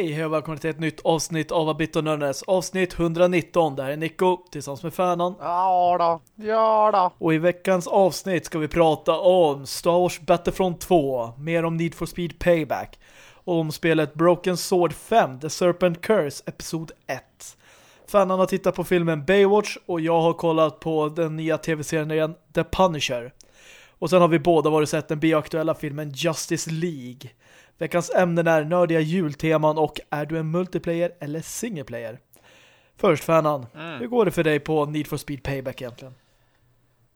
Okej, hej och välkommen till ett nytt avsnitt av Abit och Nörnes. Avsnitt 119. Det här är Nico tillsammans med Färnan. Ja då, ja då. Och i veckans avsnitt ska vi prata om Star Wars Battlefront 2, mer om Need for Speed Payback och om spelet Broken Sword 5, The Serpent Curse, episod 1. Färnan har tittat på filmen Baywatch och jag har kollat på den nya tv-serien The Punisher. Och sen har vi båda varit sett den bioaktuella filmen Justice League. Veckans ämnen är nördiga julteman och är du en multiplayer eller singleplayer? Först, Färnan, mm. hur går det för dig på Need for Speed Payback egentligen?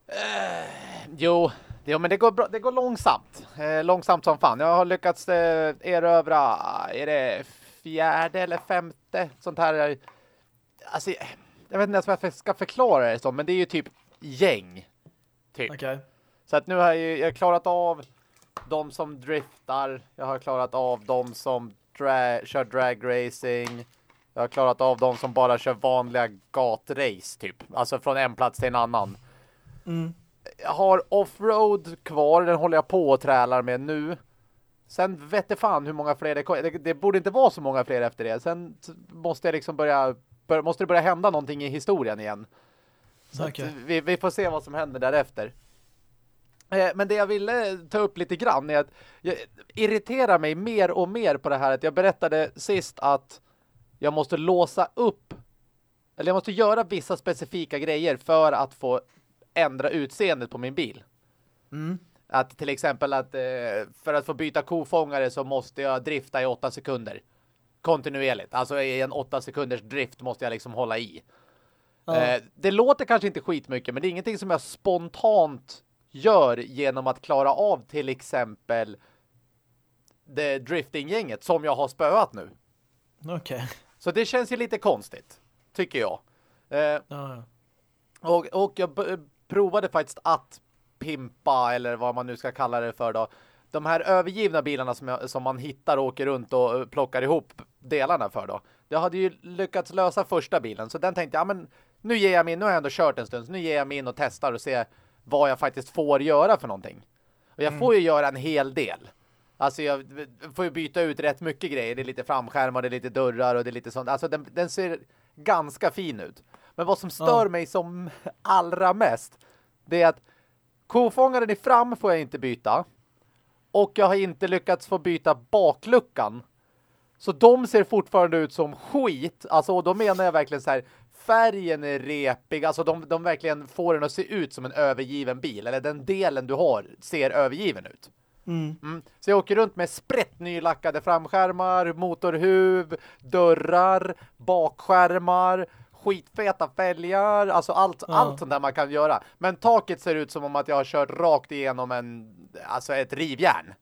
Uh, jo, jo, men det går, bra, det går långsamt. Eh, långsamt som fan. Jag har lyckats eh, erövra, är det fjärde eller femte sånt här. Alltså, jag vet inte ens vad jag ska förklara det som, men det är ju typ gäng. Typ. Okay. Så att nu har jag, jag klarat av de som driftar. Jag har klarat av de som dra kör dragracing. Jag har klarat av de som bara kör vanliga gatrace typ. Alltså från en plats till en annan. Mm. Jag har offroad kvar. Den håller jag på och trälar med nu. Sen vet fan hur många fler det, det, det borde inte vara så många fler efter det. Sen måste jag liksom börja, bör, måste det börja hända någonting i historien igen. Så okay. vi, vi får se vad som händer därefter. Eh, men det jag ville ta upp lite grann är att jag irriterar mig mer och mer på det här att jag berättade sist att jag måste låsa upp eller jag måste göra vissa specifika grejer för att få ändra utseendet på min bil. Mm. Att till exempel att eh, för att få byta kofångare så måste jag drifta i åtta sekunder. Kontinuerligt. Alltså i en åtta sekunders drift måste jag liksom hålla i. Ja. Det låter kanske inte skitmycket men det är ingenting som jag spontant gör genom att klara av till exempel det drifting-gänget som jag har spöat nu. Okej. Okay. Så det känns ju lite konstigt, tycker jag. Eh, ja. och, och jag provade faktiskt att pimpa, eller vad man nu ska kalla det för då. De här övergivna bilarna som, jag, som man hittar och åker runt och eh, plockar ihop delarna för då. Jag hade ju lyckats lösa första bilen, så den tänkte jag, ja men nu ger jag mig in, nu har jag ändå kört en stund, så nu ger jag mig in och testar och ser vad jag faktiskt får göra för någonting. Och jag mm. får ju göra en hel del. Alltså jag får ju byta ut rätt mycket grejer. Det är lite framskärmar, det är lite dörrar och det är lite sånt. Alltså den, den ser ganska fin ut. Men vad som stör ja. mig som allra mest det är att kofångaren i fram får jag inte byta. Och jag har inte lyckats få byta bakluckan. Så de ser fortfarande ut som skit. Alltså och då menar jag verkligen så här färgen är repig. Alltså de, de verkligen får den att se ut som en övergiven bil. Eller den delen du har ser övergiven ut. Mm. Mm. Så jag åker runt med sprätt nylackade framskärmar, motorhuv, dörrar, bakskärmar, skitfeta fälgar, alltså allt, ja. allt sånt där man kan göra. Men taket ser ut som om att jag har kört rakt igenom en, alltså ett rivjärn.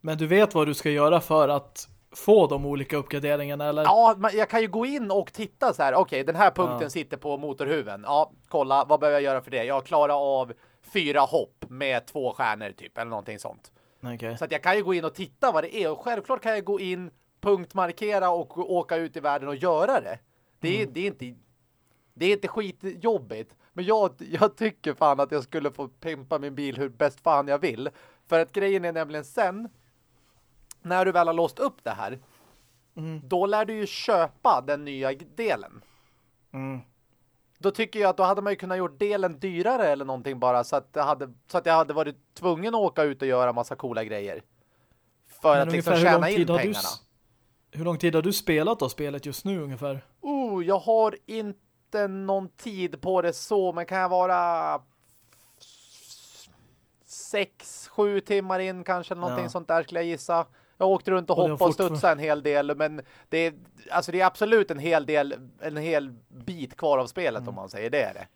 Men du vet vad du ska göra för att få de olika uppgraderingarna eller? Ja, jag kan ju gå in och titta så här. Okej, okay, den här punkten ja. sitter på motorhuven. Ja, kolla, vad behöver jag göra för det? Jag klarar av fyra hopp med två stjärnor typ, eller någonting sånt. Okay. Så att jag kan ju gå in och titta vad det är. Och självklart kan jag gå in, punktmarkera och åka ut i världen och göra det. Det är, mm. det är inte det är inte skitjobbigt. Men jag, jag tycker fan att jag skulle få pimpa min bil hur bäst fan jag vill. För att grejen är nämligen sen när du väl har låst upp det här mm. då lär du ju köpa den nya delen. Mm. Då tycker jag att då hade man ju kunnat gjort delen dyrare eller någonting bara så att, hade, så att jag hade varit tvungen att åka ut och göra massa coola grejer. För Men att liksom tjäna in pengarna. Du, hur lång tid har du spelat då spelet just nu ungefär? Oh, jag har inte någon tid på det så, men kan jag vara sex, sju timmar in kanske, någonting ja. sånt där skulle jag gissa. Jag åkte runt och, och hoppade och studsade en hel del men det är, alltså det är absolut en hel del en hel bit kvar av spelet mm. om man säger det är det.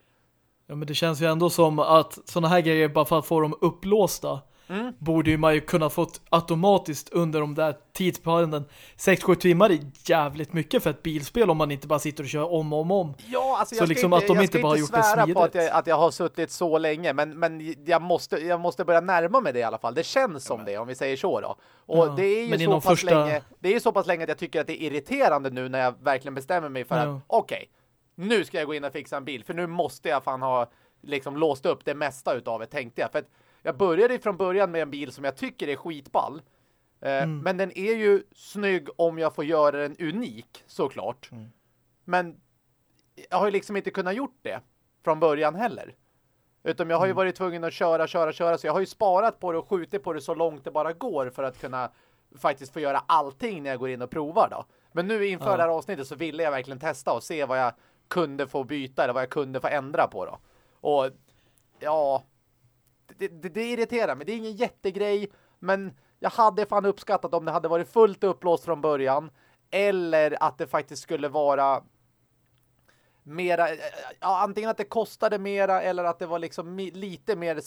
Ja men det känns ju ändå som att sådana här grejer bara för att få dem upplåsta mm. borde ju man ju kunna fått automatiskt under de där tidsperioden 6-7 timmar är jävligt mycket för ett bilspel om man inte bara sitter och kör om och om om. Ja, alltså jag så liksom inte, att de inte bara har gjort det på att jag, att jag har suttit så länge men, men jag, måste, jag måste börja närma mig det i alla fall. Det känns som det om vi säger så då. Och ja, det är ju så pass första... länge det är ju så pass länge att jag tycker att det är irriterande nu när jag verkligen bestämmer mig för ja. att okej, okay, nu ska jag gå in och fixa en bil för nu måste jag fan ha liksom låst upp det mesta utav det tänkte jag. För att jag började från början med en bil som jag tycker är skitball. Eh, mm. Men den är ju snygg om jag får göra den unik, såklart. Mm. Men jag har ju liksom inte kunnat gjort det från början heller. Utan jag har ju mm. varit tvungen att köra, köra, köra. Så jag har ju sparat på det och skjutit på det så långt det bara går för att kunna faktiskt få göra allting när jag går in och provar då. Men nu inför ja. det här avsnittet så ville jag verkligen testa och se vad jag kunde få byta eller vad jag kunde få ändra på då. Och ja, det, det, det irriterar mig. Det är ingen jättegrej, men jag hade fan uppskattat om det hade varit fullt upplåst från början eller att det faktiskt skulle vara mera, eh, ja, antingen att det kostade mera eller att det var liksom lite mer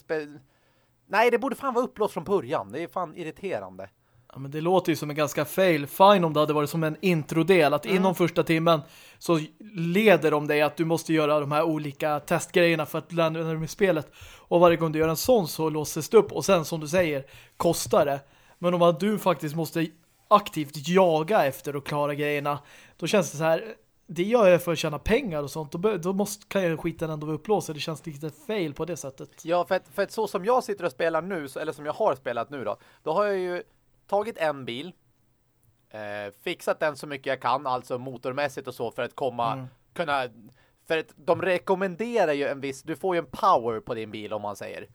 Nej, det borde fan vara upplåst från början. Det är fan irriterande. Ja, men det låter ju som en ganska fail. Fine om det hade varit som en introdel. Att mm. inom första timmen så leder de dig att du måste göra de här olika testgrejerna för att lära dig med spelet. Och varje gång du gör en sån så låses det upp. Och sen som du säger, kostar det. Men om att du faktiskt måste aktivt jaga efter att klara grejerna, då känns det så här det gör jag för att tjäna pengar och sånt. Då, då måste, kan jag skiten ändå vara. Det känns lite fail på det sättet. Ja, för att, för att så som jag sitter och spelar nu, eller som jag har spelat nu då, då har jag ju tagit en bil, eh, fixat den så mycket jag kan, alltså motormässigt och så, för att komma, mm. kunna, för att de rekommenderar ju en viss, du får ju en power på din bil om man säger.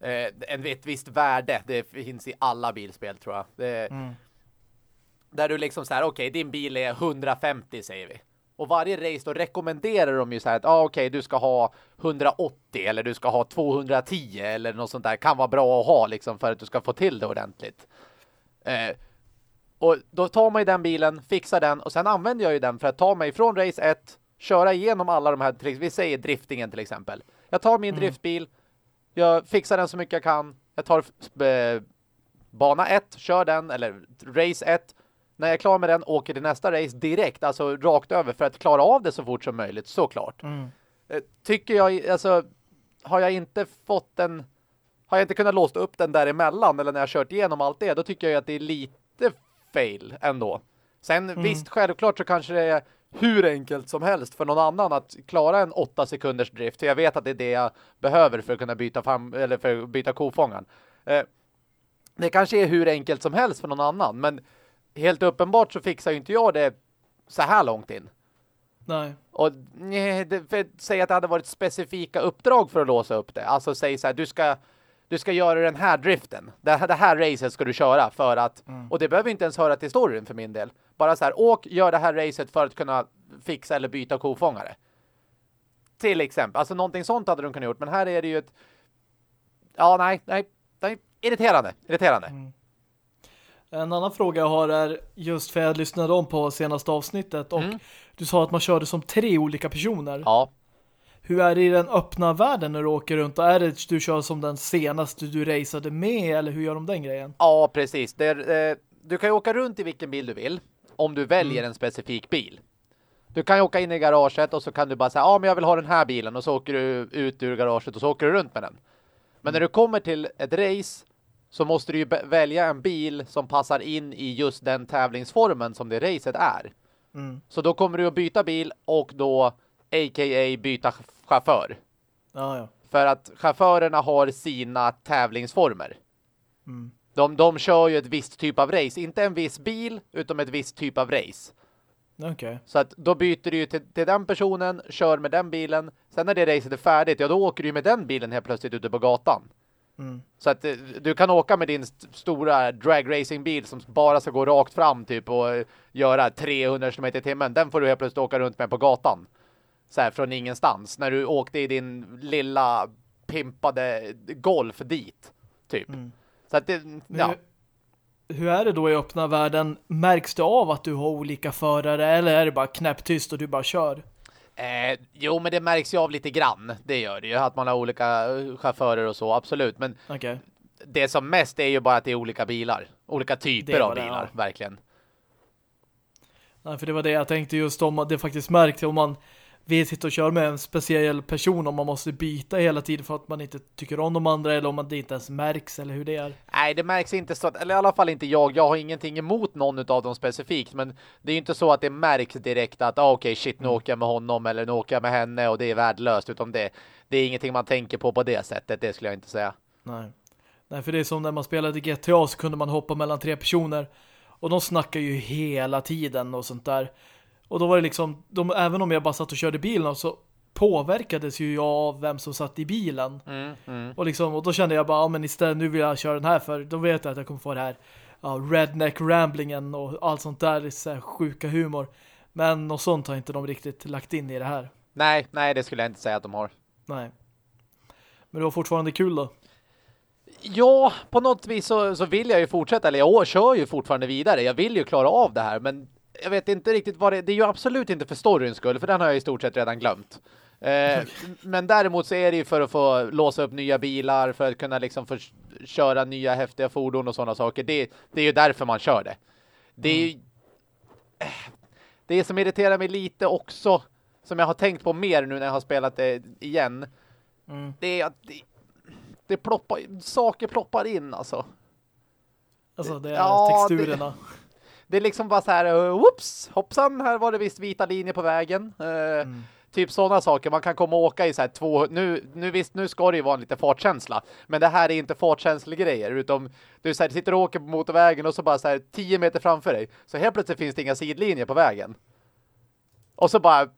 Eh, en, ett visst värde, det finns i alla bilspel tror jag. Det, mm. Där du liksom så här, okej, okay, din bil är 150 säger vi. Och varje race då rekommenderar de ju så här att ah, okej, okay, du ska ha 180 eller du ska ha 210 eller något sånt där. Kan vara bra att ha liksom för att du ska få till det ordentligt. Eh, och då tar man ju den bilen, fixar den och sen använder jag ju den för att ta mig från race 1, köra igenom alla de här, vi säger driftingen till exempel. Jag tar min mm. driftbil, jag fixar den så mycket jag kan, jag tar eh, bana 1, kör den, eller race 1, när jag är klar med den åker till nästa race direkt, alltså rakt över för att klara av det så fort som möjligt, såklart. Mm. Eh, tycker jag, alltså har jag inte fått en har jag inte kunnat låsa upp den däremellan eller när jag kört igenom allt det, då tycker jag att det är lite fail ändå. Sen mm. visst, självklart så kanske det är hur enkelt som helst för någon annan att klara en åtta sekunders drift. För jag vet att det är det jag behöver för att kunna byta fram, eller för att byta kofångaren. Eh, det kanske är hur enkelt som helst för någon annan, men helt uppenbart så fixar ju inte jag det så här långt in. Nej. Och nej, det, för, säg att det hade varit specifika uppdrag för att låsa upp det. Alltså säg så här, du ska du ska göra den här driften. Det här, det här racet ska du köra för att, mm. och det behöver inte ens höra till storyn för min del. Bara så här, åk, gör det här racet för att kunna fixa eller byta kofångare. Till exempel. Alltså någonting sånt hade de kunnat gjort. Men här är det ju ett, ja nej, nej, nej irriterande, irriterande. Mm. En annan fråga jag har är just för jag lyssnade om på senaste avsnittet och mm. du sa att man körde som tre olika personer. Ja. Hur är det i den öppna världen när du åker runt? Är det du kör som den senaste du raceade med eller hur gör de den grejen? Ja, precis. Är, eh, du kan ju åka runt i vilken bil du vill om du väljer mm. en specifik bil. Du kan ju åka in i garaget och så kan du bara säga ja men jag vill ha den här bilen och så åker du ut ur garaget och så åker du runt med den. Men när mm. du kommer till ett race så måste du ju välja en bil som passar in i just den tävlingsformen som det racet är. Mm. Så då kommer du att byta bil och då a.k.a. byta chaufför. Ja, ja. För att chaufförerna har sina tävlingsformer. Mm. De, de kör ju ett visst typ av race. Inte en viss bil, utan ett visst typ av race. Okay. Så att då byter du ju till, till, den personen, kör med den bilen. Sen när det racet är färdigt, ja då åker du med den bilen helt plötsligt ute på gatan. Mm. Så att eh, du kan åka med din st stora dragracingbil som bara ska gå rakt fram typ och eh, göra 300 km i timmen. Den får du helt plötsligt åka runt med på gatan så här från ingenstans när du åkte i din lilla pimpade golf dit typ. Mm. Så att det, ja. Hur, hur är det då i öppna världen? Märks det av att du har olika förare eller är det bara knäpptyst och du bara kör? Eh, jo, men det märks ju av lite grann. Det gör det ju. Att man har olika chaufförer och så, absolut. Men okay. det som mest är ju bara att det är olika bilar. Olika typer av bilar, det, ja. verkligen. Nej, för det var det jag tänkte just om. Det faktiskt märkte om man vill sitta och köra med en speciell person om man måste byta hela tiden för att man inte tycker om de andra eller om man det inte ens märks eller hur det är. Nej, det märks inte så, eller i alla fall inte jag. Jag har ingenting emot någon av dem specifikt, men det är ju inte så att det märks direkt att ah, okej, okay, shit, nu mm. åker jag med honom eller nu åker jag med henne och det är värdelöst, utan det, det är ingenting man tänker på på det sättet, det skulle jag inte säga. Nej. Nej, för det är som när man spelade GTA så kunde man hoppa mellan tre personer. Och de snackar ju hela tiden och sånt där. Och då var det liksom, de, även om jag bara satt och körde bilen så påverkades ju jag av vem som satt i bilen. Mm, mm. Och, liksom, och då kände jag bara, ja men istället nu vill jag köra den här för då vet jag att jag kommer få det här ja, redneck ramblingen och allt sånt där, så här sjuka humor. Men något sånt har inte de riktigt lagt in i det här. Nej, nej det skulle jag inte säga att de har. Nej. Men det var fortfarande kul då. Ja, på något vis så, så vill jag ju fortsätta, eller jag kör ju fortfarande vidare. Jag vill ju klara av det här, men jag vet inte riktigt vad det Det är ju absolut inte för storyns skull, för den har jag i stort sett redan glömt. Eh, men däremot så är det ju för att få låsa upp nya bilar, för att kunna liksom få köra nya häftiga fordon och sådana saker. Det, det är ju därför man kör det. Det är ju... Det som irriterar mig lite också, som jag har tänkt på mer nu när jag har spelat det igen, Mm. det är att det, det ploppar, saker ploppar in alltså. Alltså det är Ja, texturerna. Det är liksom bara så här, uh, whoops, hoppsan, här var det visst vita linjer på vägen. Uh, Mm. Typ sådana saker. Man kan komma och åka i så här två... Nu, nu visst, nu ska det ju vara en lite fartkänsla. Men det här är inte fartkänslegrejer. Utom du så här, sitter och åker på motorvägen och så bara så här tio meter framför dig. Så helt plötsligt finns det inga sidlinjer på vägen. Och så bara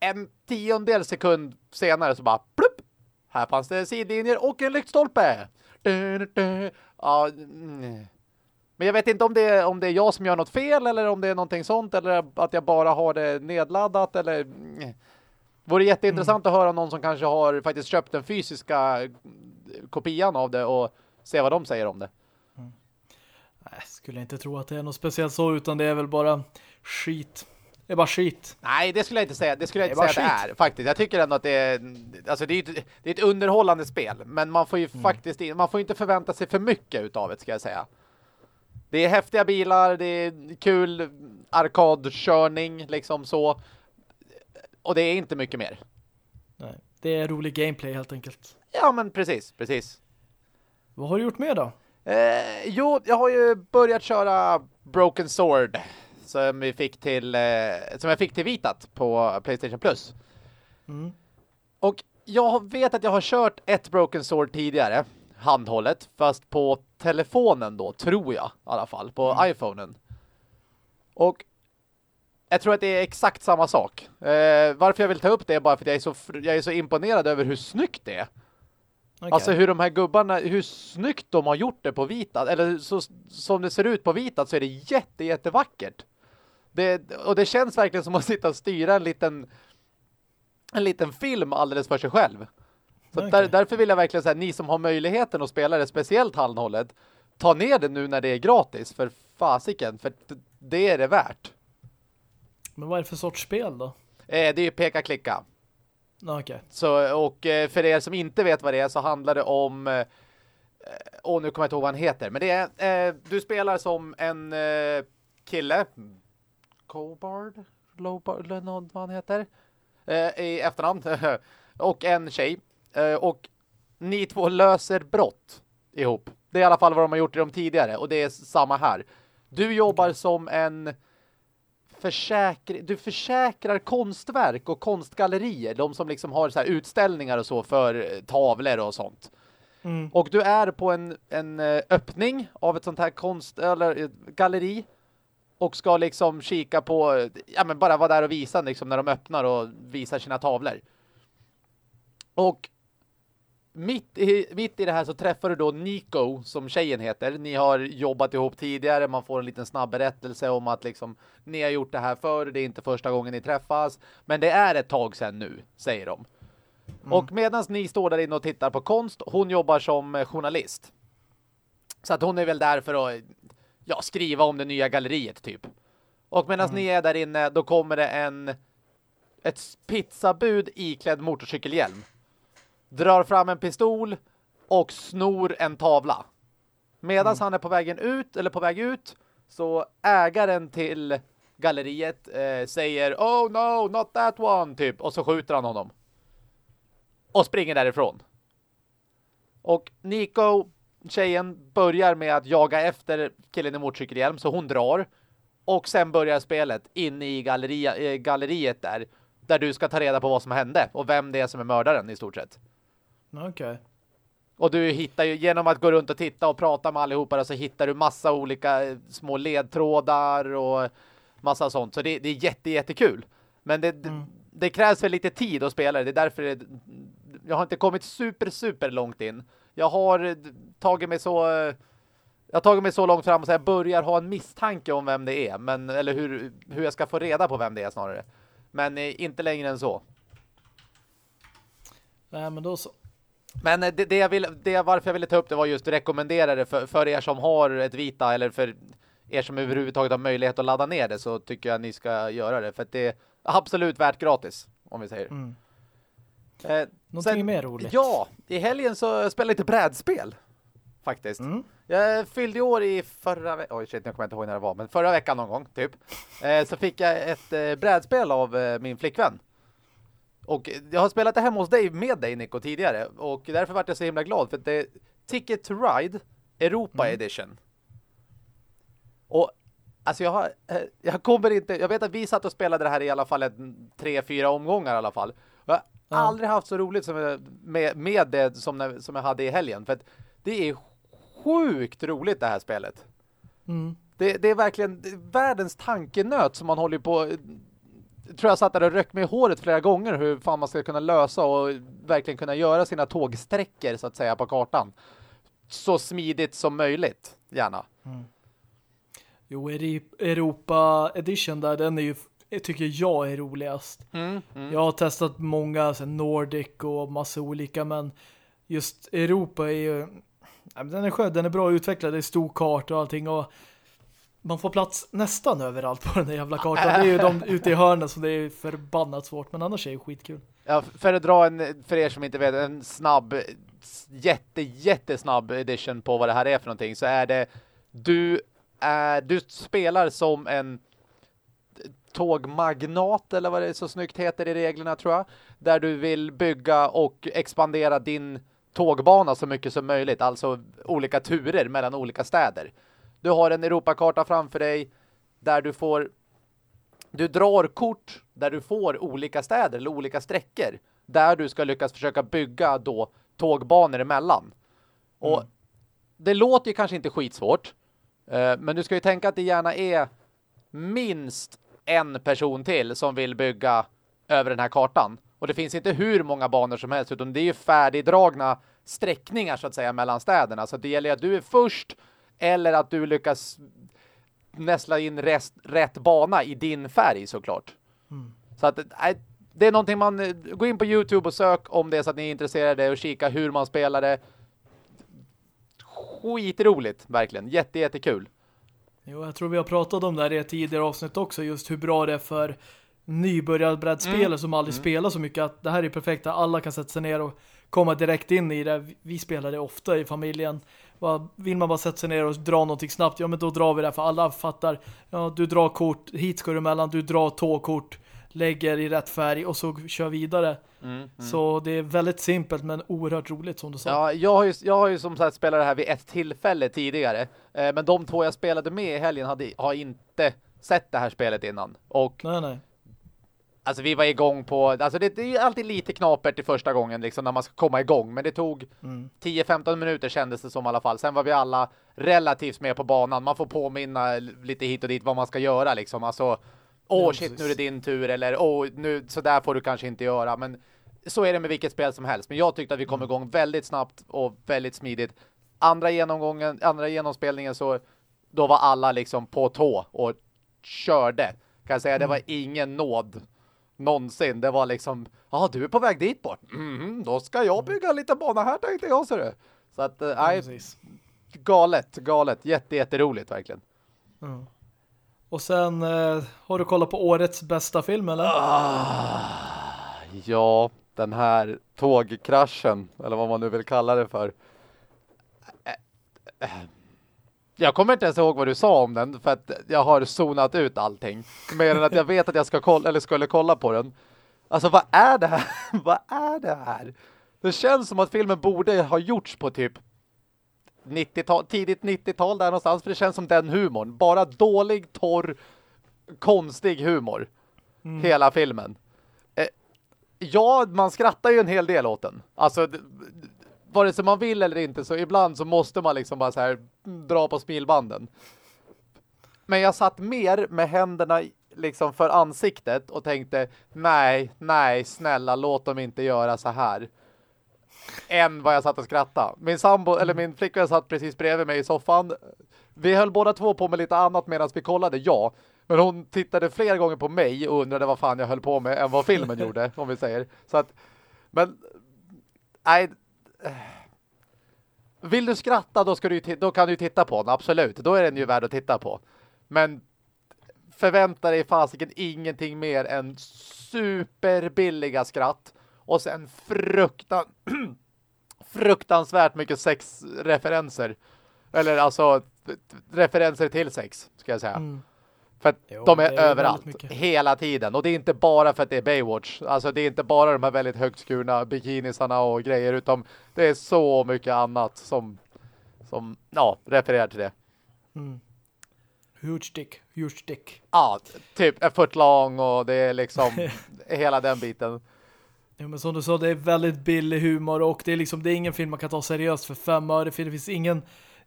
en tiondel sekund senare så bara plupp! Här fanns det sidlinjer och en lyktstolpe. Ja, mm. Men jag vet inte om det, är, om det är jag som gör något fel eller om det är någonting sånt eller att jag bara har det nedladdat eller... mm. Vore jätteintressant att höra någon som kanske har faktiskt köpt den fysiska kopian av det och se vad de säger om det. Nej, skulle inte tro att det är något speciellt så utan det är väl bara skit. Det är bara skit. Nej, det skulle jag inte säga. Det skulle jag inte säga att det är faktiskt. Jag tycker ändå att det är alltså det är, ett, det är ett underhållande spel, men man får ju faktiskt man får inte förvänta sig för mycket utav det ska jag säga. Det är häftiga bilar, det är kul arkadkörning liksom så. Och det är inte mycket mer. Nej, det är rolig gameplay helt enkelt. Ja, men precis, precis. Vad har du gjort med då? Eh, jo, jag har ju börjat köra Broken Sword som vi fick till eh, som jag fick till Vitat på PlayStation Plus. Mm. Och jag vet att jag har kört ett Broken Sword tidigare, handhållet, fast på telefonen då, tror jag i alla fall, på iPhonen. Och jag tror att det är exakt samma sak. Eh, varför jag vill ta upp det är bara för att jag är så, jag är så imponerad över hur snyggt det är. Okej. Alltså hur de här gubbarna, hur snyggt de har gjort det på vitat. Eller så, som det ser ut på vitat så är det jätte, jättevackert. Det, och det känns verkligen som att sitta och styra en liten en liten film alldeles för sig själv. Så Okej. där, därför vill jag verkligen säga, ni som har möjligheten att spela det speciellt handhållet, ta ner det nu när det är gratis, för fasiken, för det är det värt. Men vad är det för sorts spel då? Eh, det är ju peka-klicka. Okej. Så, och eh, för er som inte vet vad det är så handlar det om eh, Åh, nu kommer jag inte ihåg vad han heter. Men det är, eh, du spelar som en eh, kille Cobard? Lobard, vad han heter eh, i efternamn och en tjej eh, och ni två löser brott ihop. Det är i alla fall vad de har gjort i de tidigare och det är samma här. Du jobbar som en försäkring, du försäkrar konstverk och konstgallerier, de som liksom har så utställningar och så för eh, tavlor och sånt. Mm. Och du är på en, en eh, öppning av ett sånt här konst eller eh, galleri och ska liksom kika på eh, ja men bara vara där och visa liksom när de öppnar och visar sina tavlor. Och mitt i, mitt i det här så träffar du då Nico som tjejen heter. Ni har jobbat ihop tidigare. Man får en liten snabb berättelse om att liksom ni har gjort det här förr. Det är inte första gången ni träffas. Men det är ett tag sedan nu, säger de. Och medan ni står där inne och tittar på konst, hon jobbar som eh, journalist. Så att hon är väl där för att ja, skriva om det nya galleriet typ. Och medan ni är där inne, då kommer det en ett pizzabud iklädd motorcykelhjälm. Drar fram en pistol och snor en tavla. Medan han är på vägen ut, eller på väg ut, så ägaren till galleriet eh, säger Oh no, not that one, typ. Och så skjuter han honom. Och springer därifrån. Och Nico, tjejen, börjar med att jaga efter killen i motorcykelhjälm, så hon drar. Och sen börjar spelet inne i galleri, eh, galleriet där. Där du ska ta reda på vad som hände och vem det är som är mördaren i stort sett. Okej. Och du hittar ju, genom att gå runt och titta och prata med allihopa så hittar du massa olika eh, små ledtrådar och massa sånt. Så det, det är jätte, jättekul. Men det, mm. det krävs väl lite tid att spela det. Är därför det, jag har inte kommit super, super långt in. Jag har tagit mig så... Jag har tagit mig så långt fram så jag börjar ha en misstanke om vem det är. Men, eller hur, hur jag ska få reda på vem det är snarare. Men eh, inte längre än så. Nej, men då så. Men eh, det, det, jag vill, det varför jag ville ta upp det var just rekommendera det för, för er som har ett vita eller för er som överhuvudtaget har möjlighet att ladda ner det så tycker jag att ni ska göra det. För att det är absolut värt gratis, om vi säger. Mm. Eh, Någonting sen, mer roligt. Ja, i helgen så spelade jag lite brädspel. Faktiskt. Mm. Jag fyllde år i förra veckan. Oj, shit, jag kommer inte ihåg när det var. Men förra veckan någon gång, typ. Eh, så fick jag ett eh, brädspel av eh, min flickvän. Och jag har spelat det hemma hos dig med dig, Nico, tidigare. Och därför var jag så himla glad. För att det är Ticket to Ride Europa mm. Edition. Och alltså jag har, eh, jag kommer inte, jag vet att vi satt och spelade det här i alla fall en, tre, fyra omgångar i alla fall. Jag har ja. aldrig haft så roligt som med, med det som, som jag hade i helgen. För att det är sjukt roligt det här spelet. Mm. Det, det, är verkligen världens tankenöt som man håller på tror jag satt där och röck med håret flera gånger hur fan man ska kunna lösa och verkligen kunna göra sina tågsträckor så att säga på kartan. Så smidigt som möjligt, gärna. Mm. Jo, Europa Edition där, den är ju tycker jag är roligast. Mm, mm. Jag har testat många, så Nordic och massa olika, men just Europa är ju den är skön, den är bra utvecklad, det är stor karta och allting och man får plats nästan överallt på den där jävla kartan. Det är ju de ute i hörnen som det är förbannat svårt, men annars är det skitkul. Ja, för att dra en, för er som inte vet, en snabb, jätte, jättesnabb edition på vad det här är för någonting, så är det du, är, du spelar som en tågmagnat eller vad det så snyggt heter i reglerna tror jag. Där du vill bygga och expandera din tågbana så mycket som möjligt. Alltså olika turer mellan olika städer. Du har en Europakarta framför dig där du får du drar kort där du får olika städer eller olika sträckor där du ska lyckas försöka bygga då tågbanor emellan. Mm. Och det låter ju kanske inte skitsvårt eh, men du ska ju tänka att det gärna är minst en person till som vill bygga över den här kartan. Och det finns inte hur många banor som helst utan det är ju färdigdragna sträckningar så att säga mellan städerna. Så det gäller att du är först eller att du lyckas näsla in rest, rätt bana i din färg såklart. Mm. Så att det är någonting man gå in på Youtube och sök om det så att ni är intresserade och kika hur man spelar det. Skitroligt, verkligen. Jätte, jättekul. Jo, jag tror vi har pratat om det här i ett tidigare avsnitt också, just hur bra det är för nybörjarbrädspelare mm. som aldrig mm. spelar så mycket att det här är perfekt, alla kan sätta sig ner och komma direkt in i det. Vi spelar det ofta i familjen. Vill man bara sätta sig ner och dra någonting snabbt, ja men då drar vi det för alla fattar, ja du drar kort, hit ska du emellan, du drar tågkort, lägger i rätt färg och så kör vidare. Mm, mm. Så det är väldigt simpelt men oerhört roligt som du sa. Ja, jag har ju, jag har ju som sagt spelat det här vid ett tillfälle tidigare. Eh, men de två jag spelade med i helgen hade, har inte sett det här spelet innan. Och nej, nej. Alltså vi var igång på, alltså det, det är alltid lite knapert i första gången liksom när man ska komma igång. Men det tog mm. 10-15 minuter kändes det som i alla fall. Sen var vi alla relativt med på banan. Man får påminna lite hit och dit vad man ska göra liksom. Alltså, åh ja, shit nu är det din tur eller åh nu, så där får du kanske inte göra. Men så är det med vilket spel som helst. Men jag tyckte att vi kom mm. igång väldigt snabbt och väldigt smidigt. Andra genomgången, andra genomspelningen så då var alla liksom på tå och körde. Kan jag säga, mm. det var ingen nåd någonsin. Det var liksom, ja ah, du är på väg dit bort. Mm, då ska jag bygga lite bana här tänkte jag så det. Så att, eh, nej, ja, galet, galet. Jätte, jätteroligt verkligen. Mm. Och sen, eh, har du kollat på årets bästa film eller? Ah, ja, den här tågkraschen, eller vad man nu vill kalla det för. Eh, jag kommer inte ens ihåg vad du sa om den för att jag har zonat ut allting. Mer än att jag vet att jag ska kolla eller skulle kolla på den. Alltså vad är det här? vad är det här? Det känns som att filmen borde ha gjorts på typ 90 tidigt 90-tal där någonstans. För det känns som den humorn. Bara dålig, torr, konstig humor. Mm. Hela filmen. Eh, ja, man skrattar ju en hel del åt den. Alltså vare sig man vill eller inte så ibland så måste man liksom bara så här dra på smilbanden. Men jag satt mer med händerna liksom för ansiktet och tänkte nej, nej, snälla låt dem inte göra så här. Än vad jag satt och skrattade. Min sambo, eller min flickvän satt precis bredvid mig i soffan. Vi höll båda två på med lite annat medan vi kollade, ja. Men hon tittade flera gånger på mig och undrade vad fan jag höll på med än vad filmen gjorde, om vi säger. Så att, men nej vill du skratta då, ska du, då kan du titta på den, absolut. Då är den ju värd att titta på. Men förvänta dig fasiken ingenting mer än superbilliga skratt och sen fruktan fruktansvärt mycket sexreferenser. Eller alltså referenser till sex, ska jag säga. Mm. För att jo, de är, är överallt, hela tiden. Och det är inte bara för att det är Baywatch. Alltså det är inte bara de här väldigt högt skurna bikinisarna och grejer. Utan det är så mycket annat som, som ja, refererar till det. Mm. Huge dick, huge dick. Ja, typ en fot lång och det är liksom hela den biten. Ja, men som du sa, det är väldigt billig humor och det är liksom, det är ingen film man kan ta seriöst för fem öre. För det finns ingen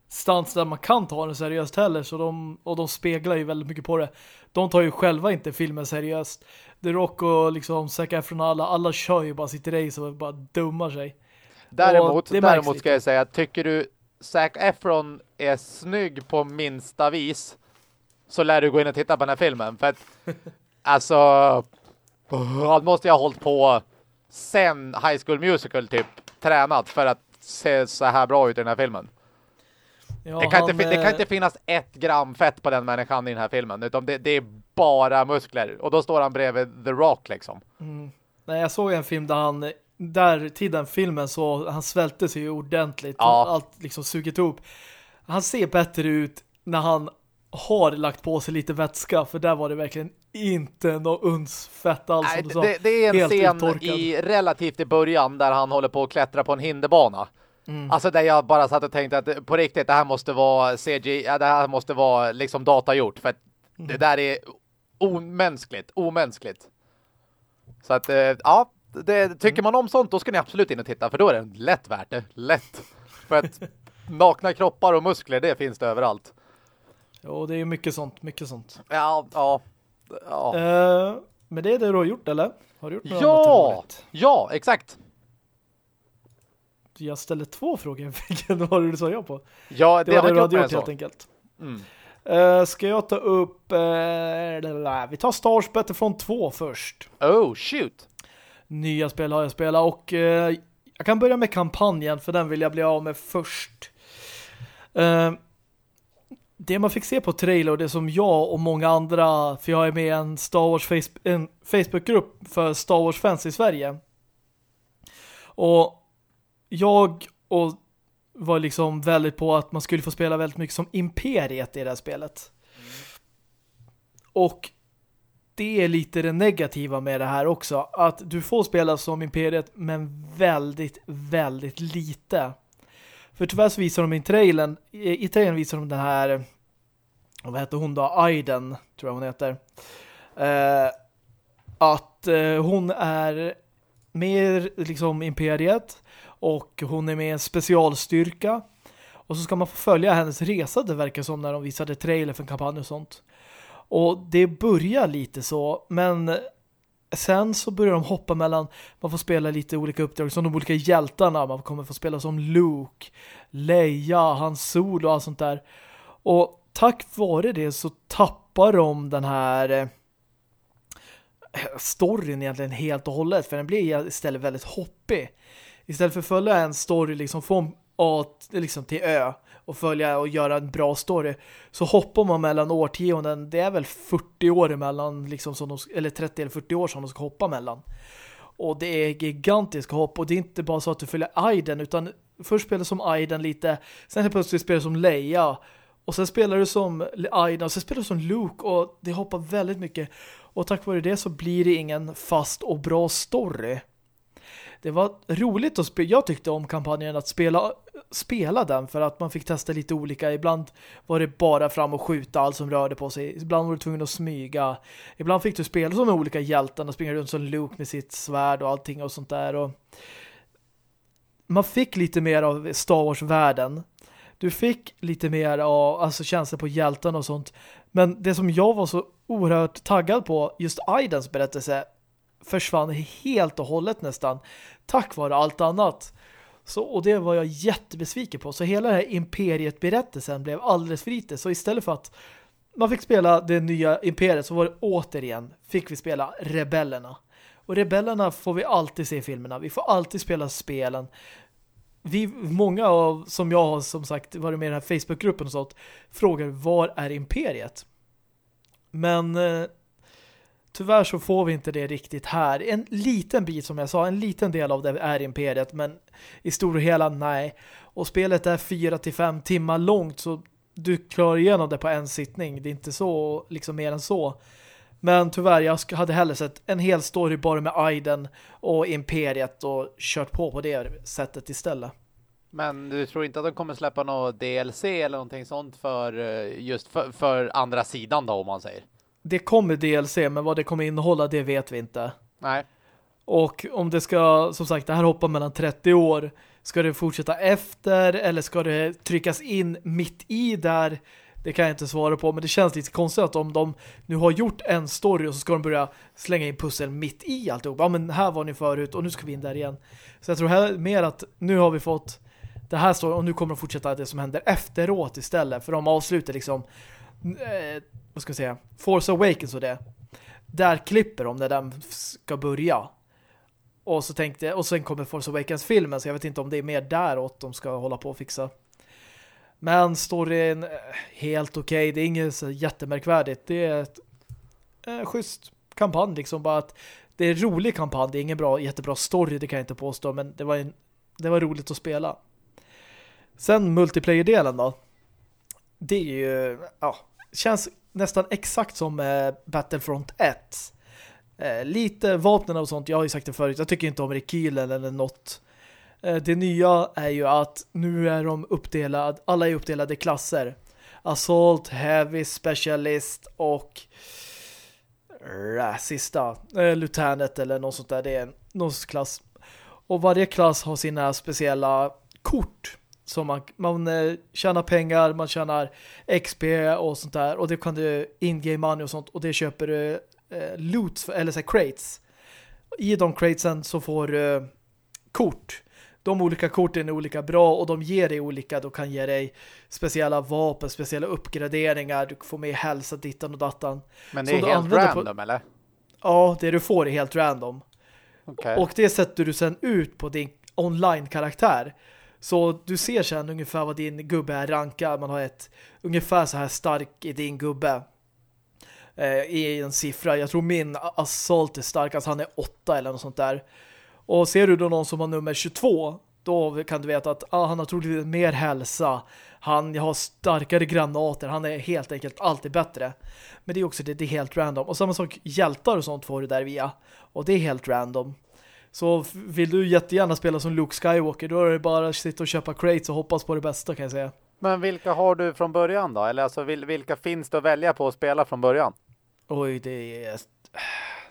stans där man kan ta den seriöst heller så de, och de speglar ju väldigt mycket på det. De tar ju själva inte filmen seriöst. The Rock och liksom Zac Efron alla, alla kör ju bara sitt race och bara dummar sig. Däremot, däremot ska jag säga, tycker du Zac Efron är snygg på minsta vis så lär du gå in och titta på den här filmen. För att, alltså, han måste ju ha hållit på sen High School Musical typ tränat för att se så här bra ut i den här filmen. Ja, det, kan han, inte, det kan inte finnas ett gram fett på den människan i den här filmen. Utan det, det är bara muskler. Och då står han bredvid The Rock liksom. Mm. Nej, jag såg en film där han där till den filmen så han svälte sig ordentligt. Ja. Allt liksom sugit ihop. Han ser bättre ut när han har lagt på sig lite vätska. För där var det verkligen inte något uns fett alls. Nej, det, det, är en Helt scen uttorkad. i relativt i början där han håller på att klättra på en hinderbana. Mm. Alltså där jag bara satt och tänkte att på riktigt det här måste vara CG, ja, det här måste vara liksom datagjort för att mm. det där är omänskligt, omänskligt. Så att eh, ja, det, tycker man om sånt då ska ni absolut in och titta för då är det lätt värt det, lätt. För att nakna kroppar och muskler det finns det överallt. Ja, det är mycket sånt, mycket sånt. Ja, ja. ja. Uh, men det är det du har gjort, eller? Har du gjort något ja, ja, exakt jag ställde två frågor. Vilken var det du sa jag på? Ja, det, det var det du hade gjort helt enkelt. Mm. Uh, ska jag ta upp... Uh, vi tar Stars Battlefront 2 först. Oh, shoot! Nya spel har jag spelat och uh, jag kan börja med kampanjen för den vill jag bli av med först. det man fick se på trailer och det som jag och många andra, för jag är med i en Star Wars face en Facebookgrupp för Star Wars-fans i Sverige. Och jag och var liksom väldigt på att man skulle få spela väldigt mycket som Imperiet i det här spelet. Mm. Och det är lite det negativa med det här också. Att du får spela som Imperiet men väldigt, väldigt lite. För tyvärr så visar de i trailern, i, trailern visar de den här vad heter hon då? Aiden, tror jag hon heter. Eh, att eh, hon är mer liksom Imperiet och hon är med i en specialstyrka. Och så ska man få följa hennes resa, det verkar som när de visade trailer för en kampanj och sånt. Och det börjar lite så, men sen så börjar de hoppa mellan, man får spela lite olika uppdrag som de olika hjältarna, man kommer få spela som Luke, Leia, Hans Solo och allt sånt där. Och tack vare det så tappar de den här eh, storyn egentligen helt och hållet, för den blir istället väldigt hoppig istället för att följa en story liksom från A liksom till Ö och följa och göra en bra story så hoppar man mellan årtionden. Det är väl 40 år emellan liksom som de, eller 30 eller 40 år som de ska hoppa mellan. Och det är gigantiska hopp och det är inte bara så att du följer Aiden utan först spelar du som Aiden lite sen plötsligt spelar du som Leia och sen spelar du som Aiden och sen spelar du som Luke och det hoppar väldigt mycket och tack vare det så blir det ingen fast och bra story det var roligt att spela. Jag tyckte om kampanjen att spela, spela den för att man fick testa lite olika. Ibland var det bara fram och skjuta allt som rörde på sig. Ibland var du tvungen att smyga. Ibland fick du spela som olika hjältarna springa runt som Luke med sitt svärd och allting och sånt där. Och man fick lite mer av Star Wars-världen. Du fick lite mer av alltså, känslor på hjältarna och sånt. Men det som jag var så oerhört taggad på, just Aidens berättelse, försvann helt och hållet nästan. Tack vare allt annat. Så, och det var jag jättebesviken på. Så hela den här Imperiet-berättelsen blev alldeles för lite. Så istället för att man fick spela det nya Imperiet så var det återigen fick vi spela Rebellerna. Och Rebellerna får vi alltid se i filmerna. Vi får alltid spela spelen. Vi, många av, som jag har som sagt varit med i den här Facebookgruppen och sånt, frågar var är Imperiet? Men eh, tyvärr så får vi inte det riktigt här. En liten bit som jag sa, en liten del av det är Imperiet, men i stor och hela nej. Och spelet är 4-5 timmar långt så du klarar igenom det på en sittning. Det är inte så, liksom mer än så. Men tyvärr, jag hade hellre sett en hel story bara med Aiden och Imperiet och kört på på det sättet istället. Men du tror inte att de kommer släppa något DLC eller någonting sånt för eh, just för, för, andra sidan då om man säger? Det kommer DLC men vad det kommer innehålla det vet vi inte. Nej. Och om det ska, som sagt, det här hoppar mellan 30 år. Ska det fortsätta efter eller ska det tryckas in mitt i där? Det kan jag inte svara på, men det känns lite konstigt att om de nu har gjort en story och så ska de börja slänga in pussel mitt i alltihop. Ja, men här var ni förut och nu ska vi in där igen. Så jag tror här, mer att nu har vi fått det här står och nu kommer de fortsätta det som händer efteråt istället. För de avslutar liksom eh, vad ska jag säga, Force Awakens och det. Där klipper de när den ska börja. Och så tänkte och sen kommer Force Awakens-filmen så jag vet inte om det är mer däråt de ska hålla på och fixa. Men storyn eh, helt okej. Okay. Det är inget så jättemärkvärdigt. Det är ett eh, schysst kampanj liksom. Bara att det är en rolig kampanj. Det är ingen bra, jättebra story, det kan jag inte påstå. Men det var, en, det var roligt att spela. Sen multiplayer-delen då. Det är ju, ja, känns nästan exakt som eh, Battlefront 1. Eh, lite vapnen och sånt, jag har ju sagt det förut, jag tycker inte om rekylen eller något. Eh, det nya är ju att nu är de uppdelade, alla är uppdelade i klasser. Assault, Heavy, Specialist och äh, sista, eh, Lieutenant eller något sånt där, det är någon klass. Och varje klass har sina speciella kort som man, man eh, tjänar pengar, man tjänar XP och sånt där. Och det kan du in-game money och sånt. Och det köper du eh, loot, eller så här, crates. I de cratesen så får du eh, kort. De olika korten är olika bra och de ger dig olika. De kan ge dig speciella vapen, speciella uppgraderingar. Du får med hälsa, dittan och dattan. Men det är helt random, på... eller? Ja, det du får är helt random. Okay. Och det sätter du sen ut på din online-karaktär. Så du ser sen ungefär vad din gubbe är rankad. Man har ett ungefär så här stark i din gubbe. Eh, I en siffra. Jag tror min assault är starkast. Alltså, han är åtta eller något sånt där. Och ser du då någon som har nummer 22 då kan du veta att ah, han har troligtvis mer hälsa. Han har starkare granater. Han är helt enkelt alltid bättre. Men det är också det, det är helt random. Och samma sak, hjältar och sånt får du där via. Och det är helt random. Så vill du jättegärna spela som Luke Skywalker då är det bara att sitta och köpa crates och hoppas på det bästa kan jag säga. Men vilka har du från början då? Eller alltså vilka finns det att välja på att spela från början? Oj, det är...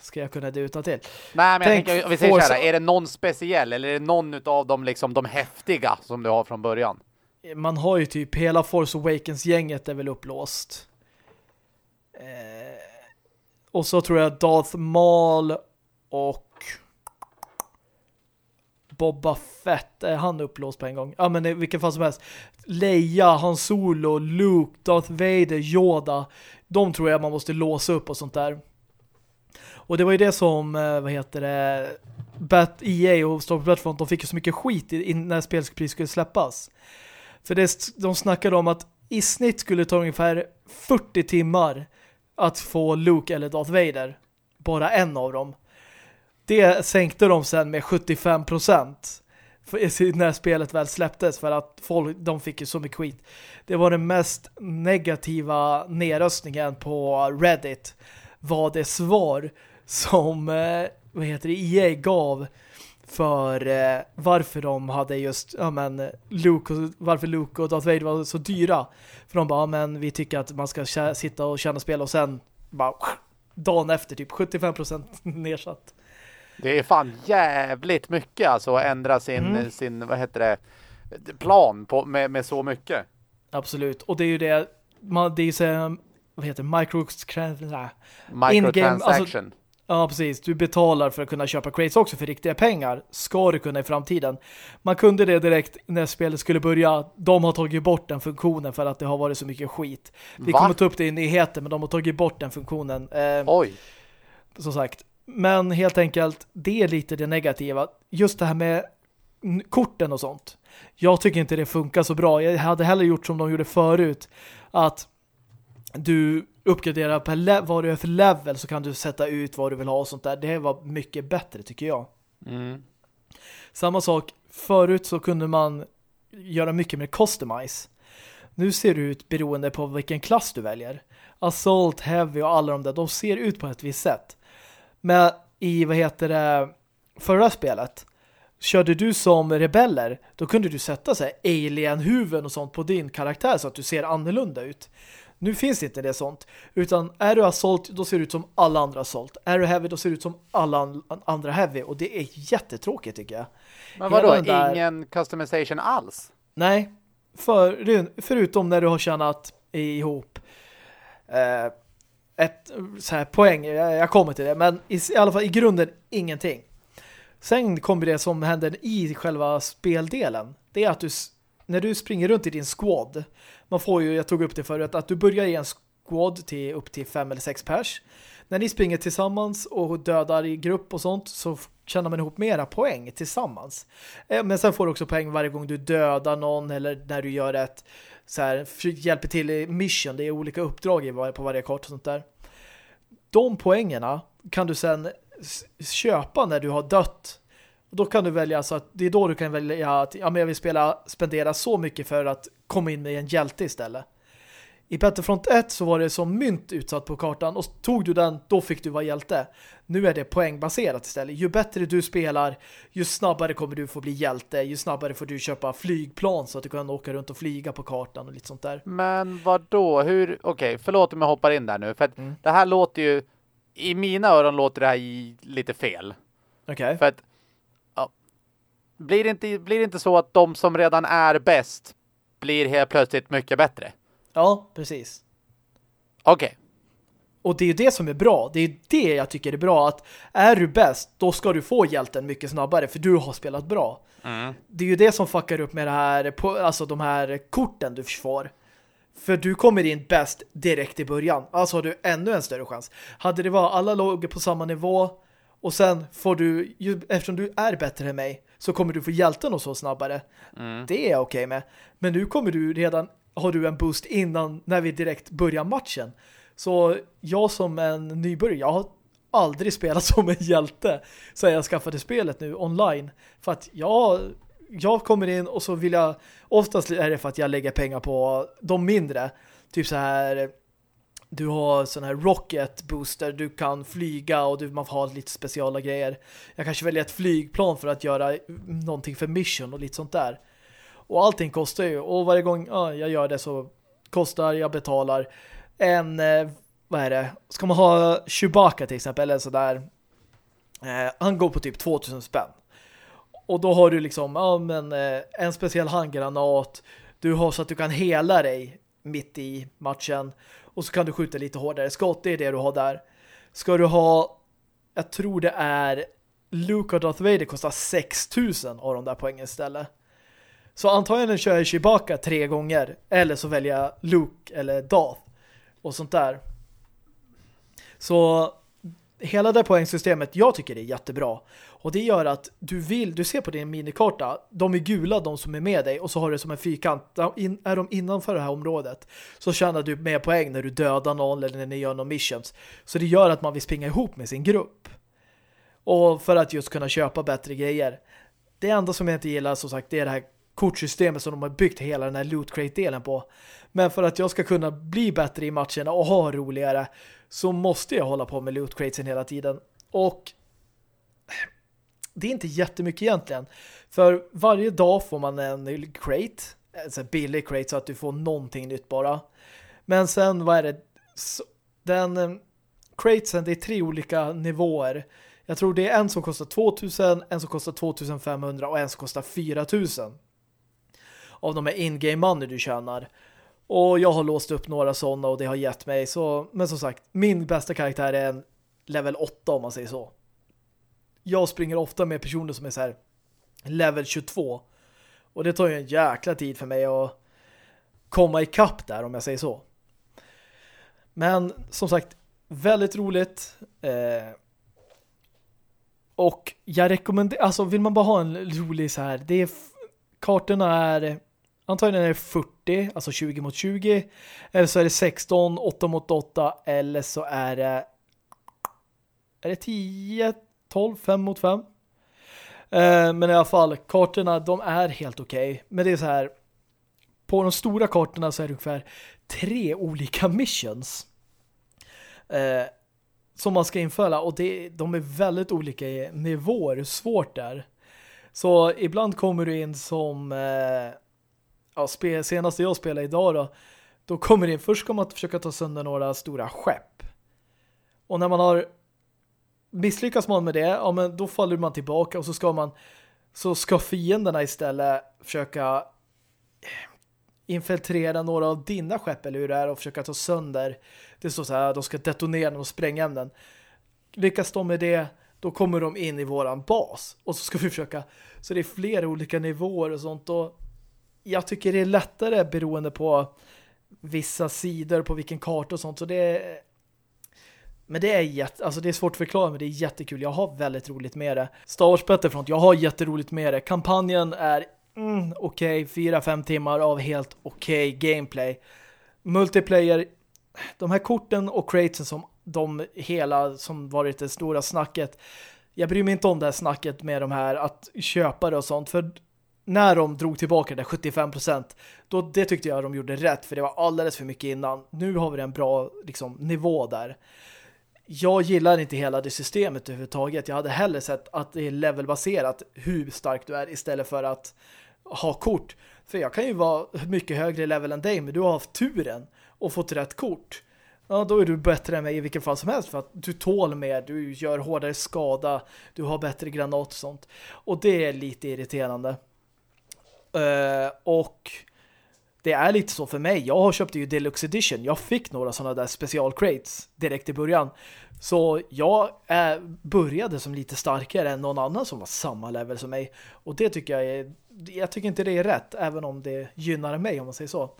Ska jag kunna det utan till? Nej, men Tänk jag tänker, vi säger Force... så här, är det någon speciell eller är det någon av dem liksom de häftiga som du har från början? Man har ju typ hela Force Awakens-gänget är väl upplåst. Eh... Och så tror jag Darth Maul och Boba Fett, är han upplåst på en gång? Ja men i vilken fall som helst. Leia, Han Solo, Luke, Darth Vader, Yoda. De tror jag man måste låsa upp och sånt där. Och det var ju det som, eh, vad heter det, Bat EA och Star Battlefront, de fick ju så mycket skit när spelpris skulle släppas. För det, de snackade om att i snitt skulle det ta ungefär 40 timmar att få Luke eller Darth Vader. Bara en av dem. Det sänkte de sen med 75 procent när spelet väl släpptes för att folk, de fick ju så mycket skit. Det var den mest negativa nedröstningen på Reddit var det svar som eh, vad heter det, EA gav för eh, varför de hade just ja, men, Luke och, varför Luke och Darth Vader var så dyra. För de bara, ja, men vi tycker att man ska sitta och tjäna spel och sen bara dagen efter typ 75% nedsatt. Det är fan jävligt mycket alltså att ändra sin, Mm. sin vad heter det, plan på, med, med så mycket. Absolut. Och det är ju det, man, det är ju så vad heter det, micro... nej. Microtransaction. Ja, precis. Du betalar för att kunna köpa crates också för riktiga pengar. Ska du kunna i framtiden. Man kunde det direkt när spelet skulle börja. De har tagit bort den funktionen för att det har varit så mycket skit. Vi Va? kommer ta upp det i nyheter, men de har tagit bort den funktionen. Eh, Oj. som sagt. Men helt enkelt, det är lite det negativa. Just det här med korten och sånt. Jag tycker inte det funkar så bra. Jag hade hellre gjort som de gjorde förut. Att du uppgraderar per vad du är för level så kan du sätta ut vad du vill ha och sånt där. Det var mycket bättre tycker jag. Mm. Samma sak, förut så kunde man göra mycket mer customize. Nu ser det ut beroende på vilken klass du väljer. Assault, Heavy och alla de där, de ser ut på ett visst sätt. Men i, vad heter det, förra spelet körde du som rebeller, då kunde du sätta sig alien-huvuden och sånt på din karaktär så att du ser annorlunda ut. Nu finns inte det sånt. Utan är du Assault, då ser du ut som alla andra Assault. Är du Heavy, då ser du ut som alla an- andra Heavy. Och det är jättetråkigt tycker jag. Men vadå, där- ingen customization alls? Nej, för, förutom när du har tjänat ihop eh, ett så här poäng, jag, jag kommer till det, men i, i alla fall i grunden ingenting. Sen kommer det som händer i själva speldelen. Det är att du, när du springer runt i din squad, man får ju, jag tog upp det förut, att du börjar i en squad till upp till fem eller sex pers. När ni springer tillsammans och dödar i grupp och sånt så tjänar man ihop mera poäng tillsammans. Eh, men sen får du också poäng varje gång du dödar någon eller när du gör ett så här, hjälper till i mission. Det är olika uppdrag i på varje kort och sånt där. De poängerna kan du sen köpa när du har dött. Då kan du välja så att det är då du kan välja att ja, men jag vill spela, spendera så mycket för att komma in med en hjälte istället. I Battlefront 1 så var det som mynt utsatt på kartan och tog du den, då fick du vara hjälte. Nu är det poängbaserat istället. Ju bättre du spelar, ju snabbare kommer du få bli hjälte. Ju snabbare får du köpa flygplan så att du kan åka runt och flyga på kartan och lite sånt där. Men vad då? Hur, okej, förlåt om jag hoppar in där nu. För att Mm. det här låter ju, i mina öron låter det här lite fel. Okej. För att, ja, blir det, inte, blir det inte så att de som redan är bäst blir helt plötsligt mycket bättre? Ja, precis. Okej. Och det är ju det som är bra. Det är det jag tycker är bra. Att är du bäst, då ska du få hjälten mycket snabbare för du har spelat bra. Mm. Det är ju det som fuckar upp med det här, alltså de här korten du får. För du kommer in bäst direkt i början. Alltså har du ännu en större chans. Hade det varit alla låg på samma nivå och sen får du, eftersom du är bättre än mig, så kommer du få hjälten och så snabbare. Mm. Det är jag okej med. Men nu kommer du redan, har du en boost innan när vi direkt börjar matchen. Så jag som en nybörjare, jag har aldrig spelat som en hjälte så jag skaffade spelet nu online. För att jag, jag kommer in och så vill jag, oftast är det för att jag lägger pengar på de mindre. Typ så här, du har sån här rocket booster, du kan flyga och du, man har lite speciala grejer. Jag kanske väljer ett flygplan för att göra någonting för mission och lite sånt där. Och allting kostar ju. Och varje gång ja, jag gör det så kostar, jag betalar en, eh, vad är det? Ska man ha Chewbacca till exempel, eller sådär. Eh, han går på typ 2000 spänn. Och då har du liksom, ja men eh, en speciell handgranat. Du har så att du kan hela dig mitt i matchen. Och så kan du skjuta lite hårdare skott, det är det du har där. Ska du ha, jag tror det är Luke och Darth Vader kostar 6000 av de där poängen istället. Så antagligen kör jag Chewbacca tre gånger. Eller så väljer jag Luke eller Darth. Och sånt där. Så hela det poängsystemet, jag tycker är jättebra. Och det gör att du vill, du ser på din minikarta, de är gula de som är med dig och så har du som en fyrkant. Är de innanför det här området så tjänar du mer poäng när du dödar någon eller när ni gör någon missions. Så det gör att man vill springa ihop med sin grupp. Och för att just kunna köpa bättre grejer. Det enda som jag inte gillar som sagt det är det här kortsystemet som de har byggt hela den här loot crate-delen på. Men för att jag ska kunna bli bättre i matcherna och ha roligare så måste jag hålla på med loot cratesen hela tiden. Och det är inte jättemycket egentligen. För varje dag får man en crate, alltså billig crate så att du får någonting nytt bara. Men sen, vad är det? Den eh, cratesen, det är tre olika nivåer Jag tror det är en som kostar 2000, en som kostar 2500 och en som kostar 4000 av de här in-game money du tjänar. Och jag har låst upp några sådana och det har gett mig så, men som sagt, min bästa karaktär är en level 8 om man säger så. Jag springer ofta med personer som är så här level 22 och det tar ju en jäkla tid för mig att komma i kapp där om jag säger så. Men som sagt, väldigt roligt. Eh, och jag rekommenderar, alltså vill man bara ha en rolig så här, det är kartorna är antagligen är det 40, alltså 20 mot 20 eller så är det 16, 8 mot 8 eller så är det är det 10, 12, 5 mot 5 eh, men i alla fall, kartorna de är helt okej, okay. men det är så här på de stora kartorna så är det ungefär tre olika missions eh, som man ska införa och det, de är väldigt olika i nivåer, svårt där. Så ibland kommer du in som eh, ja, senaste jag spelade idag då, då kommer det in, först ska man försöka ta sönder några stora skepp. Och när man har misslyckas man med det, ja men då faller man tillbaka och så ska man så ska fienderna istället försöka infiltrera några av dina skepp eller hur det är och försöka ta sönder. Det står så här, de ska detonera dem och spränga ämnen. Lyckas de med det, då kommer de in i våran bas. Och så ska vi försöka, så det är flera olika nivåer och sånt. Och jag tycker det är lättare beroende på vissa sidor, på vilken karta och sånt. Så det är, men det är jätte, alltså det är svårt att förklara men det är jättekul. Jag har väldigt roligt med det. Star Wars Battlefront, jag har jätteroligt med det. Kampanjen är mm, okej, okay, 4-5 timmar av helt okej okay gameplay. Multiplayer, de här korten och cratesen som de hela som varit det stora snacket. Jag bryr mig inte om det här snacket med de här att köpa det och sånt för när de drog tillbaka det 75% då det tyckte jag de gjorde rätt för det var alldeles för mycket innan. Nu har vi en bra liksom, nivå där. Jag gillar inte hela det systemet överhuvudtaget. Jag hade hellre sett att det är levelbaserat hur stark du är istället för att ha kort. För jag kan ju vara mycket högre level än dig, men du har haft turen och fått rätt kort. Ja, då är du bättre än mig i vilken fall som helst för att du tål mer, du gör hårdare skada, du har bättre granat och sånt. Och det är lite irriterande. Uh, och det är lite så för mig. Jag har köpt ju Deluxe Edition. Jag fick några sådana där special crates direkt i början. Så jag är, började som lite starkare än någon annan som var samma level som mig. Och det tycker jag är, jag tycker inte det är rätt, även om det gynnar mig om man säger så.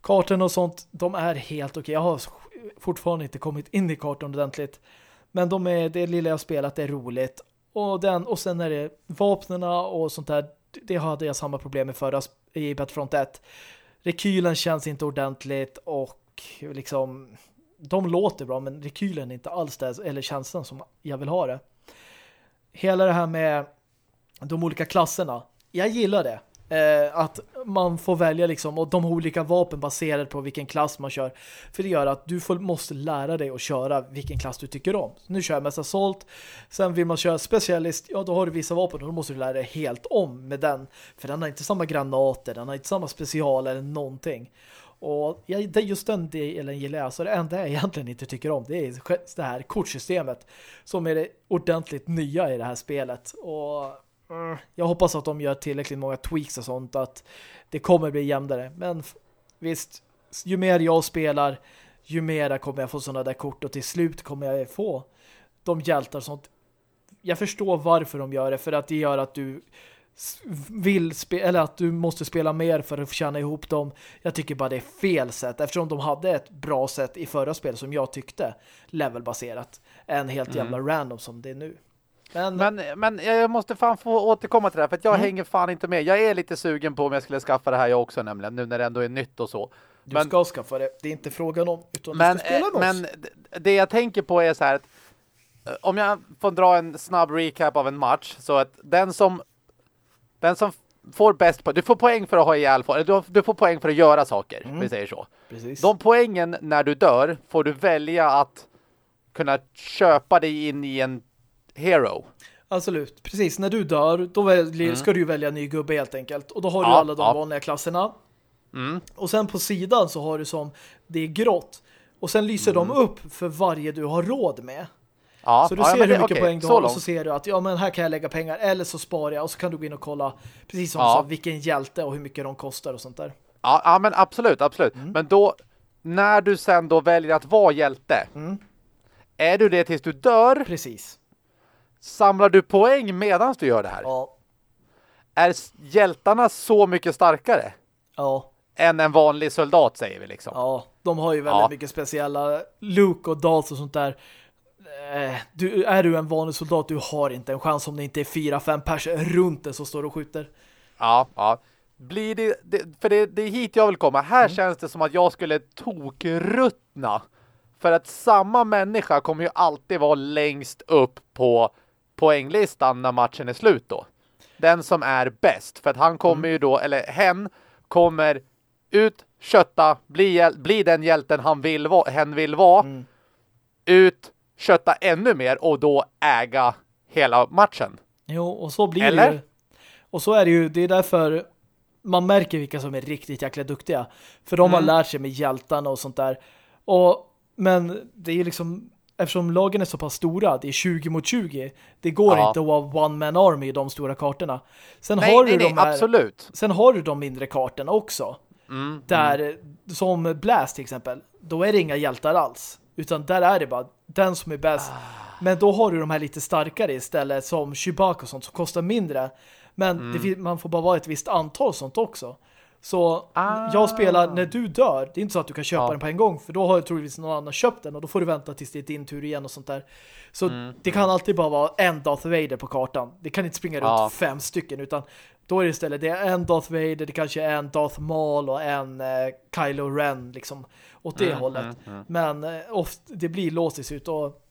Kartorna och sånt, de är helt okej. Okay. Jag har fortfarande inte kommit in i kartan ordentligt. Men de är, det lilla jag spelat är roligt. Och, den, och sen är det vapnena och sånt där. Det hade jag samma problem med förra i Battlefront 1. Rekylen känns inte ordentligt och liksom de låter bra men rekylen är inte alls det, eller känslan som jag vill ha det. Hela det här med de olika klasserna. Jag gillar det. Eh, att man får välja liksom och de olika vapen baserade på vilken klass man kör. För det gör att du får, måste lära dig att köra vilken klass du tycker om. Nu kör jag mest assault. Sen vill man köra specialist. Ja, då har du vissa vapen och då måste du lära dig helt om med den. För den har inte samma granater, den har inte samma special eller någonting. Och ja, det är just den delen gillar jag. Så det enda jag egentligen inte tycker om det är det här kortsystemet som är det ordentligt nya i det här spelet. Och jag hoppas att de gör tillräckligt många tweaks och sånt att det kommer bli jämnare. Men visst, ju mer jag spelar ju mer kommer jag få sådana där kort och till slut kommer jag få de hjältar och sånt. Jag förstår varför de gör det för att det gör att du vill spela eller att du måste spela mer för att tjäna ihop dem. Jag tycker bara det är fel sätt eftersom de hade ett bra sätt i förra spelet som jag tyckte levelbaserat än helt mm. jävla random som det är nu. Men, men, men jag måste fan få återkomma till det här för jag mm. hänger fan inte med. Jag är lite sugen på om jag skulle skaffa det här jag också nämligen nu när det ändå är nytt och så. Du men, ska skaffa det. Det är inte frågan om utan men, du ska spela med Men det jag tänker på är så här att eh, om jag får dra en snabb recap av en match så att den som den som får bäst poäng, du får poäng för att ha ihjäl du, du får poäng för att göra saker, mm. vi säger så. Precis. De poängen när du dör får du välja att kunna köpa dig in i en hero. Absolut, precis. När du dör, då väljer, mm. ska du välja en ny gubbe helt enkelt. Och då har du alla de ja. vanliga klasserna. Mm. Och sen på sidan så har du som, det är grått. Och sen lyser de mm. upp för varje du har råd med. Ja, så du ja, ser men hur mycket okej, poäng du så har och så ser du att ja men här kan jag lägga pengar eller så sparar jag och så kan du gå in och kolla precis som Ja. sa, vilken hjälte och hur mycket de kostar och sånt där. Ja, ja men absolut, absolut. Mm. Men då, när du sen då väljer att vara hjälte, Mm. är du det tills du dör? Precis. Samlar du poäng medan du gör det här? Ja. Är hjältarna så mycket starkare Ja. än en vanlig soldat säger vi liksom? Ja, de har ju väldigt Ja. mycket speciella look och dals och sånt där. Eh, Du, är du en vanlig soldat, du har inte en chans om det inte är fyra, fem pers runt dig som står och skjuter. Ja, ja. Blir det, det för det, det är hit jag vill komma. Här Mm. känns det som att jag skulle tokruttna. För att samma människa kommer ju alltid vara längst upp på poänglistan när matchen är slut då. Den som är bäst. För att han kommer Mm. ju då, eller hen kommer ut, kötta, bli, bli den hjälten han vill vara, hen vill vara. Mm. Ut, kötta ännu mer och då äga hela matchen. Jo, och så blir Eller? det ju. Och så är det ju, det är därför man märker vilka som är riktigt jäkla duktiga. För de har Mm. lärt sig med hjältarna och sånt där. Och, men det är ju liksom, eftersom lagen är så pass stora, det är 20 mot 20, det går Ja. inte att vara one-man army i de stora kartorna. Sen Nej, har nej, du nej, de här, absolut. Sen har du de mindre kartorna också. Mm, Där, som Blast till exempel, då är det inga hjältar alls. Utan där är det bara den som är bäst. Ah. Men då har du de här lite starkare istället som Chewbacca och sånt som kostar mindre. Men Mm. det, man får bara vara ett visst antal sånt också. Så Ah. jag spelar, när du dör, det är inte så att du kan köpa Ja. den på en gång för då har troligtvis någon annan köpt den och då får du vänta tills det är din tur igen och sånt där. Så Mm, det kan alltid bara vara en Darth Vader på kartan. Det kan inte springa runt Ja. fem stycken utan då är det istället det är en Darth Vader, det kanske är en Darth Maul och en eh, Kylo Ren liksom åt det Mm, hållet. mm, mm. Men eh, oft, det blir låsigt ut och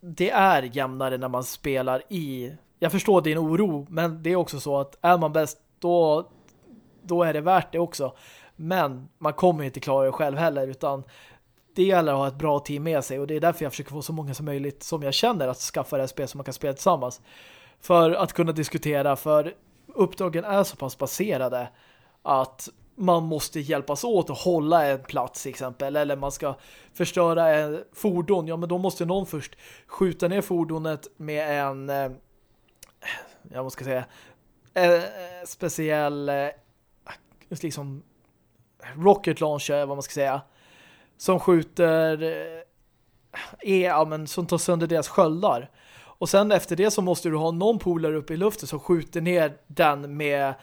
det är jämnare när man spelar i jag förstår din oro, men det är också så att är man bäst, då då är det värt det också. Men man kommer inte klara det själv heller, utan det gäller att ha ett bra team med sig och det är därför jag försöker få så många som möjligt som jag känner att skaffa det här spel som man kan spela tillsammans. För att kunna diskutera, för uppdragen är så pass baserade att man måste hjälpas åt att hålla en plats till exempel, eller man ska förstöra en fordon, ja men då måste någon först skjuta ner fordonet med en eh, jag måste säga en speciell eh, eh, liksom rocket launcher, vad man ska säga som skjuter eh, är, ja, men, som tar sönder deras sköldar. Och sen efter det så måste du ha någon polare uppe i luften som skjuter ner den med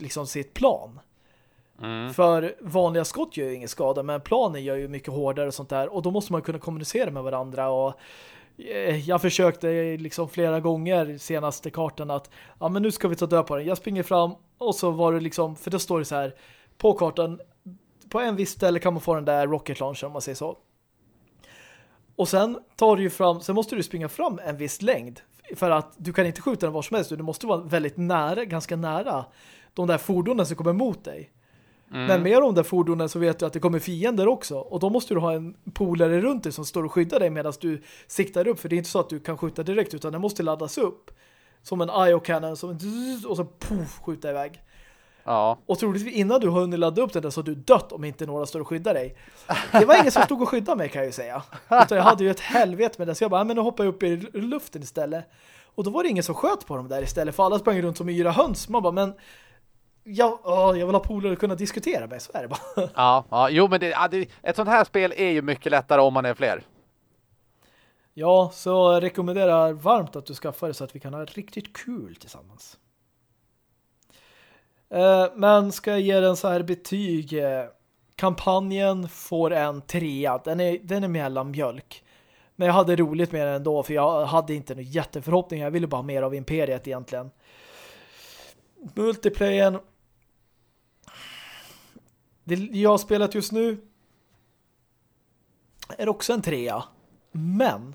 liksom sitt plan. Mm. För vanliga skott gör ju ingen skada, men planen gör ju mycket hårdare och sånt där. Och då måste man kunna kommunicera med varandra och Eh, jag försökte liksom flera gånger senaste kartan att ja men nu ska vi ta död på den. Jag springer fram och så var det liksom, för då står det så här på kartan, på en viss ställe kan man få den där rocket launcher om man säger så. Och sen tar du ju fram, sen måste du springa fram en viss längd för att du kan inte skjuta den var som helst, du måste vara väldigt nära, ganska nära de där fordonen som kommer mot dig. Mm. Men med de där fordonen så vet du att det kommer fiender också. Och då måste du ha en polare runt dig som står och skyddar dig medan du siktar upp. För det är inte så att du kan skjuta direkt utan det måste laddas upp. Som en IO cannon som och så puff, skjuta iväg. Ja. Och troligtvis innan du har hunnit ladda upp den där så har du dött om inte några står och skyddar dig. Det var ingen som stod och skyddade mig kan jag ju säga. Utan jag hade ju ett helvete med det. Så jag bara, "Ja, men nu hoppar jag upp i luften istället. Och då var det ingen som sköt på dem där istället. För alla sprang runt som yra höns. Man bara, men jag, åh, jag vill ha polare att kunna diskutera med. Så är det bara. Ja, ja, jo men det, ja, det, ett sånt här spel är ju mycket lättare om man är fler. Ja, så jag rekommenderar varmt att du skaffar det så att vi kan ha riktigt kul tillsammans. Eh, men ska jag ge den så här betyg? Eh, kampanjen får en trea. Den är, den är mellanmjölk. Men jag hade roligt med den ändå för jag hade inte någon jätteförhoppning. Jag ville bara ha mer av Imperiet egentligen. Multiplayern det jag har spelat just nu är också en trea. Men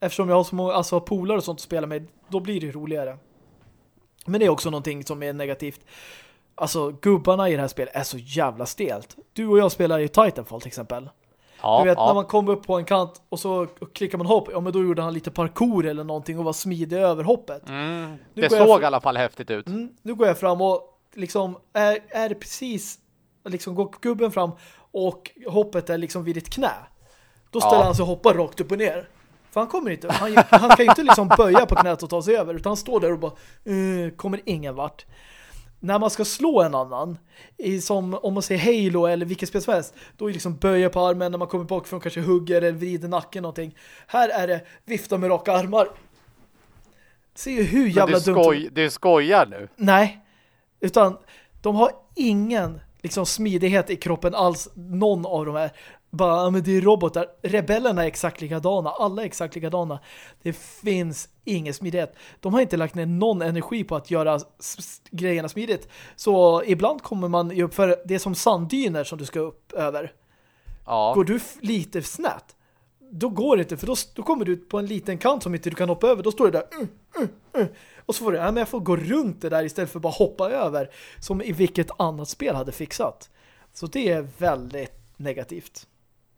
eftersom jag har så många alltså, polare och sånt att spela med, då blir det roligare. Men det är också någonting som är negativt. Alltså, gubbarna i det här spelet är så jävla stelt. Du och jag spelar i Titanfall till exempel. Ja, du vet, ja. när man kommer upp på en kant och så klickar man hopp, ja men då gjorde han lite parkour eller någonting och var smidig över hoppet. Mm, det såg i alla fall häftigt ut. Mm, nu går jag fram och liksom är, är det precis liksom går gubben fram och hoppet är liksom vid ditt knä. Då ställer Ja. han sig och hoppar rakt upp och ner. För han kommer inte, han, han kan ju inte liksom böja på knät och ta sig över utan han står där och bara uh, kommer ingen vart. När man ska slå en annan i, som om man säger Halo eller vilket spel som helst då är liksom böja på armen när man kommer bakifrån kanske hugger eller vrider nacken någonting. Här är det vifta med raka armar. Ser ju hur jävla du skoj, dumt. Du skojar nu? Nej. Utan de har ingen liksom smidighet i kroppen alls. Någon av dem är bara, men det är robotar. Rebellerna är exakt likadana. Alla är exakt likadana. Det finns ingen smidighet. De har inte lagt ner någon energi på att göra grejerna smidigt. Så ibland kommer man ju upp för det är som sanddyner som du ska upp över. Ja. Går du lite snett då går det inte, för då, då kommer du ut på en liten kant som inte du kan hoppa över. Då står du där mm, mm, mm och så får du, ja, men jag får gå runt det där istället för att bara hoppa över som i vilket annat spel hade fixat. Så det är väldigt negativt.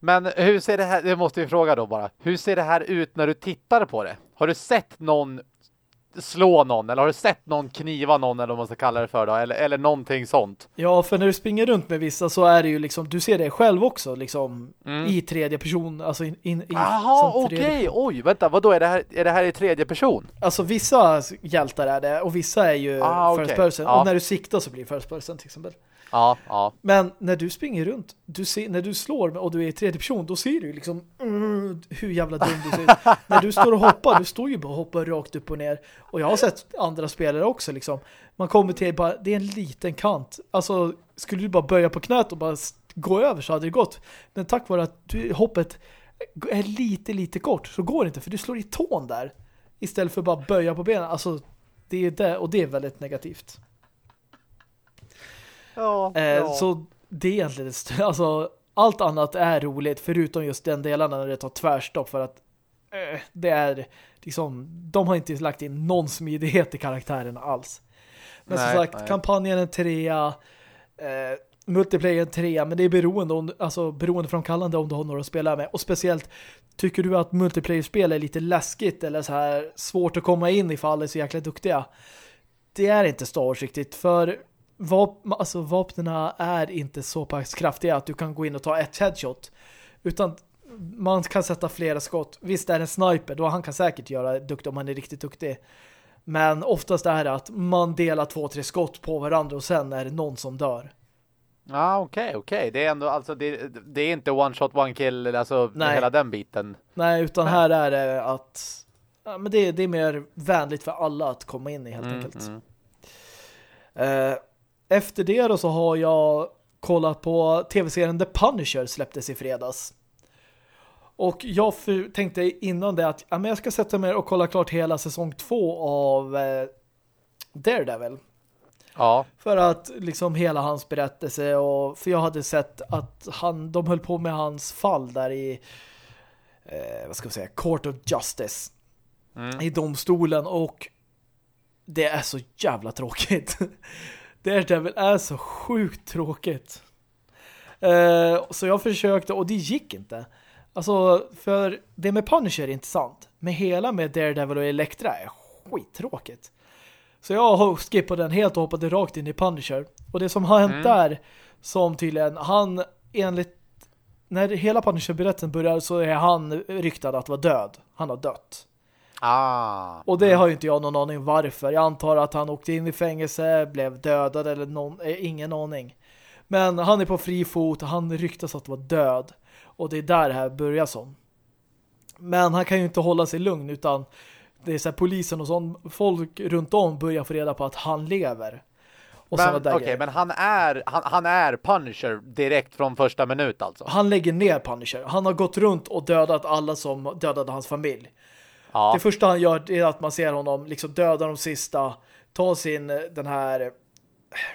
Men hur ser det här, det måste vi fråga då bara. Hur ser det här ut när du tittar på det? Har du sett någon slå någon eller har du sett någon kniva någon eller vad man ska kalla det för då eller, eller någonting sånt. Ja, för när du springer runt med vissa så är det ju liksom, du ser det själv också liksom mm. i tredje person alltså in, in, Jaha, okej, okay. oj, vänta, vad då är det här är det här i tredje person? Alltså vissa hjältar är det och vissa är ju ah, okay. first person ja. och när du siktar så blir first person till exempel. Ja, ja. Men när du springer runt, du ser, när du slår och du är i tredje person, då ser du liksom mm, hur jävla dum du ser ut. När du står och hoppar, du står ju bara och hoppar rakt upp och ner. Och jag har sett andra spelare också liksom. Man kommer till bara, det är en liten kant. Alltså, skulle du bara böja på knät och bara gå över så hade det gått. Men tack vare att du, hoppet är lite, lite kort så går det inte. För du slår i tån där. Istället för att bara böja på benen. Alltså, det är det, och det är väldigt negativt. Ja, eh, ja. Så det är egentligen alltså, allt annat är roligt förutom just den delen när det tar tvärstopp för att eh, det är liksom, de har inte lagt in någon smidighet i karaktären alls. Men nej, som sagt, nej. kampanjen är trea eh, multiplayer trea, men det är beroende, om, alltså, beroende framkallande om du har några att spela med. Och speciellt, tycker du att multiplayer-spel är lite läskigt eller så här svårt att komma in ifall alla är så jäkla duktiga? Det är inte Star Wars riktigt, för vap alltså, vapnena är inte så pass kraftiga att du kan gå in och ta ett headshot. Utan man kan sätta flera skott. Visst är det en sniper, då han kan säkert göra duktig om han är riktigt duktig. Men oftast är det att man delar två, tre skott på varandra och sen är det någon som dör. Ja, ah, okej, okay, okej. Okay. Det är ändå, alltså, det, det, är inte one shot, one kill, alltså Nej. hela den biten. Nej, utan här är det att ja, men det, det är mer vänligt för alla att komma in i helt mm, enkelt. Mm. Uh, efter det då så har jag kollat på tv-serien The Punisher släpptes i fredags. Och jag tänkte innan det att ja, men jag ska sätta mig och kolla klart hela säsong två av eh, Daredevil. Ja. För att liksom hela hans berättelse och för jag hade sett att han, de höll på med hans fall där i eh, vad ska jag säga, Court of Justice mm. i domstolen och det är så jävla tråkigt. Daredevil är så sjukt tråkigt. Uh, så jag försökte, och det gick inte. Alltså, för det med Punisher är intressant. Men hela med Daredevil och Elektra är skittråkigt. Så jag har skippat den helt och hoppade rakt in i Punisher. Och det som har hänt mm. där, som tydligen, han enligt när hela Punisher-berättelsen börjar så är han ryktad att vara död. Han har dött. Ah. Och det har ju inte jag någon aning varför. Jag antar att han åkte in i fängelse, blev dödad eller någon, eh, ingen aning. Men han är på fri fot, han ryktas att vara död. Och det är där det här börjar som. Men han kan ju inte hålla sig lugn utan det är så här, polisen och sånt, folk runt om börjar få reda på att han lever. men okej, okay, men han är, han, han, är Punisher direkt från första minut alltså? Han lägger ner Punisher. Han har gått runt och dödat alla som dödade hans familj. Ja. Det första han gör är att man ser honom liksom döda de sista, ta sin eh, den här eh,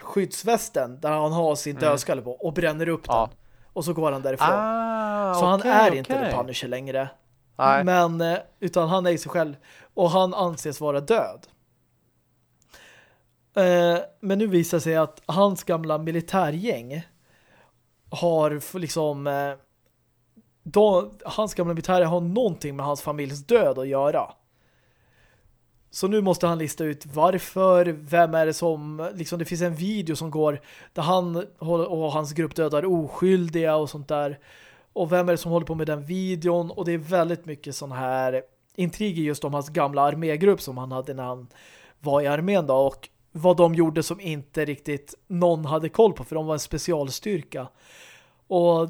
skyddsvästen där han har sin mm. dödskalle på och bränner upp ja. den. Och så går han därifrån. Ah, så okay, han är okay. inte The Punisher längre. Nej. Men, eh, utan han är sig själv. Och han anses vara död. Men nu visar sig att hans gamla militärgäng har liksom då, hans gamla militärer har någonting med hans familjs död att göra. Så nu måste han lista ut varför, vem är det som, liksom det finns en video som går där han och hans grupp dödar oskyldiga och sånt där. Och vem är det som håller på med den videon? Och det är väldigt mycket sån här intriger just om hans gamla armégrupp som han hade när han var i armén då. Och vad de gjorde som inte riktigt någon hade koll på för de var en specialstyrka. Och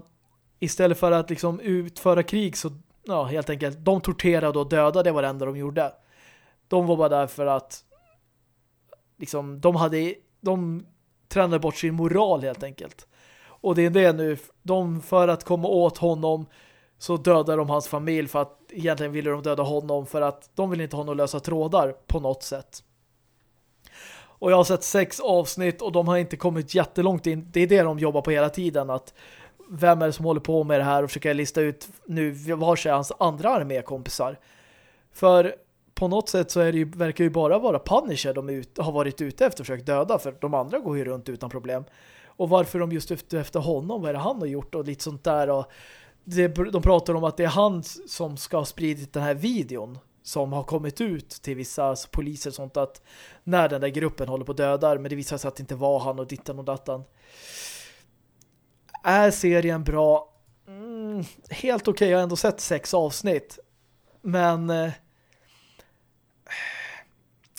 istället för att liksom utföra krig så ja, helt enkelt, de torterade och dödade var det enda de gjorde. De var bara där för att liksom, de hade de tränade bort sin moral helt enkelt. Och det är det nu, de för att komma åt honom så dödar de hans familj för att egentligen ville de döda honom för att de vill inte ha några lösa trådar på något sätt. Och jag har sett sex avsnitt och de har inte kommit jättelångt in. Det är det de jobbar på hela tiden. Att vem är det som håller på med det här och försöka lista ut nu var sig hans andra armékompisar. För på något sätt så är det ju, verkar ju bara vara Punisher de ut, har varit ute efter och försökt döda för de andra går ju runt utan problem. Och varför de just efter, efter honom, vad är det han har gjort och lite sånt där och det, de pratar om att det är han som ska ha spridit den här videon som har kommit ut till vissa alltså, poliser och sånt att när den där gruppen håller på att dödar men det visar sig att det inte var han och dittan och dattan. Är serien bra? Mm, helt okej, okay. jag har ändå sett sex avsnitt. Men eh,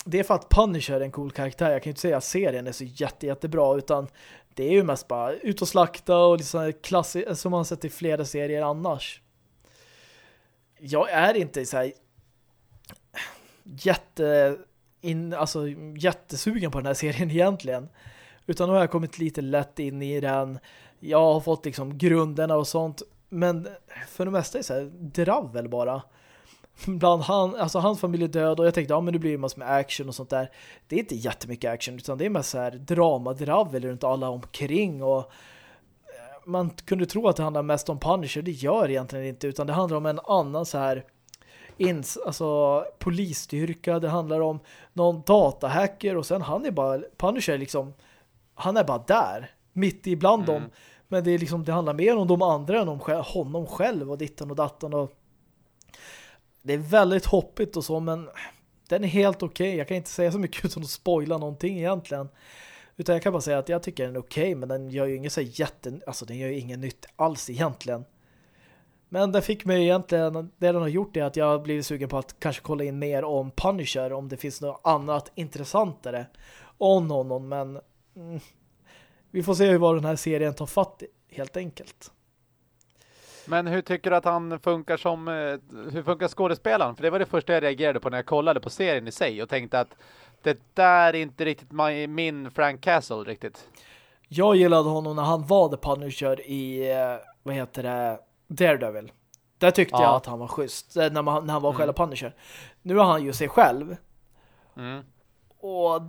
det är för att Punisher är en cool karaktär. Jag kan ju inte säga att serien är så jätte, jättebra utan det är ju mest bara ut och slakta och liksom klassiskt som man sett i flera serier annars. Jag är inte så här jätte in, alltså jättesugen på den här serien egentligen. Utan nu har jag kommit lite lätt in i den. Jag har fått liksom grunderna och sånt. Men för det mesta är det så här dravel bara. Bland han, alltså hans familj är död och jag tänkte, ja men det blir ju massor med action och sånt där. Det är inte jättemycket action utan det är mest så här drama, dravel runt alla omkring och eh, man kunde tro att det handlar mest om Punisher. Det gör egentligen inte utan det handlar om en annan så här ins, alltså polisstyrka. Det handlar om någon datahacker och sen han är bara, Punisher liksom, han är bara där, mitt ibland mm. dem. Men det är liksom, det handlar mer om de andra än om honom själv och ditten och datten och det är väldigt hoppigt och så, men den är helt okej. Okay. Jag kan inte säga så mycket utan att spoila någonting egentligen. Utan jag kan bara säga att jag tycker den är okej, okay, men den gör ju inget så jätte... Alltså den gör ju inget nytt alls egentligen. Men det fick mig egentligen, det den har gjort är att jag har blivit sugen på att kanske kolla in mer om Punisher, om det finns något annat intressantare om honom, men mm, vi får se hur vad den här serien tar fatt helt enkelt. Men hur tycker du att han funkar som, eh, hur funkar skådespelaren? För det var det första jag reagerade på när jag kollade på serien i sig och tänkte att det där är inte riktigt min Frank Castle riktigt. Jag gillade honom när han var The Punisher i, eh, vad heter det, Daredevil. Där tyckte ja. jag att han var schysst eh, när, man, när han var mm. själva Punisher. Nu har han ju sig själv. Mm. Och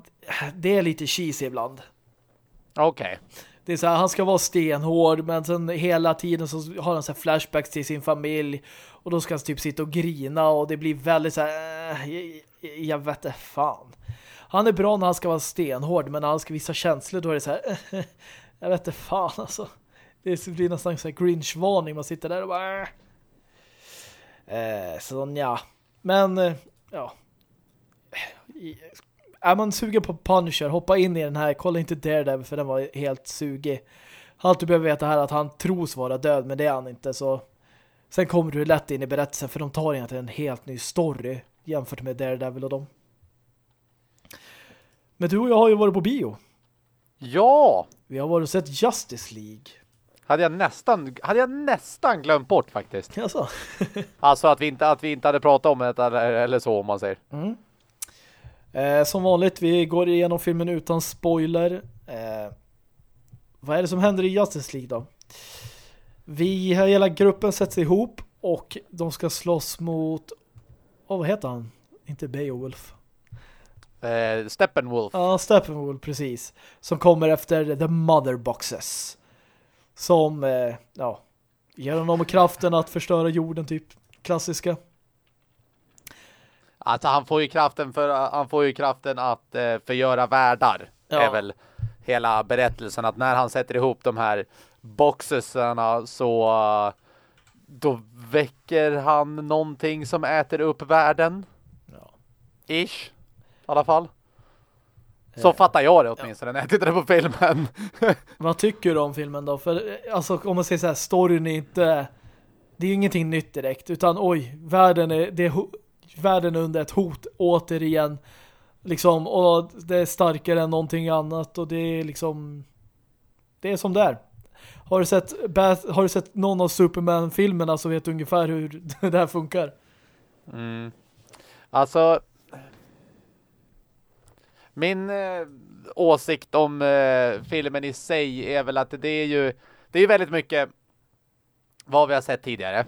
det är lite cheesy ibland. Okej. Okay. Det är så här, han ska vara stenhård men sen hela tiden så har han så flashbacks till sin familj och då ska han typ sitta och grina och det blir väldigt så här, äh, jag, jag vet inte fan. Han är bra när han ska vara stenhård men när han ska visa känslor då är det så här, äh, jag vet inte fan alltså. Det blir nästan så här Grinch-varning man sitter där och bara äh. Eh, eh så ja. Men eh, ja är man sugen på Punisher, hoppa in i den här. Kolla inte Daredevil för den var helt sugig. Allt du behöver veta här är att han tros vara död, men det är han inte. Så Sen kommer du lätt in i berättelsen för de tar egentligen en helt ny story jämfört med Daredevil och dem. Men du och jag har ju varit på bio. Ja! Vi har varit och sett Justice League. Hade jag nästan, hade jag nästan glömt bort faktiskt. Alltså. alltså att vi, inte, att vi inte hade pratat om det eller, eller så om man säger. Mm. Eh, som vanligt, vi går igenom filmen utan spoiler. Eh, vad är det som händer i Justice League då? Vi, hela gruppen sätts ihop och de ska slåss mot oh, vad heter han? Inte Beowulf. Eh, Steppenwolf. Ja, Steppenwolf, precis. Som kommer efter The Mother Boxes. Som, eh, ja, ger honom kraften att förstöra jorden, typ. Klassiska. Alltså han får ju kraften för han får ju kraften att eh, förgöra världar. Ja. Är väl hela berättelsen att när han sätter ihop de här boxesarna så då väcker han någonting som äter upp världen. Ja. Ish. I alla fall. Så eh, fattar jag det åtminstone ja. när jag tittade på filmen. Vad tycker du om filmen då? För alltså om man säger så här, storyn är inte det är ju ingenting nytt direkt utan oj, världen är, det är världen är under ett hot återigen liksom, och det är starkare än någonting annat och det är liksom det är som det är. Har du sett, har du sett någon av Superman-filmerna så vet du ungefär hur det här funkar. Mm. Alltså min eh, åsikt om eh, filmen i sig är väl att det är ju det är väldigt mycket vad vi har sett tidigare.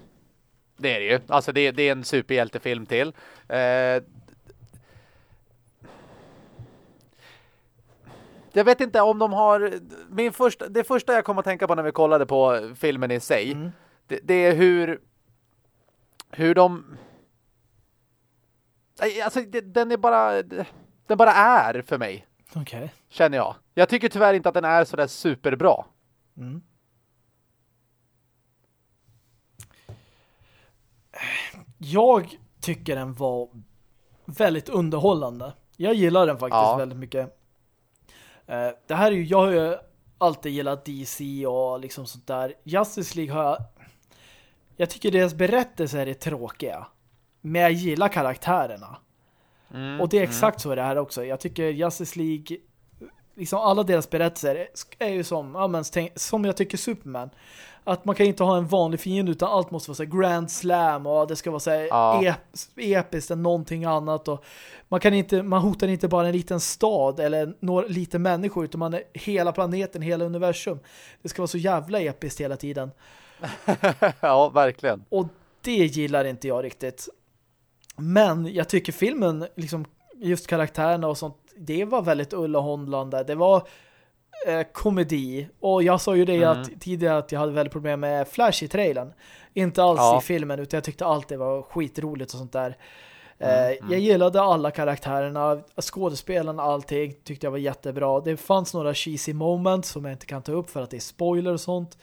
Det är det ju. Alltså det, det är en superhjältefilm till. Eh, jag vet inte om de har min första, det första jag kom att tänka på när vi kollade på filmen i sig mm. det, det, är hur hur de alltså det, den är bara den bara är för mig. Okay. Känner jag. Jag tycker tyvärr inte att den är sådär superbra. Mm. Jag tycker den var väldigt underhållande. Jag gillar den faktiskt ja. väldigt mycket. Eh, det här är ju, jag har ju alltid gillat DC och liksom sånt där. Justice League har jag jag tycker deras berättelser är tråkiga. Men jag gillar karaktärerna. Mm, och det är mm. exakt mm. så det här också. Jag tycker Justice League liksom alla deras berättelser är ju som, ja, men, som jag tycker Superman. Att man kan inte ha en vanlig fiende utan allt måste vara så Grand Slam och det ska vara så ja. ep episkt än någonting annat och man kan inte, man hotar inte bara en liten stad eller några lite människor utan man är hela planeten, hela universum. Det ska vara så jävla episkt hela tiden. ja, verkligen. Och det gillar inte jag riktigt. Men jag tycker filmen, liksom just karaktärerna och sånt, det var väldigt underhållande. Det var eh, komedi. Och jag sa ju det mm. att, tidigare att jag hade väldigt problem med Flash i trailern. Inte alls ja. i filmen utan jag tyckte allt det var skitroligt och sånt där. Eh, mm, mm. Jag gillade alla karaktärerna, skådespelarna, allting tyckte jag var jättebra. Det fanns några cheesy moments som jag inte kan ta upp för att det är spoiler och sånt.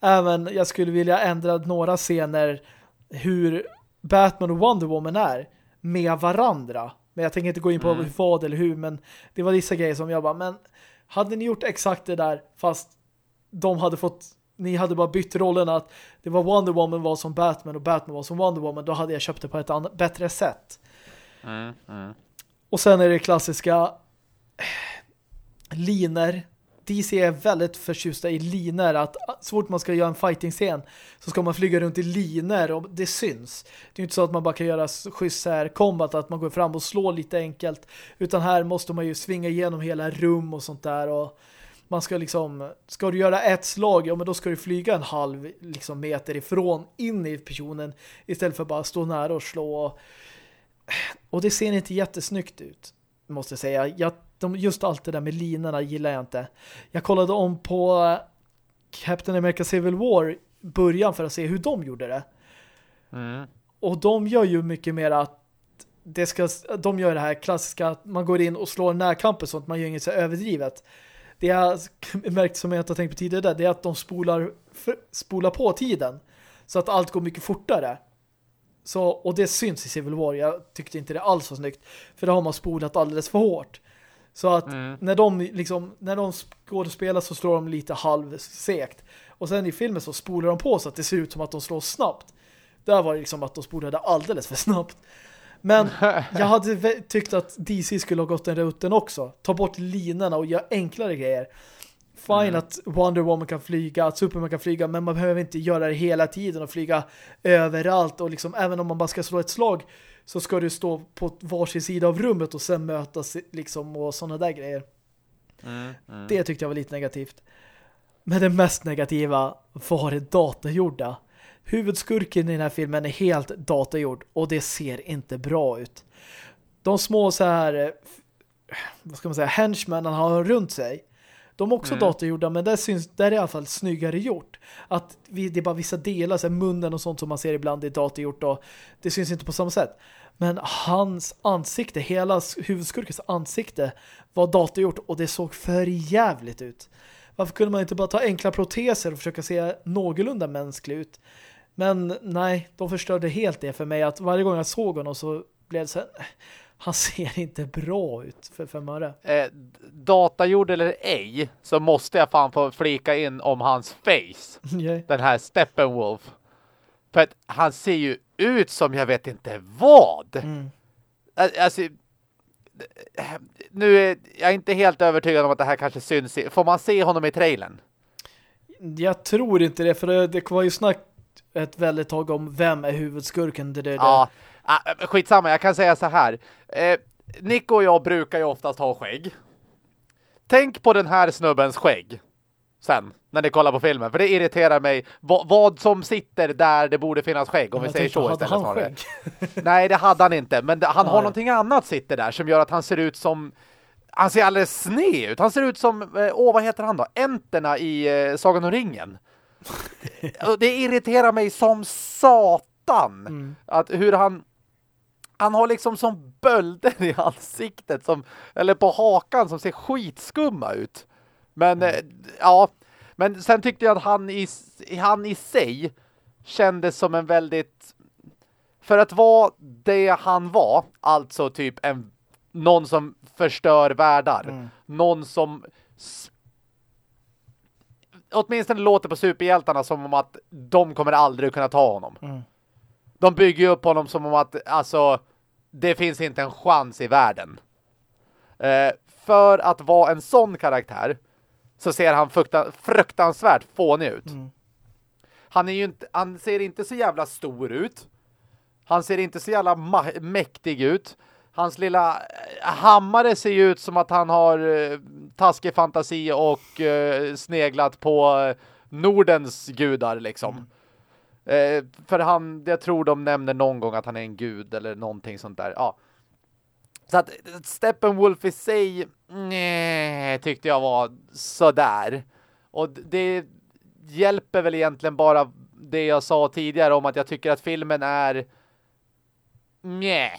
Även jag skulle vilja ändra några scener hur Batman och Wonder Woman är med varandra. Men jag tänker inte gå in på mm. vad eller hur, men det var vissa grejer som jag bara, men hade ni gjort exakt det där fast de hade fått ni hade bara bytt rollerna att det var Wonder Woman var som Batman och Batman var som Wonder Woman, då hade jag köpt det på ett annat, bättre sätt. Mm, mm. Och sen är det klassiska liner DC är väldigt förtjusta i liner att så fort man ska göra en fighting-scen så ska man flyga runt i liner och det syns. Det är inte så att man bara kan göra schysst här combat att man går fram och slår lite enkelt utan här måste man ju svinga igenom hela rum och sånt där och man ska liksom, ska du göra ett slag, ja men då ska du flyga en halv liksom, meter ifrån in i personen istället för bara stå nära och slå. Och det ser inte jättesnyggt ut, måste jag säga. Jag de, just allt det där med linorna gillar jag inte. Jag kollade om på Captain America Civil War början för att se hur de gjorde det. Mm. Och de gör ju mycket mer att det ska, de gör det här klassiska att man går in och slår närkamper sånt man gör inget så överdrivet. Det jag märkt som jag inte har tänkt på tidigare det är att de spolar, spolar på tiden så att allt går mycket fortare. Så, och det syns i Civil War. Jag tyckte inte det alls var snyggt. För då har man spolat alldeles för hårt. Så att mm. när de liksom när de skådespelar så slår de lite halvsekt. Och sen i filmen så spolar de på så att det ser ut som att de slår snabbt. Där var det liksom att de spolade alldeles för snabbt. Men jag hade tyckt att DC skulle ha gått den rutten också. Ta bort linorna och göra enklare grejer. Fine mm. att Wonder Woman kan flyga, att Superman kan flyga, men man behöver inte göra det hela tiden och flyga överallt. Och liksom, även om man bara ska slå ett slag så ska du stå på varsin sida av rummet och sen mötas liksom och sådana där grejer. Mm, mm. Det tyckte jag var lite negativt. Men det mest negativa var det datagjorda. Huvudskurken i den här filmen är helt datagjord och det ser inte bra ut. De små så här eh, vad ska man säga, henchmen han har runt sig de är också mm. datagjorda men där, syns, där är i alla fall snyggare gjort. Att vi, det är bara vissa delar, så här, munnen och sånt som man ser ibland är datagjort och det syns inte på samma sätt. Men hans ansikte, hela huvudskurkens ansikte var datagjort och det såg för jävligt ut. Varför kunde man inte bara ta enkla proteser och försöka se någorlunda mänsklig ut? Men nej, de förstörde helt det för mig att varje gång jag såg honom så blev det så här, han ser inte bra ut för fem öre. Eh, datagjord eller ej så måste jag fan få flika in om hans face. Yeah. Den här Steppenwolf. För att han ser ju ut som jag vet inte vad. Mm. Alltså, nu är jag inte helt övertygad om att det här kanske syns. I, får man se honom i trailern? Jag tror inte det, för det, det var ju snack ett väldigt tag om vem är huvudskurken. Det, det, ja, ah, skitsamma. Jag kan säga så här. Eh, Nick och jag brukar ju oftast ha skägg. Tänk på den här snubbens skägg sen, när ni kollar på filmen. För det irriterar mig vad, vad som sitter där det borde finnas skägg, om vi säger så istället. Han skägg? Nej, det hade han inte. Men det, han ja, har ja. någonting annat sitter där som gör att han ser ut som... Han ser alldeles sned ut. Han ser ut som... Eh, åh, vad heter han då? Enterna i eh, Sagan om ringen. det irriterar mig som satan. Mm. Att hur han han har liksom som bölder i ansiktet som, eller på hakan som ser skitskumma ut. Men mm. eh, ja, men sen tyckte jag att han i, han i sig kändes som en väldigt för att vara det han var, alltså typ en någon som förstör världar. Mm. Någon som åtminstone låter på superhjältarna som om att de kommer aldrig kunna ta honom. Mm. De bygger upp honom som om att alltså det finns inte en chans i världen. Eh, för att vara en sån karaktär så ser han fruktan fruktansvärt fånig ut. Mm. Han, är ju inte, han ser inte så jävla stor ut. Han ser inte så jävla mäktig ut. Hans lilla eh, hammare ser ju ut som att han har eh, taskig fantasi och eh, sneglat på eh, Nordens gudar liksom. Mm. Eh, för han, jag tror de nämner någon gång att han är en gud eller någonting sånt där. Ja. Så att Steppenwolf i sig nej, tyckte jag var sådär. Och det hjälper väl egentligen bara det jag sa tidigare om att jag tycker att filmen är mjä,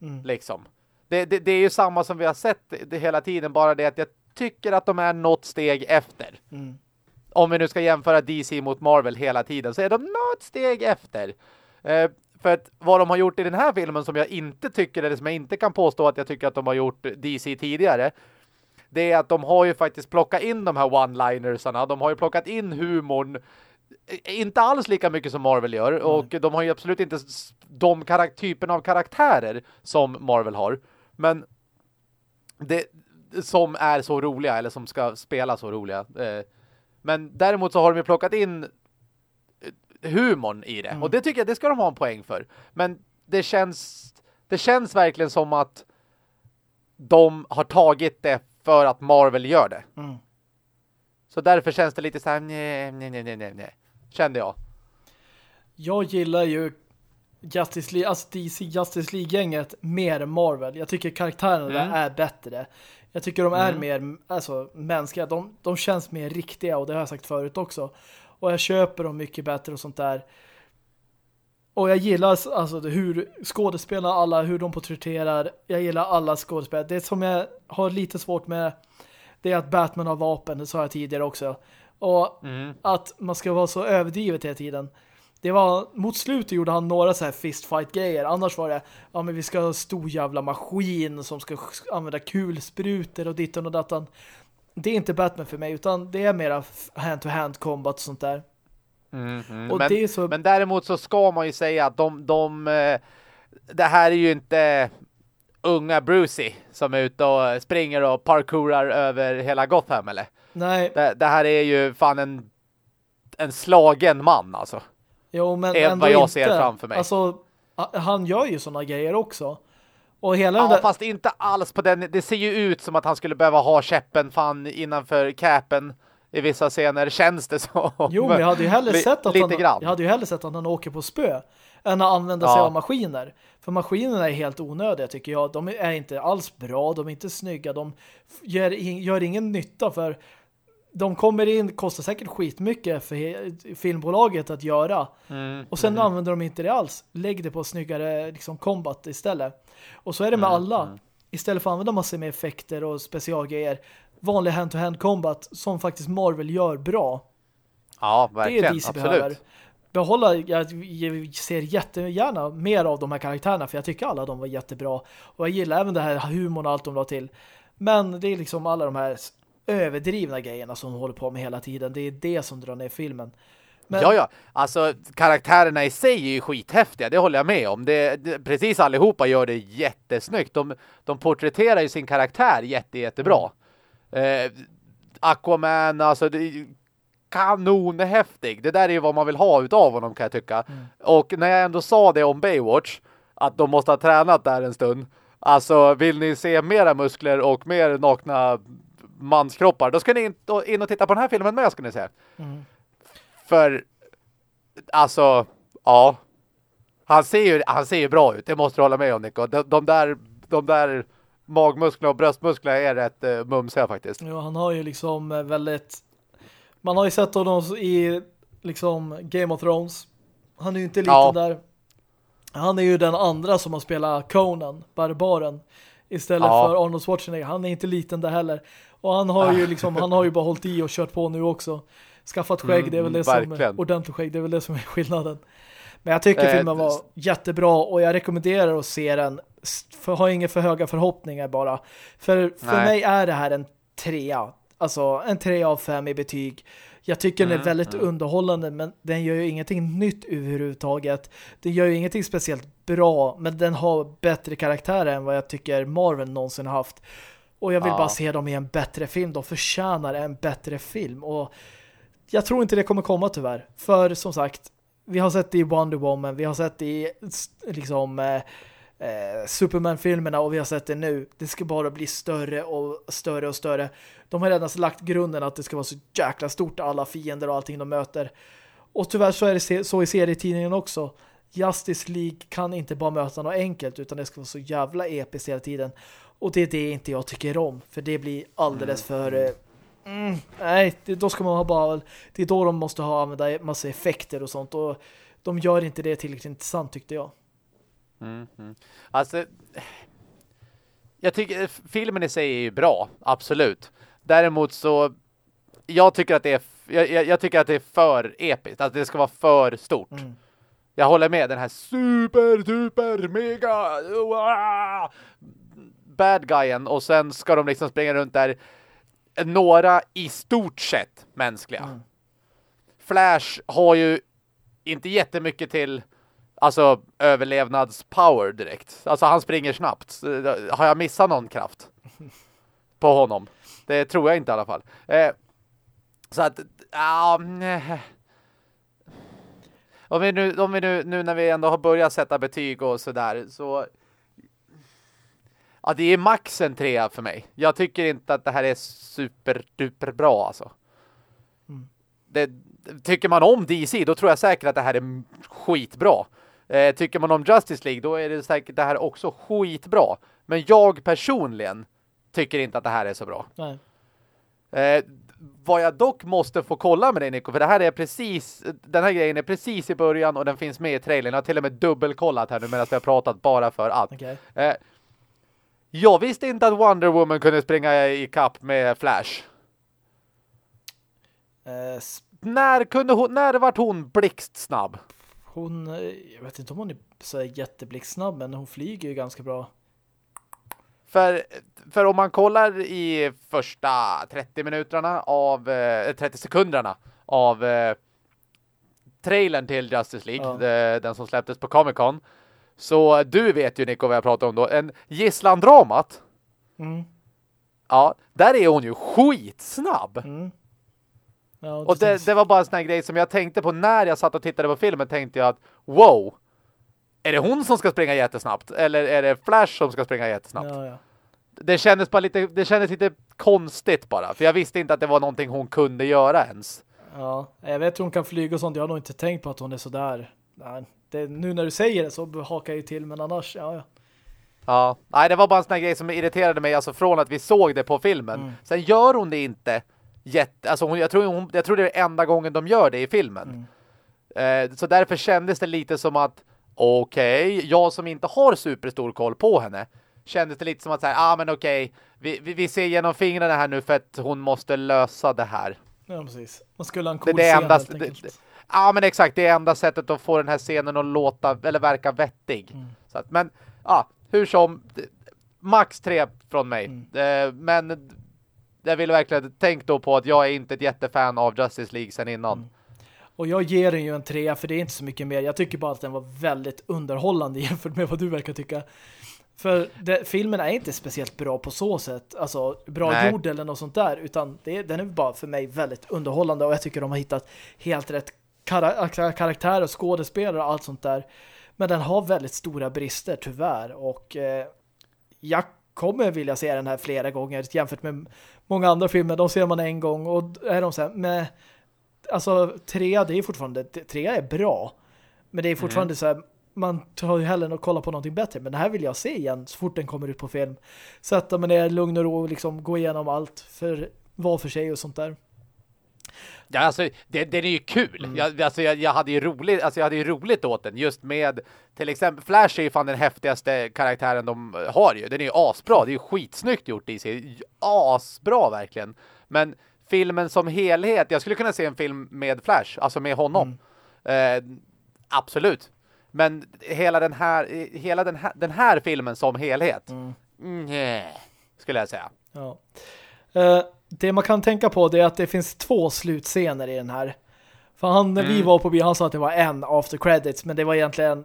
mm. liksom. Det, det, det, är ju samma som vi har sett det hela tiden, bara det att jag tycker att de är något steg efter. Mm om vi nu ska jämföra DC mot Marvel hela tiden så är de något steg efter. Eh, för att vad de har gjort i den här filmen som jag inte tycker, eller som jag inte kan påstå att jag tycker att de har gjort DC tidigare, det är att de har ju faktiskt plockat in de här one-linersarna. De har ju plockat in humorn eh, inte alls lika mycket som Marvel gör. Mm. Och de har ju absolut inte de typen av karaktärer som Marvel har. Men det som är så roliga, eller som ska spela så roliga. Eh, men däremot så har de ju plockat in eh, humorn i det. Mm. Och det tycker jag, det ska de ha en poäng för. Men det känns det känns verkligen som att de har tagit det för att Marvel gör det. Mm. Så därför känns det lite så här nej, nej, nej, nej, nej. Kände jag. Jag gillar ju Justice League, alltså DC Justice League-gänget mer än Marvel. Jag tycker karaktärerna mm. är bättre. Jag tycker de är mm. mer alltså, mänskliga. De, de känns mer riktiga och det har jag sagt förut också. Och jag köper dem mycket bättre och sånt där. Och jag gillar alltså hur skådespelarna alla, hur de porträtterar. Jag gillar alla skådespelare. Det som jag har lite svårt med det är att Batman har vapen, det sa jag tidigare också. Och mm. att man ska vara så överdrivet hela tiden det var, mot slutet gjorde han några så här fistfight-grejer. Annars var det, ja men vi ska ha stor jävla maskin som ska använda kulsprutor och dittan och datan. Det är inte Batman för mig, utan det är mera hand-to-hand combat och sånt där. Mm, mm. Och men, det är så... men däremot så ska man ju säga att de, de eh, det här är ju inte unga Brucey som är ute och springer och parkourar över hela Gotham, eller? Nej. Det, det här är ju fan en, en slagen man, alltså. Jo, men är vad jag inte. ser framför mig. Alltså, han gör ju sådana grejer också. Och hela ja, där... fast inte alls på den. Det ser ju ut som att han skulle behöva ha käppen fan innanför capen i vissa scener. Känns det så? Jo, men jag hade ju hellre sett att han, grann. jag hade ju hellre sett att han åker på spö än att använda sig av maskiner. För maskinerna är helt onödiga tycker jag. De är inte alls bra, de är inte snygga. De gör, gör ingen nytta för de kommer in, kostar säkert skitmycket för filmbolaget att göra. Mm, och sen mm. använder de inte det alls. Lägg det på snyggare liksom, combat istället. Och så är det med mm, alla. Mm. Istället för att använda massor med effekter och specialgrejer. Vanlig hand-to-hand -hand combat som faktiskt Marvel gör bra. Ja, verkligen. Det är DC Absolut. behöver. Behålla, jag ser jättegärna mer av de här karaktärerna för jag tycker alla de var jättebra. Och jag gillar även det här humorn och allt de la till. Men det är liksom alla de här överdrivna grejerna som de håller på med hela tiden. Det är det som drar ner filmen. Men... Ja, ja. Alltså, karaktärerna i sig är ju skithäftiga. Det håller jag med om. Det, det, precis allihopa gör det jättesnyggt. De, de porträtterar ju sin karaktär jätte, jättebra. Mm. Eh, Aquaman, alltså det, kanonhäftig. Det där är ju vad man vill ha utav honom kan jag tycka. Mm. Och när jag ändå sa det om Baywatch, att de måste ha tränat där en stund. Alltså, vill ni se mera muskler och mer nakna manskroppar, då ska ni in och titta på den här filmen med, ska ni se. Mm. För, alltså, ja. Han ser ju, han ser ju bra ut, det måste du hålla med om, Nico. De, de där, de där magmusklerna och bröstmusklerna är rätt uh, mumsiga faktiskt. Ja, han har ju liksom eh, väldigt... Man har ju sett honom i liksom Game of Thrones. Han är ju inte liten ja. där. Han är ju den andra som har spelat Conan, Barbaren, istället ja. för Arnold Schwarzenegger. Han är inte liten där heller. Och han har ju liksom, han har ju bara hållit i och kört på nu också. Skaffat skägg, mm, det är väl det som ordentligt skägg, det är väl det som är skillnaden. Men jag tycker eh, filmen var jättebra och jag rekommenderar att se den. För, ha inga för höga förhoppningar bara. För, för mig är det här en trea. Alltså en trea av fem i betyg. Jag tycker mm, den är mm, väldigt mm. underhållande men den gör ju ingenting nytt överhuvudtaget. Den gör ju ingenting speciellt bra men den har bättre karaktärer än vad jag tycker Marvel någonsin haft. Och jag vill ja. bara se dem i en bättre film. De förtjänar en bättre film. Och jag tror inte det kommer komma tyvärr. För som sagt, vi har sett det i Wonder Woman, vi har sett det i liksom eh, eh, Superman-filmerna och vi har sett det nu. Det ska bara bli större och större och större. De har redan lagt grunden att det ska vara så jäkla stort alla fiender och allting de möter. Och tyvärr så är det så i serietidningen också. Justice League kan inte bara möta något enkelt utan det ska vara så jävla episkt hela tiden. Och det är det inte jag tycker om. För det blir alldeles mm. för... Eh, mm, nej, det, då ska man ha bara... Det är då de måste ha använda massa effekter och sånt. Och de gör inte det tillräckligt intressant tyckte jag. Mm, mm. Alltså... Jag tycker filmen i sig är ju bra, absolut. Däremot så... Jag tycker att det är... Jag, jag tycker att det är för episkt. Att det ska vara för stort. Mm. Jag håller med. Den här super, duper, mega... Uah, bad guyen och sen ska de liksom springa runt där några i stort sett mänskliga. Mm. Flash har ju inte jättemycket till alltså överlevnadspower direkt. Alltså han springer snabbt. Har jag missat någon kraft på honom? Det tror jag inte i alla fall. Eh, så att ja, nej. Om vi nu, om vi nu, nu när vi ändå har börjat sätta betyg och sådär så Ja, det är max en trea för mig. Jag tycker inte att det här är superduper bra alltså. Mm. Det, tycker man om DC, då tror jag säkert att det här är skitbra. Eh, tycker man om Justice League, då är det säkert det här också skitbra. Men jag personligen tycker inte att det här är så bra. Nej. Eh, vad jag dock måste få kolla med dig Nico, för det här är precis, den här grejen är precis i början och den finns med i trailern. Jag har till och med dubbelkollat här nu medan vi har pratat bara för allt. Okay. Eh, jag visste inte att Wonder Woman kunde springa i kapp med Flash. Uh, när kunde hon, när vart hon blixtsnabb? Hon, eh, jag vet inte om hon är så jätteblixtsnabb, men hon flyger ju ganska bra. För, för om man kollar i första 30 minuterna av, eh, 30 sekunderna av eh, trailern till Justice League, ja. den som släpptes på Comic Con, så du vet ju Nico vad jag pratar om då. En gisslandramat. Mm. Ja, där är hon ju skitsnabb. Mm. Ja, och det, det, var bara en sån här grej som jag tänkte på när jag satt och tittade på filmen tänkte jag att wow, är det hon som ska springa jättesnabbt? Eller är det Flash som ska springa jättesnabbt? Ja, ja. Det kändes bara lite, det kändes lite konstigt bara. För jag visste inte att det var någonting hon kunde göra ens. Ja, jag vet att hon kan flyga och sånt. Jag har nog inte tänkt på att hon är sådär. Nej, det, nu när du säger det så hakar jag ju till, men annars, ja, ja. Ja, nej det var bara en sån här grej som irriterade mig alltså från att vi såg det på filmen. Mm. Sen gör hon det inte jätte, alltså hon, jag, tror hon, jag tror det är enda gången de gör det i filmen. Mm. Eh, så därför kändes det lite som att okej, okay, jag som inte har superstor koll på henne kändes det lite som att säga, ah men okej, okay, vi, vi, vi, ser genom fingrarna här nu för att hon måste lösa det här. Ja, precis. Man skulle ha en cool det, det scen, enda, det, Ja, men exakt. Det är enda sättet att få den här scenen att låta eller verka vettig. Mm. Så att, men ja, hur som max tre från mig. Mm. Eh, men jag vill verkligen tänka då på att jag är inte ett jättefan av Justice League sen innan. Mm. Och jag ger den ju en trea för det är inte så mycket mer. Jag tycker bara att den var väldigt underhållande jämfört med vad du verkar tycka. För det, filmen är inte speciellt bra på så sätt. Alltså bra Nej. gjord eller något sånt där. Utan det, den är bara för mig väldigt underhållande. Och jag tycker de har hittat helt rätt kar karaktärer, skådespelare och allt sånt där. Men den har väldigt stora brister tyvärr. Och eh, jag kommer vilja se den här flera gånger jämfört med många andra filmer. De ser man en gång och är de så här, med alltså tre, det är fortfarande tre är bra. Men det är fortfarande mm. så här, man tar ju hellre att kolla på någonting bättre. Men det här vill jag se igen så fort den kommer ut på film. Sätta mig ner, lugn och ro och liksom gå igenom allt för var för sig och sånt där. Ja, alltså, det, den är ju kul. Mm. Jag, alltså, jag, jag, hade ju roligt, alltså, jag hade ju roligt åt den. Just med, till exempel, Flash är ju fan den häftigaste karaktären de har ju. Den är ju asbra. Det är ju skitsnyggt gjort i sig. Asbra, verkligen. Men filmen som helhet, jag skulle kunna se en film med Flash, alltså med honom. Mm. Eh, absolut. Men hela den här, hela den här, den här filmen som helhet, mm. Mm, skulle jag säga. Ja. Uh, det man kan tänka på det är att det finns två slutscener i den här. För han, när mm. vi var på bio, han sa att det var en after credits, men det var egentligen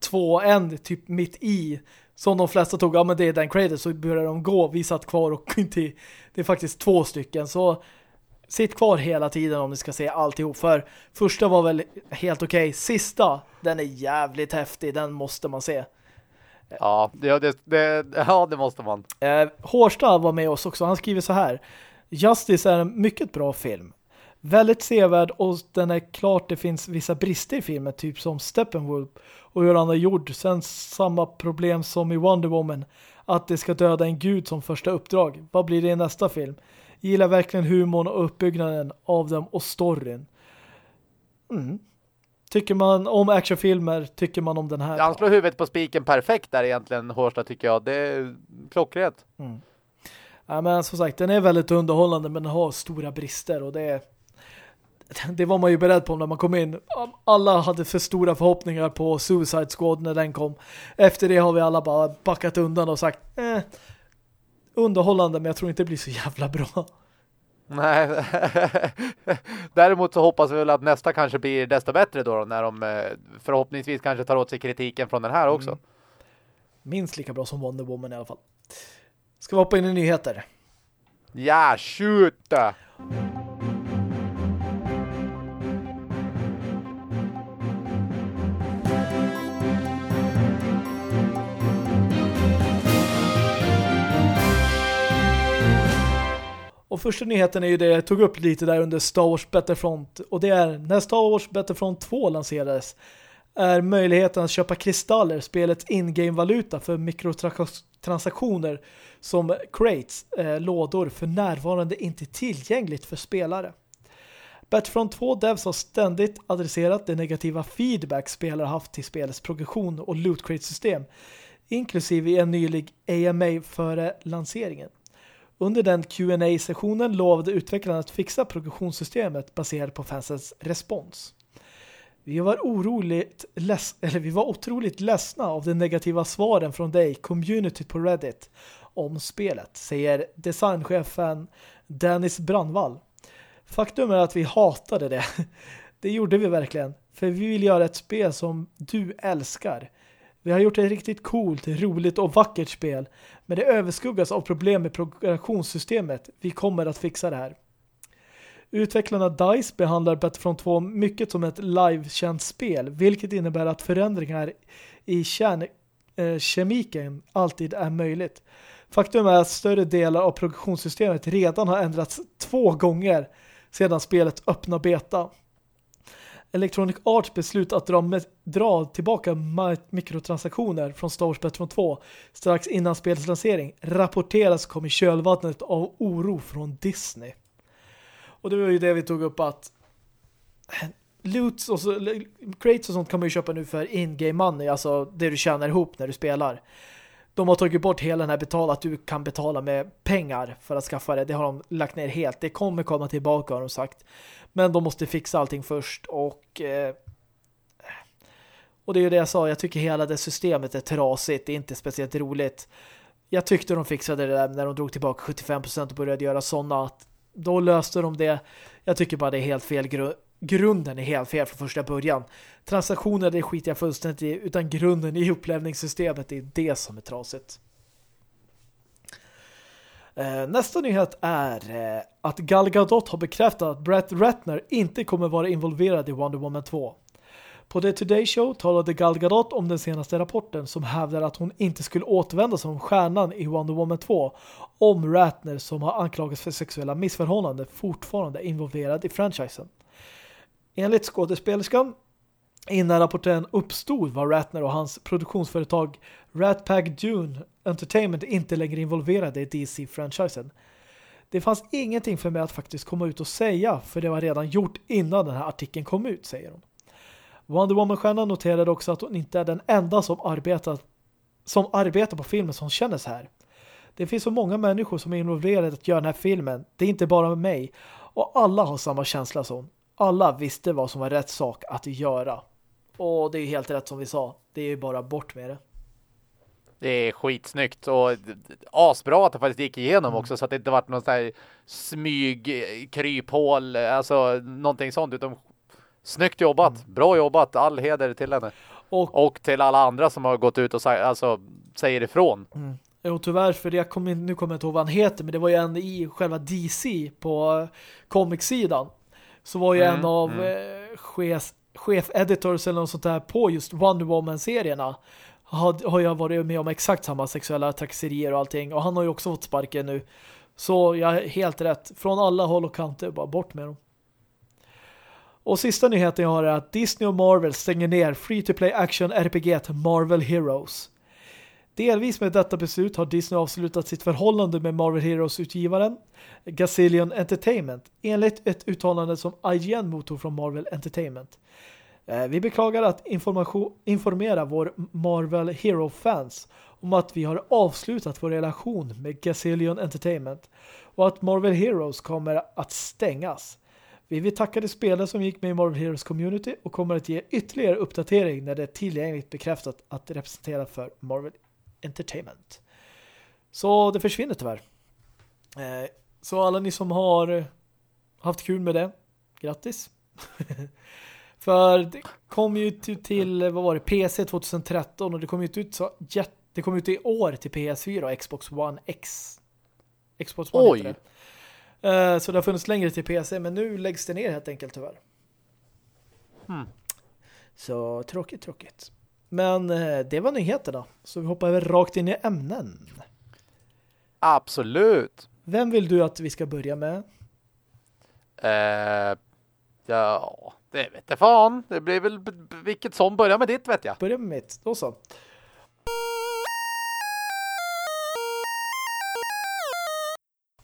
två, en typ mitt i som de flesta tog, ja men det är den credits så började de gå, vi satt kvar och inte, det är faktiskt två stycken så sitt kvar hela tiden om ni ska se alltihop för första var väl helt okej, okay. sista, den är jävligt häftig, den måste man se. Ja, det, det, det, ja, det måste man. Eh, Hårstad var med oss också, han skriver så här Justice är en mycket bra film. Väldigt sevärd och den är klart det finns vissa brister i filmen, typ som Steppenwolf och hur han har gjort. Sen samma problem som i Wonder Woman, att det ska döda en gud som första uppdrag. Vad blir det i nästa film? Gillar verkligen humorn och uppbyggnaden av dem och storyn. Mm. Tycker man om actionfilmer, tycker man om den här. Han slår huvudet på spiken perfekt där egentligen, Hårsta tycker jag. Det är klockrent. Mm. Ja, men som sagt, den är väldigt underhållande men den har stora brister och det är det var man ju beredd på när man kom in. Alla hade för stora förhoppningar på Suicide Squad när den kom. Efter det har vi alla bara backat undan och sagt eh, underhållande men jag tror inte det blir så jävla bra. Nej. Däremot så hoppas vi väl att nästa kanske blir desto bättre då, när de eh, förhoppningsvis kanske tar åt sig kritiken från den här också. Mm. Minst lika bra som Wonder Woman i alla fall. Ska vi hoppa in i nyheter? Ja, shoot! Och första nyheten är ju det jag tog upp lite där under Star Wars Battlefront. Och det är när Star Wars Battlefront 2 lanserades är möjligheten att köpa kristaller, spelets in-game-valuta för mikrotransaktioner som crates, eh, lådor, för närvarande inte tillgängligt för spelare. Battlefront 2 devs har ständigt adresserat det negativa feedback spelare haft till spelets progression och loot crate-system, inklusive i en nylig AMA före lanseringen. Under den qa sessionen lovade utvecklarna att fixa progressionssystemet baserat på fansens respons. Vi var oroligt eller vi var otroligt ledsna av de negativa svaren från dig, community på Reddit, om spelet, säger designchefen Dennis Brandvall. Faktum är att vi hatade det. Det gjorde vi verkligen. För vi vill göra ett spel som du älskar. Vi har gjort ett riktigt coolt, roligt och vackert spel. Men det överskuggas av problem med progressionssystemet. Vi kommer att fixa det här. Utvecklarna DICE behandlar Battlefront 2 mycket som ett live-känt spel, vilket innebär att förändringar i kärnkemiken eh, alltid är möjligt. Faktum är att större delar av produktionssystemet redan har ändrats två gånger sedan spelet öppna beta. Electronic Arts beslut att dra, med, dra tillbaka mikrotransaktioner från Star Wars Battlefront 2 strax innan spelets lansering rapporteras kom i kölvattnet av oro från Disney. Och det var ju det vi tog upp att loots och så, crates och sånt kan man ju köpa nu för in-game money, alltså det du tjänar ihop när du spelar. De har tagit bort hela den här betala att du kan betala med pengar för att skaffa det. Det har de lagt ner helt. Det kommer komma tillbaka har de sagt. Men de måste fixa allting först och eh, och det är ju det jag sa, jag tycker hela det systemet är trasigt, det är inte speciellt roligt. Jag tyckte de fixade det där när de drog tillbaka 75% och började göra sådana att Då löste de det. Jag tycker bara det är helt fel. Grunden är helt fel från första början. Transaktioner det skiter jag fullständigt i. Utan grunden i upplevningssystemet är det som är trasigt. Eh, nästa nyhet är eh, att Gal Gadot har bekräftat att Brett Ratner inte kommer vara involverad i Wonder Woman 2. På The Today Show talade Gal Gadot om den senaste rapporten som hävdar att hon inte skulle återvända som stjärnan i Wonder Woman 2 om Ratner som har anklagats för sexuella missförhållanden fortfarande är involverad i franchisen. Enligt skådespelerskan innan rapporten uppstod var Ratner och hans produktionsföretag Rat Pack Dune Entertainment inte längre involverade i DC-franchisen. Det fanns ingenting för mig att faktiskt komma ut och säga för det var redan gjort innan den här artikeln kom ut, säger hon. Wonder Woman-stjärnan noterade också att hon inte är den enda som arbetar, som arbetar på filmen som känner så här. Det finns så många människor som är involverade att göra den här filmen. Det är inte bara mig. Och alla har samma känsla som. Alla visste vad som var rätt sak att göra. Och det är helt rätt som vi sa. Det är bara bort med det. Det är skitsnyggt och asbra att det faktiskt gick igenom mm. också så att det inte varit någon sån här smyg kryphål, alltså någonting sånt utan snyggt jobbat, mm. bra jobbat, all heder till henne. Och, och, till alla andra som har gått ut och alltså, säger ifrån. Mm. Jo, tyvärr, för jag kom in, nu kommer jag inte ihåg vad han heter, men det var ju en i själva DC på comic-sidan. Så var ju mm, en av mm. eh, chef, chef editors eller något sånt där på just Wonder Woman-serierna har, har jag varit med om exakt samma sexuella trakasserier och allting. Och han har ju också fått sparken nu. Så jag är helt rätt. Från alla håll och kanter, bara bort med dem. Och sista nyheten jag har är att Disney och Marvel stänger ner free-to-play action RPG Marvel Heroes. Delvis med detta beslut har Disney avslutat sitt förhållande med Marvel Heroes-utgivaren Gazillion Entertainment enligt ett uttalande som IGN mottog från Marvel Entertainment. Eh, vi beklagar att informera vår Marvel Hero-fans om att vi har avslutat vår relation med Gazillion Entertainment och att Marvel Heroes kommer att stängas. Vi vill tacka de spelare som gick med i Marvel Heroes Community och kommer att ge ytterligare uppdatering när det är tillgängligt bekräftat att representera för Marvel Entertainment. Så det försvinner tyvärr. Eh, så alla ni som har haft kul med det, grattis! För det kom ju till, vad var det, PC 2013 och det kom ju ut så det kom ut i år till PS4 och Xbox One X. Xbox One Oj. Uh, så det har funnits längre till PC men nu läggs det ner helt enkelt tyvärr. Hmm. Så tråkigt, tråkigt. Men uh, det var nyheterna. Så vi hoppar rakt in i ämnen. Absolut. Vem vill du att vi ska börja med? Uh, ja, det vet jag fan. Det blir väl vilket som börjar med ditt vet jag. Börja med mitt, då så.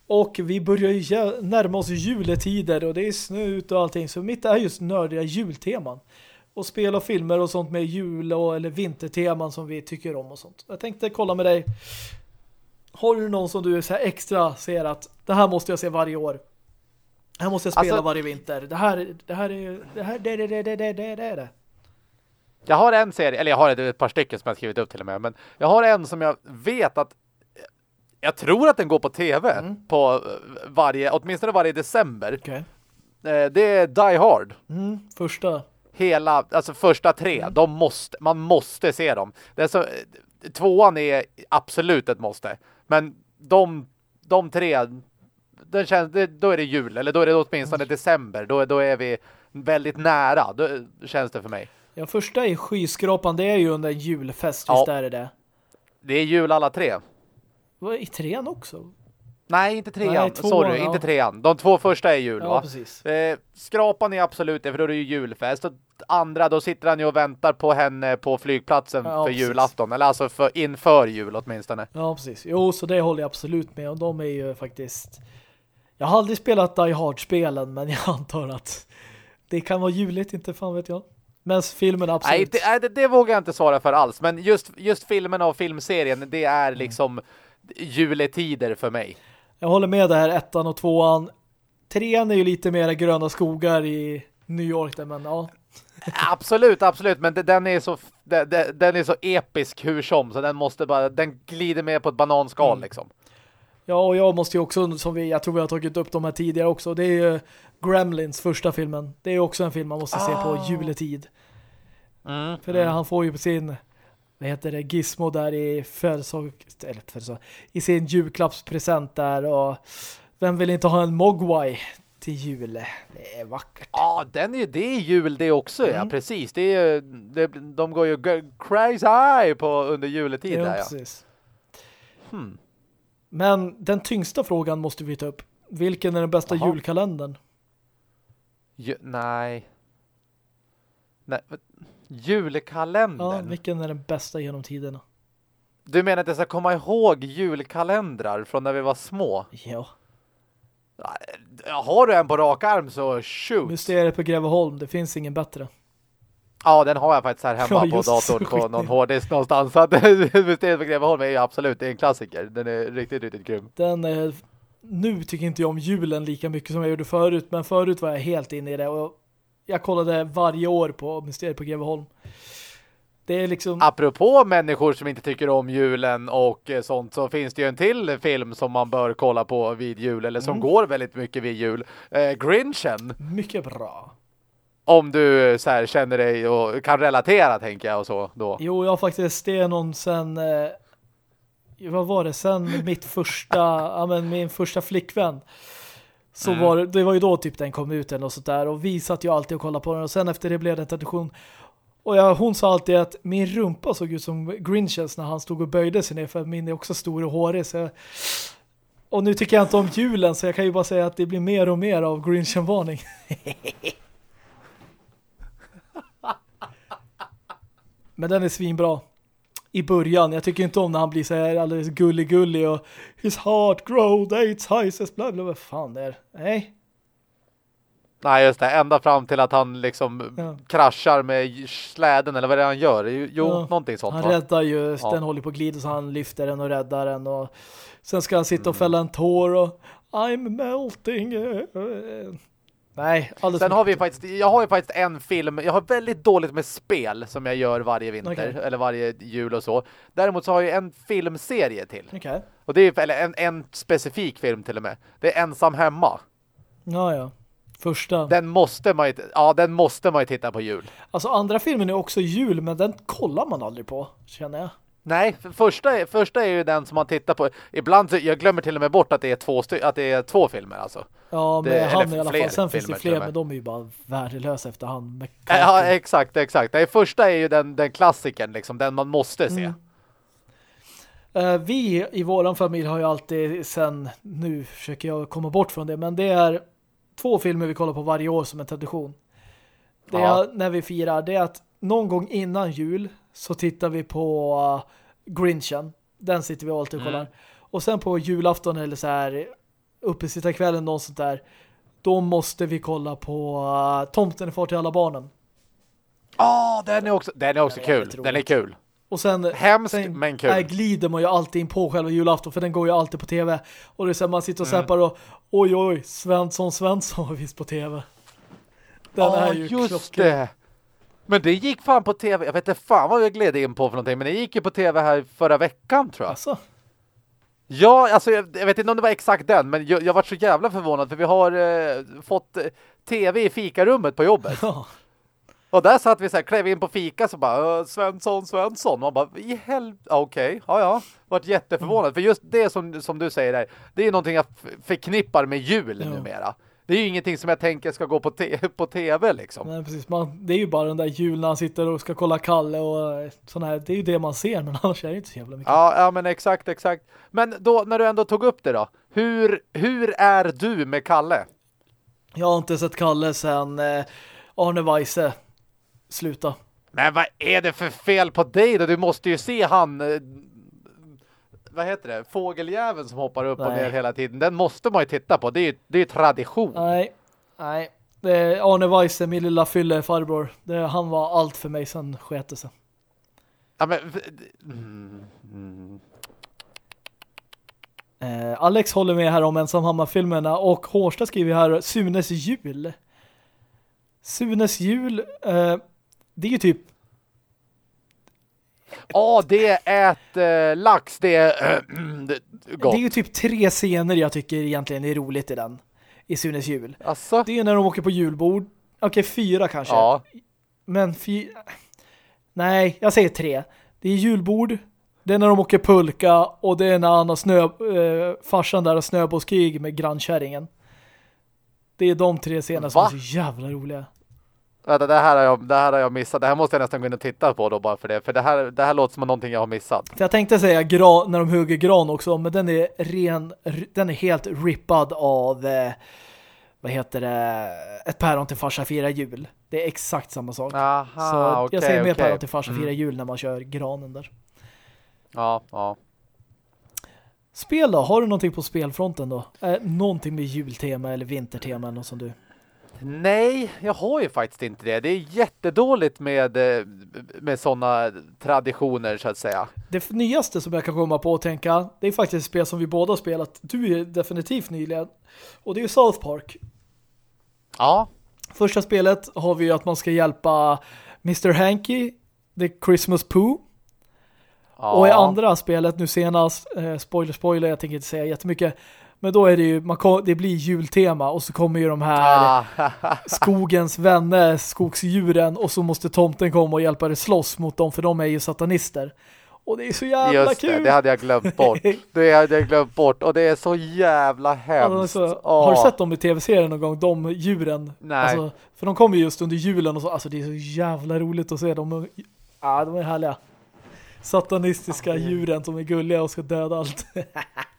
Och vi börjar ju närma oss juletider och det är snö ut och allting. Så mitt är just nördiga julteman och spel och filmer och sånt med jul- och, eller vinterteman som vi tycker om och sånt. Jag tänkte kolla med dig. Har du någon som du så extra ser att det här måste jag se varje år? Det här måste jag spela alltså, varje vinter. Det här, det här är det här, det, det, det, det, det, det, det. Jag har en serie, eller jag har ett par stycken som jag skrivit upp till och med, men jag har en som jag vet att jag tror att den går på tv mm. på eh, varje, åtminstone varje december. Okay. Eh, det är Die Hard. Mm, första. Hela, alltså första tre. Mm. De måste, man måste se dem. Det är så, tvåan är absolut ett måste. Men de, de tre, den känns, det, då är det jul. Eller då är det åtminstone mm. december. Då, då är vi väldigt nära. Då känns det för mig. Ja, första är skyskrapan. Det är ju under julfest. Visst ja. är det det? Det är jul alla tre. Vad I trean också? Nej, inte trean. Nej, tvåan, Sorry, ja. inte trean. De två första är jul, ja, va? Precis. Eh, skrapan är absolut det, för då är det ju julfest. Och andra, då sitter han ju och väntar på henne på flygplatsen ja, för precis. julafton. Eller alltså för, inför jul åtminstone. Ja, precis. Jo, så det håller jag absolut med. Och de är ju faktiskt jag har aldrig spelat Die Hard-spelen men jag antar att det kan vara juligt, inte fan vet jag. Men filmen absolut. Nej, det, nej, det, det vågar jag inte svara för alls. Men just, just filmen och filmserien, det är mm. liksom juletider för mig. Jag håller med där, ettan och tvåan. Trean är ju lite mer gröna skogar i New York där, men ja. absolut, absolut. Men den är så den är så episk hur som. Så den måste bara, den glider med på ett bananskal mm. liksom. Ja, och jag måste ju också, som vi, jag tror vi har tagit upp de här tidigare också, det är ju Gremlins första filmen. Det är också en film man måste se på Ah. juletid. Mm. För det, han får ju på sin vad heter det, gizmo där i födelsedag, eller födelsedag, i sin julklappspresent där och vem vill inte ha en Mogwai till jul? Det är vackert. Ja, den är, det är jul det också, ja. Mm. Precis. Det är, det, de går ju crazy på under juletid Ja, där, ja. precis. Hmm. Men den tyngsta frågan måste vi ta upp. Vilken är den bästa Jaha. julkalendern? Ju, nej. nej. Julkalendern? Ja, vilken är den bästa genom tiderna? Du menar att jag ska komma ihåg julkalendrar från när vi var små? Ja. Har du en på rak arm så shoot. Mysteriet på Greveholm, det finns ingen bättre. Ja, den har jag faktiskt här hemma Ja, på datorn på någon hårddisk någonstans. Så att Mysteriet på Greveholm är ju absolut, det är en klassiker. Den är riktigt, riktigt grym. Den är, nu tycker inte jag om julen lika mycket som jag gjorde förut, men förut var jag helt inne i det och jag kollade varje år på Mysteriet på Greveholm. Det är liksom... Apropå människor som inte tycker om julen och eh, sånt så finns det ju en till film som man bör kolla på vid jul eller som Mm. går väldigt mycket vid jul. Eh, Grinchen. Mycket bra. Om du eh, så här, känner dig och kan relatera tänker jag och så då. Jo, jag har faktiskt det någon sen eh, vad var det? Sen mitt första ja, men min första flickvän så Mm. var det, det var ju då typ den kom ut eller något sånt där och vi satt ju alltid och kollade på den och sen efter det blev det en tradition och jag, hon sa alltid att min rumpa såg ut som Grinches när han stod och böjde sig ner för min är också stor och hårig så jag, och nu tycker jag inte om julen så jag kan ju bara säga att det blir mer och mer av Grinchen-varning. Men den är svinbra. I början. Jag tycker inte om när han blir så här alldeles gullig-gullig och his heart grow, its highest, bla bla, vad fan det är. Nej. Nej just det, ända fram till att han liksom Ja. kraschar med släden eller vad är det han gör? Jo, Ja, någonting sånt Han va? räddar ju, Ja. den håller på att glida så han lyfter den och räddar den och sen ska han sitta Mm. och fälla en tår och I'm melting. Nej, alldeles Sen har vi faktiskt, jag har ju faktiskt en film, jag har väldigt dåligt med spel som jag gör varje vinter, Okej. eller varje jul och så. Däremot så har jag en filmserie till. Okej. Och det är, eller en, en specifik film till och med. Det är Ensam hemma. Ja, ja. Första. Den måste man ju, ja den måste man ju titta på jul. Alltså andra filmen är också jul men den kollar man aldrig på, känner jag. Nej, för första är, första är ju den som man tittar på. Ibland, jag glömmer till och med bort att det är två, att det är två filmer alltså. Ja, Det- med eller han i alla fall. Sen finns det fler, men de är ju bara värdelösa efter han. Med Ja, exakt, exakt. Nej, första är ju den, den klassikern liksom, den man måste se. Mm. Eh, vi i våran familj har ju alltid sen, nu försöker jag komma bort från det, men det är två filmer vi kollar på varje år som en tradition. Det är Ja. när vi firar, det är att någon gång innan jul så tittar vi på uh, Grinchen. Den sitter vi alltid och kollar. Mm. Och sen på julafton eller så här uppesittarkvällen, något sånt där, då måste vi kolla på uh, Tomten är far till alla barnen. Ja, den är också, den är också Den är kul. Den är kul. Och sen Hemskt, sen, men kul. Nej, glider man ju alltid in på själva julafton för den går ju alltid på tv. Och det är så här, man sitter och Mm. zappar och oj oj, Svensson Svensson har visst på tv. Den Ja, är ju just klockren. det. Men det gick fan på tv. Jag vet inte fan vad jag gled in på för någonting. Men det gick ju på tv här förra veckan tror jag. Alltså, Ja, alltså jag, jag vet inte om det var exakt den. Men jag, jag var så jävla förvånad. För vi har eh, fått eh, tv i fikarummet på jobbet. ja. Och där satt vi så här, klev in på fika så bara, "Äh, Svensson, Svensson. Man bara, i helvete, okej, ja ja. Vart jätteförvånad. För just det som, som du säger där, det är någonting jag förknippar med jul Ja. numera. Det är ju ingenting som jag tänker ska gå på, på tv liksom. Nej, precis. Man, det är ju bara den där julen när han sitter och ska kolla Kalle och eh, sån här. Det är ju det man ser, men annars är det inte så jävla mycket. Ja, ja men exakt, exakt. Men då, när du ändå tog upp det då. Hur, hur är du med Kalle? Jag har inte sett Kalle sen eh, Arne Weise sluta. Men vad är det för fel på dig då? Du måste ju se han... Vad heter det? Fågeljäveln som hoppar upp och Nej. ner hela tiden. Den måste man ju titta på. Det är ju det är tradition. Nej, nej. Det är Arne Weise, min lilla fylle farbror. Det, han var allt för mig sen sket det sig. Ja, men, mm, mm. Eh, Alex håller med här om ensamhammarfilmerna och Hårsta skriver här Sunes jul. Sunes jul, eh, det är ju typ Ja, det är ett äh, lax. Det är äh, det, det, är ju typ tre scener jag tycker egentligen är roligt i den. I Sunes jul. Asså? Det är när de åker på julbord. Okej, okay, fyra kanske. Ja. Men fyra... Nej, jag säger tre. Det är julbord. Det är när de åker pulka. Och det är när han har snö, äh, farsan där har snöbollskrig med grannkärringen. Det är de tre scenerna som är så jävla roliga. Vänta, det här, har jag, det här har jag missat. Det här måste jag nästan gå in och titta på då bara för det. För det här, det här låter som någonting jag har missat. För jag tänkte säga gran, när de hugger gran också, men den är ren, den är helt rippad av eh, vad heter det? Ett päron till farsa fira jul. Det är exakt samma sak. Aha, Så okay, jag säger mer okay. päron till farsa fira mm. jul när man kör granen där. Ja, ja. Spel då? Har du någonting på spelfronten då? Eh, någonting med jultema eller vintertema eller något som du... Nej, jag har ju faktiskt inte det. Det är jättedåligt med, eh, med sådana traditioner så att säga. Det nyaste som jag kan komma på att tänka, det är faktiskt ett spel som vi båda har spelat. Du är definitivt nyligen. Och det är ju South Park. Ja. Första spelet har vi ju att man ska hjälpa Mr. Hanky, The Christmas Pooh. ja. Och i andra spelet nu senast, eh, spoiler spoiler, jag tänker inte säga jättemycket. Men då är det ju, man det blir jultema och så kommer ju de här Ah, skogens vänner, skogsdjuren och så måste tomten komma och hjälpa dig slåss mot dem för de är ju satanister. Och det är så jävla Just kul! det, det hade jag glömt bort. Det hade jag glömt bort och det är så jävla hemskt. Alltså, Åh. Har du sett dem i tv-serien någon gång? De djuren. Nej. Alltså, för de kommer just under julen och så. Alltså det är så jävla roligt att se dem. Ja, de är härliga. Satanistiska djuren som är gulliga och ska döda allt.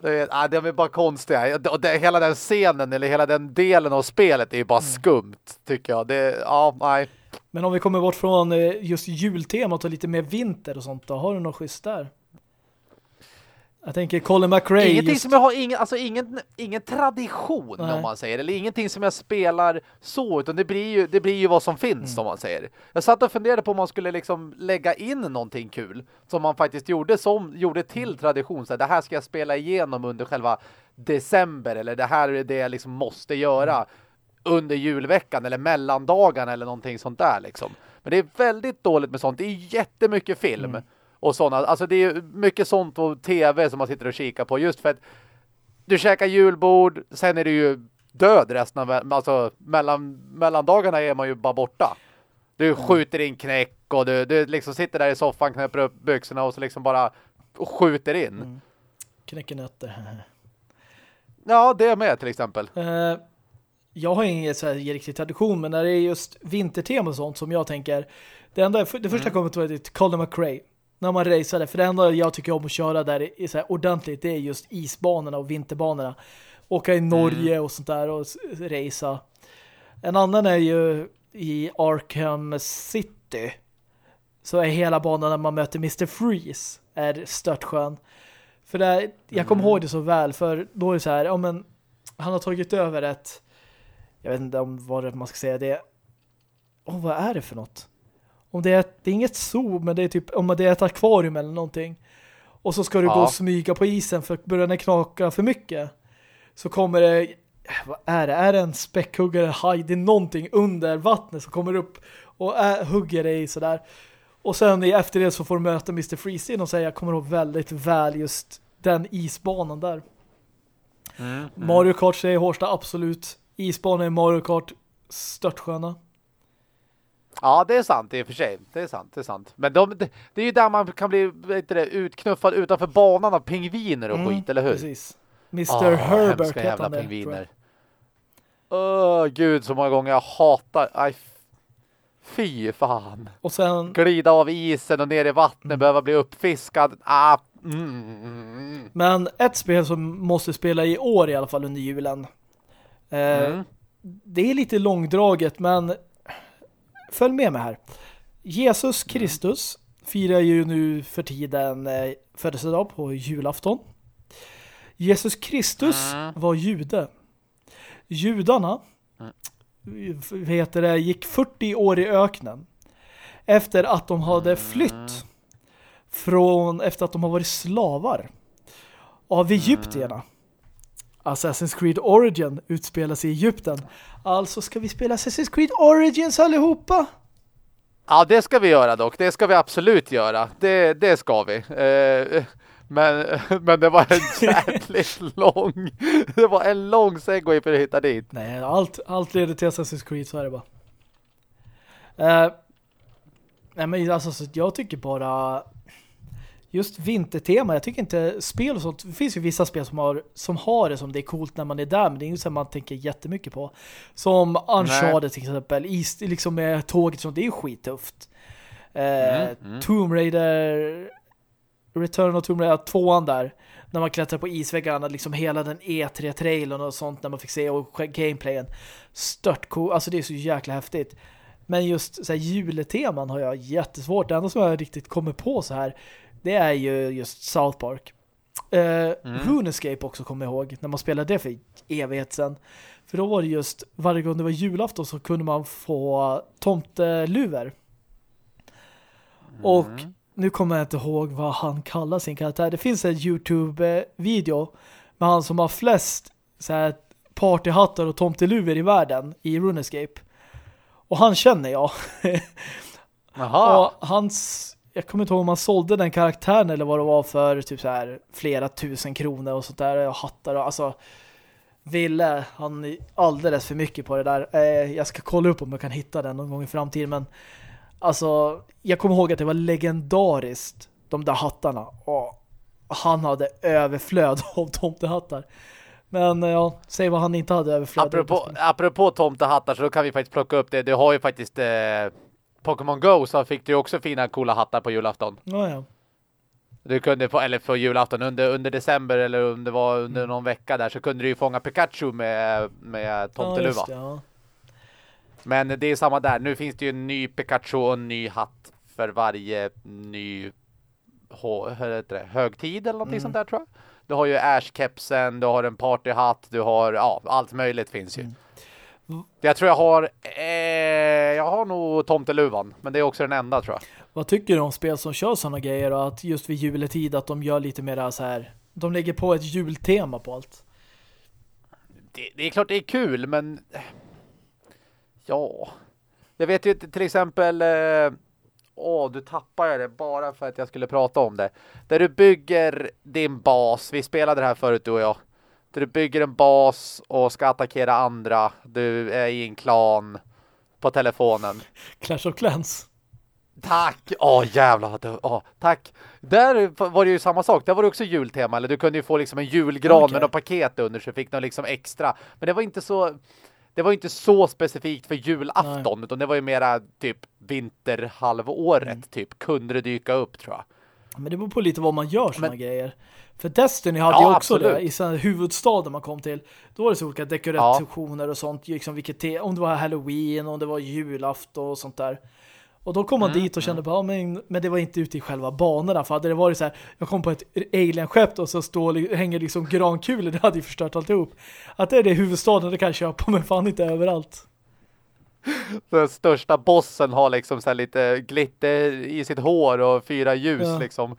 Det är, ah, de är bara konstiga. Och det, hela den scenen eller hela den delen av spelet är ju bara skumt tycker jag. Det, ja, nej. Men om vi kommer bort från eh, just jultemat och lite mer vinter och sånt då. Har du något schysst där? Jag tänker Colin McRae. Ingenting just... som jag har, ingen, alltså ingen, ingen tradition Nej. om man säger. Eller ingenting som jag spelar så. Utan det blir ju, det blir ju vad som finns Mm. om man säger. Jag satt och funderade på om man skulle liksom lägga in någonting kul. Som man faktiskt gjorde, som gjorde till Mm. tradition. Så här, det här ska jag spela igenom under själva december. Eller det här är det jag liksom måste göra. Mm. Under julveckan eller mellandagarna eller någonting sånt där liksom. Men det är väldigt dåligt med sånt. Det är jättemycket film. Mm. Och sådana, alltså det är mycket sånt på tv som man sitter och kikar på just för att du käkar julbord, sen är du ju död resten av, alltså mellan, mellandagarna är man ju bara borta. Du skjuter in knäck och du, du liksom sitter där i soffan, knäpper upp byxorna och så liksom bara skjuter in. Mm. Knäcker nötter. Ja, det är med till exempel. Eh, jag har ingen så här riktig tradition, men när det är just vintertema och sånt som jag tänker, det enda det första Mm. kommer till är Colin McRae. När man raceade, för det enda jag tycker om att köra där är så här ordentligt, det är just isbanorna och vinterbanorna. Åka i Norge Mm. och sånt där och racea. En annan är ju i Arkham City. Så är hela banan när man möter Mr. Freeze är störtskön. För där, jag kommer Mm. ihåg det så väl, för då är det så här, ja men han har tagit över ett jag vet inte om vad man ska säga det Åh, vad är det för något? Om det är, det är inget zoo, men det är typ om det är ett akvarium eller någonting. Och så ska du Ja. gå och smyga på isen för börjar den knaka för mycket. Så kommer det vad är det? Är det en späckhuggare, haj? Det är någonting under vattnet som kommer upp och är, hugger dig sådär. Och sen efter det så får du möta Mr. Freeze och säga jag kommer ihåg väldigt väl just den isbanan där. Mm. Mario Kart säger Hårsta absolut. Isbanan i Mario Kart störtsköna. Ja, det är sant i och för sig. Det är sant, det är sant. Men de, det, det är ju där man kan bli vet det, utknuffad utanför banan av pingviner och skit, eller hur? Mm, Precis. Mr. Åh, Herbert heter han pingviner. Åh, gud så många gånger jag hatar. Aj, fy fan. Och sen Glida av isen och ner i vattnet, behöva bli uppfiskad. Ah, mm, mm, mm. Men ett spel som måste spela i år i alla fall under julen. Eh, Mm. Det är lite långdraget men följ med mig här. Jesus Kristus firar ju nu för tiden eh, födelsedag på julafton. Jesus Kristus Mm. var jude. Judarna v- heter det, gick 40 år i öknen efter att de hade flytt från efter att de har varit slavar av egyptierna. Assassin's Creed Origin utspelar sig i Egypten. Alltså ska vi spela Assassin's Creed Origins allihopa? Ja, det ska vi göra dock. Det ska vi absolut göra. Det, det ska vi. Eh, men, men det var en jävligt lång det var en lång segway för att hitta dit. Nej, allt, allt leder till Assassin's Creed, så är det bara. Uh, nej, men alltså, så jag tycker bara just vintertema, jag tycker inte spel och sånt, det finns ju vissa spel som har, som har det som det är coolt när man är där, men det är inget som man tänker jättemycket på. Som Uncharted till exempel, i, liksom med tåget sånt, det är ju skittufft. Eh, mm, mm. Tomb Raider Return of Tomb Raider, tvåan där, när man klättrar på isväggarna, liksom hela den E3-trailern och sånt när man fick se och gameplayen. Stört cool, alltså det är så jäkla häftigt. Men just så här, juleteman har jag jättesvårt. Det enda som jag riktigt kommer på så här det är ju just South Park. Uh, mm. RuneScape också kommer jag ihåg när man spelade det för evighet sedan. För då var det just, varje gång det var julafton så kunde man få tomteluver. Mm. Och nu kommer jag inte ihåg vad han kallar sin karaktär. Det finns en Youtube-video med han som har flest så här, partyhattar och tomteluver i världen i RuneScape. Och han känner jag. Jaha. och hans jag kommer inte ihåg om man sålde den karaktären eller vad det var för typ så här flera tusen kronor och sånt där och hattar och alltså ville han alldeles för mycket på det där. Eh, jag ska kolla upp om jag kan hitta den någon gång i framtiden men alltså jag kommer ihåg att det var legendariskt de där hattarna och han hade överflöd av tomtehattar. Men eh, ja, säg vad han inte hade överflöd. Apropå, apropå tomtehattar så då kan vi faktiskt plocka upp det. Du har ju faktiskt eh Pokémon Go så fick du också fina coola hattar på julafton. Ja, ja. Du kunde få, eller på julafton under, under december eller om det var under mm. någon vecka där så kunde du ju fånga Pikachu med, med tomteluva. Ja, ja. Men det är samma där. Nu finns det ju en ny Pikachu och en ny hatt för varje ny det, högtid eller någonting mm. sånt där tror jag. Du har ju Ash-kepsen, du har en partyhatt, du har ja, allt möjligt finns ju. Mm. Jag tror jag har eh, jag har nog tomteluvan, men det är också den enda tror jag. Vad tycker du om spel som kör sådana grejer och att just vid juletid att de gör lite mer så här de lägger på ett jultema på allt? Det, det är klart det är kul, men ja. Jag vet ju till exempel eh, Åh, du tappar det bara för att jag skulle prata om det. Där du bygger din bas. Vi spelade det här förut du och jag. Där du bygger en bas och ska attackera andra. Du är i en klan på telefonen. Clash of Clans. Tack! Åh oh, jävlar. Åh, tack. Där var det ju samma sak. Där var det också jultema. Eller du kunde ju få liksom en julgran okay. med något paket under så fick något liksom extra. Men det var inte så... Det var inte så specifikt för julafton. Nej. Utan det var ju mera typ vinterhalvåret mm. typ. Kunde det dyka upp tror jag. Men det beror på lite vad man gör såna Men, grejer. För Destiny hade ja, ju också absolut. det i sin huvudstaden man kom till. Då var det så olika dekorationer ja. och sånt. Liksom vilket om det var Halloween, om det var julafton och sånt där. Och då kom man mm, dit och kände mm. bara, men, men det var inte ute i själva banorna. För hade det varit så här, jag kom på ett alien-skepp och så står, hänger liksom grankulor, det hade ju förstört alltihop. Att det är det huvudstaden, det kan jag köpa, men fan inte överallt. Den största bossen har liksom så lite glitter i sitt hår och fyra ljus ja. liksom.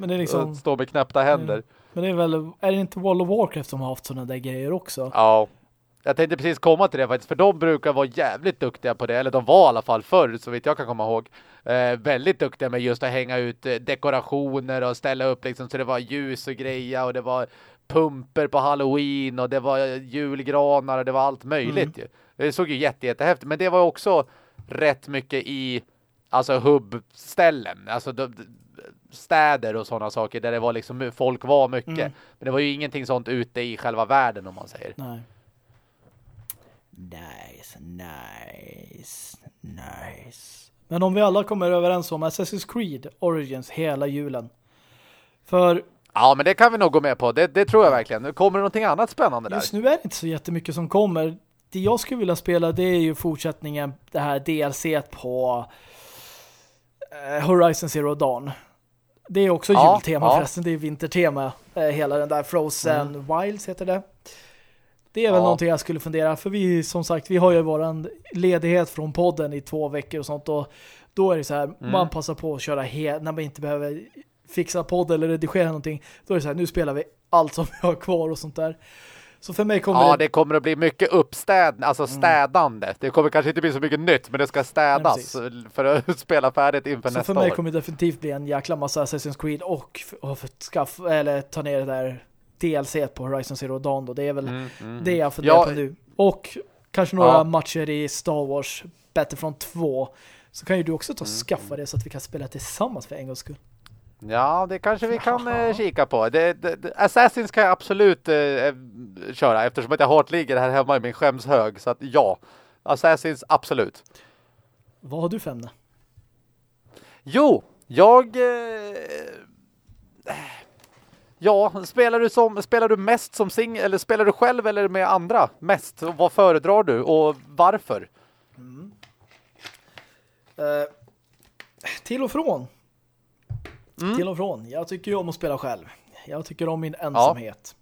Men det är liksom... Står med knäppta händer. Men det är väl, är det inte World of Warcraft som har haft sådana där grejer också? Ja. Jag tänkte precis komma till det faktiskt, för de brukar vara jävligt duktiga på det, eller de var i alla fall förr, så vitt jag kan komma ihåg. Eh, väldigt duktiga med just att hänga ut eh, dekorationer och ställa upp liksom så det var ljus och grejer och det var pumper på Halloween och det var julgranar och det var allt möjligt mm. Det såg ju jätte, jättehäftigt, men det var också rätt mycket i alltså hubbställen, alltså städer och sådana saker där det var liksom folk var mycket. Mm. Men det var ju ingenting sånt ute i själva världen om man säger. Nej. Nice, nice, nice. Men om vi alla kommer överens om Assassin's Creed Origins hela julen. För... Ja, men det kan vi nog gå med på. Det, det tror jag verkligen. Nu kommer det någonting annat spännande där. Just nu är det inte så jättemycket som kommer. Det jag skulle vilja spela det är ju fortsättningen, det här DLC på eh, Horizon Zero Dawn. Det är också ja, jultema ja. förresten. Det är vintertema. Eh, hela den där Frozen mm. Wilds heter det. Det är väl ja. någonting jag skulle fundera. För vi, som sagt, vi har ju våran ledighet från podden i två veckor och sånt. Och då är det så här, mm. man passar på att köra när man inte behöver fixa podd eller redigera någonting. Då är det så här, nu spelar vi allt som vi har kvar och sånt där. Så för mig kommer Ja, det... det kommer att bli mycket uppstäd, alltså Mm. städande. Det kommer kanske inte bli så mycket nytt, men det ska städas Nej, för att spela färdigt inför Så nästa för mig år. kommer det definitivt bli en jäkla massa Assassin's Creed och, och skaffa, eller ta ner det där DLC på Horizon Zero Dawn då. Det är väl Mm, mm. det jag funderar Ja. på nu. Och kanske några Ja. matcher i Star Wars Battlefront 2. Så kan ju du också ta och Mm, skaffa det så att vi kan spela tillsammans för en gångs skull. Ja, det kanske vi kan eh, kika på. Det, det, det, Assassins kan jag absolut eh, eh, köra eftersom att jag hårt ligger här hemma i min skämshög. Så att ja, Assassins absolut. Vad har du för ämne? Jo, jag... Eh, ja, spelar du, som, spelar du mest som sing eller spelar du själv eller med andra mest? Och vad föredrar du och varför? Eh, till och från. Mm. Till och från. Jag tycker ju om att spela själv. Jag tycker om min ensamhet.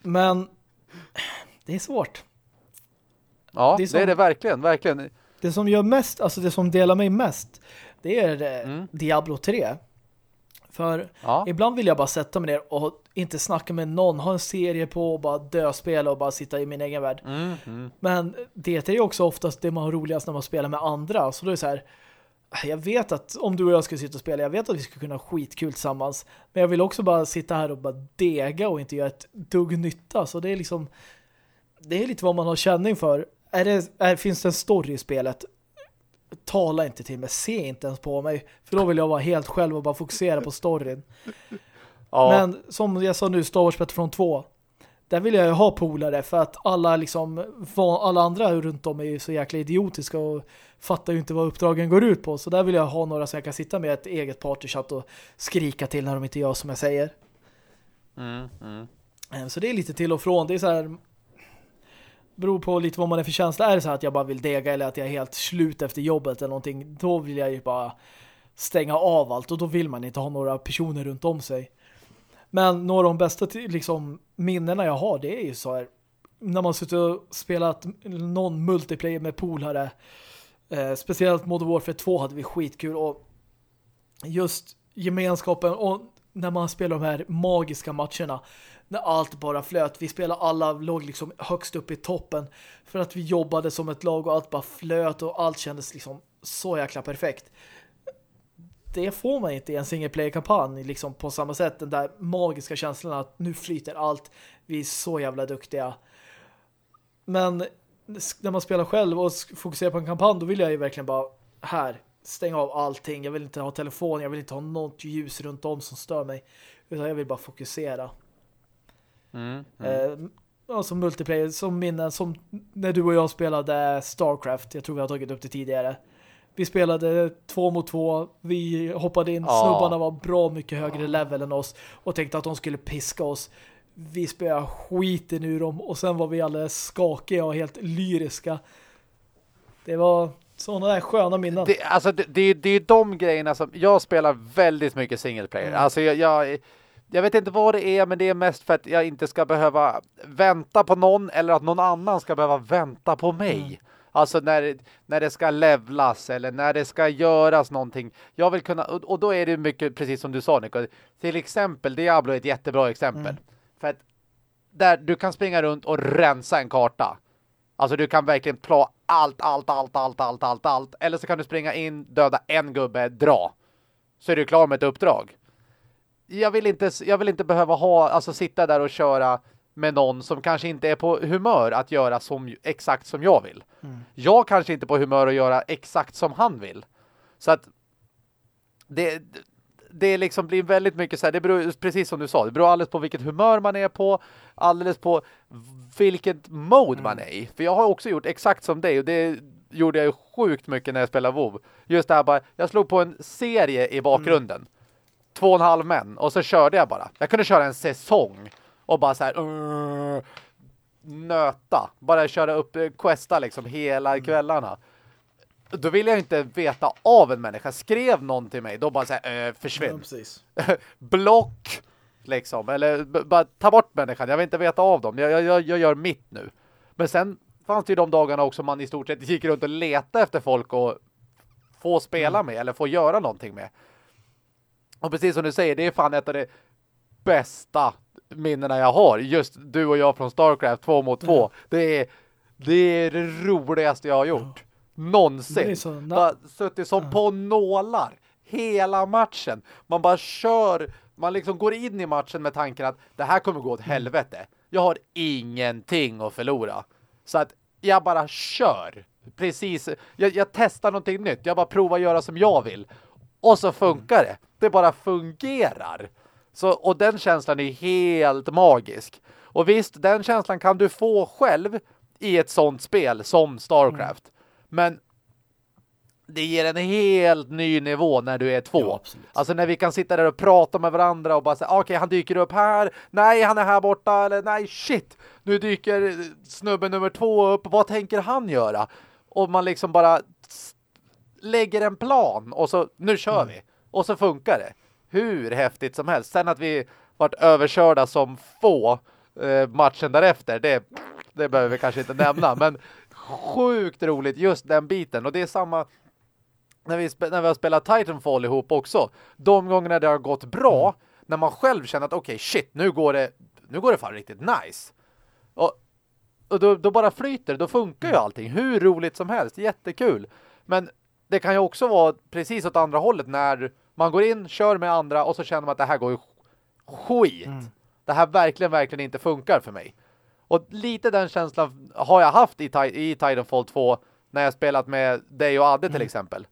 Men det är svårt. Ja, Det det är är, som- det verkligen, verkligen. Det som gör mest, alltså det som delar mig mest, det är eh, Mm. Diablo 3. För Ja. ibland vill jag bara sätta mig ner och inte snacka med någon, ha en serie på och bara döspela och bara sitta i min egen värld. Mm, mm. Men det är ju också oftast det man har roligast när man spelar med andra. Så då är det så här, jag vet att om du och jag ska sitta och spela, jag vet att vi ska kunna ha skitkul tillsammans. Men jag vill också bara sitta här och bara dega och inte göra ett dugg nytta. Så det är liksom, det är lite vad man har känning för. Är det, är, finns det en story i spelet? Tala inte till mig, se inte ens på mig. För då vill jag vara helt själv och bara fokusera på storyn. Ja. Men som jag sa nu, Star Wars Battlefront 2 där vill jag ju ha polare för att alla liksom alla andra runt om är ju så jäkla idiotiska och fattar ju inte vad uppdragen går ut på. Så där vill jag ha några som jag kan sitta med ett eget partychat och skrika till när de inte gör som jag säger. Mm, mm. Eh, Så det är lite till och från. Det är så här beror på lite vad man är för känsla. Är det så här att jag bara vill dega eller att jag är helt slut efter jobbet eller någonting, då vill jag ju bara stänga av allt och då vill man inte ha några personer runt om sig. Men några av de bästa liksom, minnena jag har, det är ju så här när man suttit och spelat någon multiplayer med polare eh, speciellt Modern Warfare 2 hade vi skitkul och just gemenskapen och när man spelar de här magiska matcherna när allt bara flöt. Vi spelade alla låg liksom högst upp i toppen för att vi jobbade som ett lag och allt bara flöt och allt kändes liksom så jäkla perfekt. Det får man inte i en single player-kampanj liksom på samma sätt. Den där magiska känslan att nu flyter allt. Vi är så jävla duktiga. Men när man spelar själv och fokuserar på en kampanj då vill jag ju verkligen bara här, stänga av allting. Jag vill inte ha telefon, jag vill inte ha något ljus runt om som stör mig. Utan jag vill bara fokusera. Mm, Eh, alltså multiplayer som minnen som när du och jag spelade Starcraft. Jag tror vi har tagit upp det tidigare. Vi spelade två mot två. Vi hoppade in. Ja. Snubbarna var bra mycket högre level än oss och tänkte att de skulle piska oss. Vi spelade skiten ur dem och sen var vi alldeles skakiga och helt lyriska. Det var sådana där sköna minnen. Det, alltså det, det, det är de grejerna som jag spelar väldigt mycket single player. Mm. Alltså jag, jag, jag vet inte vad det är men det är mest för att jag inte ska behöva vänta på någon eller att någon annan ska behöva vänta på mig. Mm. Alltså när, när det ska levlas eller när det ska göras någonting. Jag vill kunna, och, och då är det mycket precis som du sa Nico. Till exempel, Diablo är ett jättebra exempel. Mm. För att där du kan springa runt och rensa en karta. Alltså du kan verkligen plå allt, allt, allt, allt, allt, allt, allt. Eller så kan du springa in, döda en gubbe, dra. Så är du klar med ett uppdrag. Jag vill inte, jag vill inte behöva ha, alltså sitta där och köra med någon som kanske inte är på humör att göra som, exakt som jag vill. Jag kanske inte är på humör att göra exakt som han vill. Så att det, det liksom blir väldigt mycket så här, det beror, precis som du sa, det beror alldeles på vilket humör man är på, alldeles på vilket mode man är i. För jag har också gjort exakt som dig och det gjorde jag ju sjukt mycket när jag spelade WoW. Just det här bara, jag slog på en serie i bakgrunden. Två och en halv män och så körde jag bara. Jag kunde köra en säsong och bara så här uh, nöta. Bara köra upp eh, questa liksom hela kvällarna. Då vill jag inte veta av en människa. Skrev någon till mig, då bara så här, försvinn Ja, block liksom, eller bara ta bort människan, jag vill inte veta av dem, jag, jag, jag gör mitt nu. Men sen fanns det ju de dagarna också man i stort sett gick runt och letade efter folk och få spela med, eller få göra någonting med. Och precis som du säger, det är fan ett av de bästa minnena jag har. Just du och jag från Starcraft två mot två. Det är det är det roligaste jag har gjort. Någonsin. så- Bara suttit som på nålar. Hela matchen. Man bara kör. Man liksom går in i matchen med tanken att det här kommer gå åt helvete. Jag har ingenting att förlora. Så att jag bara kör. Precis. Jag, jag testar någonting nytt. Jag bara provar göra som jag vill. Och så funkar det. Det bara fungerar. Så, och den känslan är helt magisk. Och visst, den känslan kan du få själv i ett sånt spel som Starcraft. Men det ger en helt ny nivå när du är två. Absolut. alltså när vi kan sitta där och prata med varandra och bara säga, okej han dyker upp här, nej han är här borta, eller nej shit, nu dyker snubben nummer två upp, vad tänker han göra? Och man liksom bara lägger en plan och så, nu kör vi. Och så funkar det. Hur häftigt som helst. Sen att vi varit överkörda som få eh, matchen därefter, det, det behöver vi kanske inte nämna, men sjukt roligt just den biten. Och det är samma när vi, när vi har spelat Titanfall ihop också. De gångerna det har gått bra, när man själv känner att okej, shit, nu går det nu går det fan riktigt nice. Och, och då, då bara flyter, då funkar ju allting. Hur roligt som helst, jättekul. Men det kan ju också vara precis åt andra hållet när man går in, kör med andra och så känner man att det här går ju skit. Det här verkligen, verkligen inte funkar för mig. Och lite den känslan har jag haft i, i Titanfall 2 när jag spelat med dig och Adde till exempel.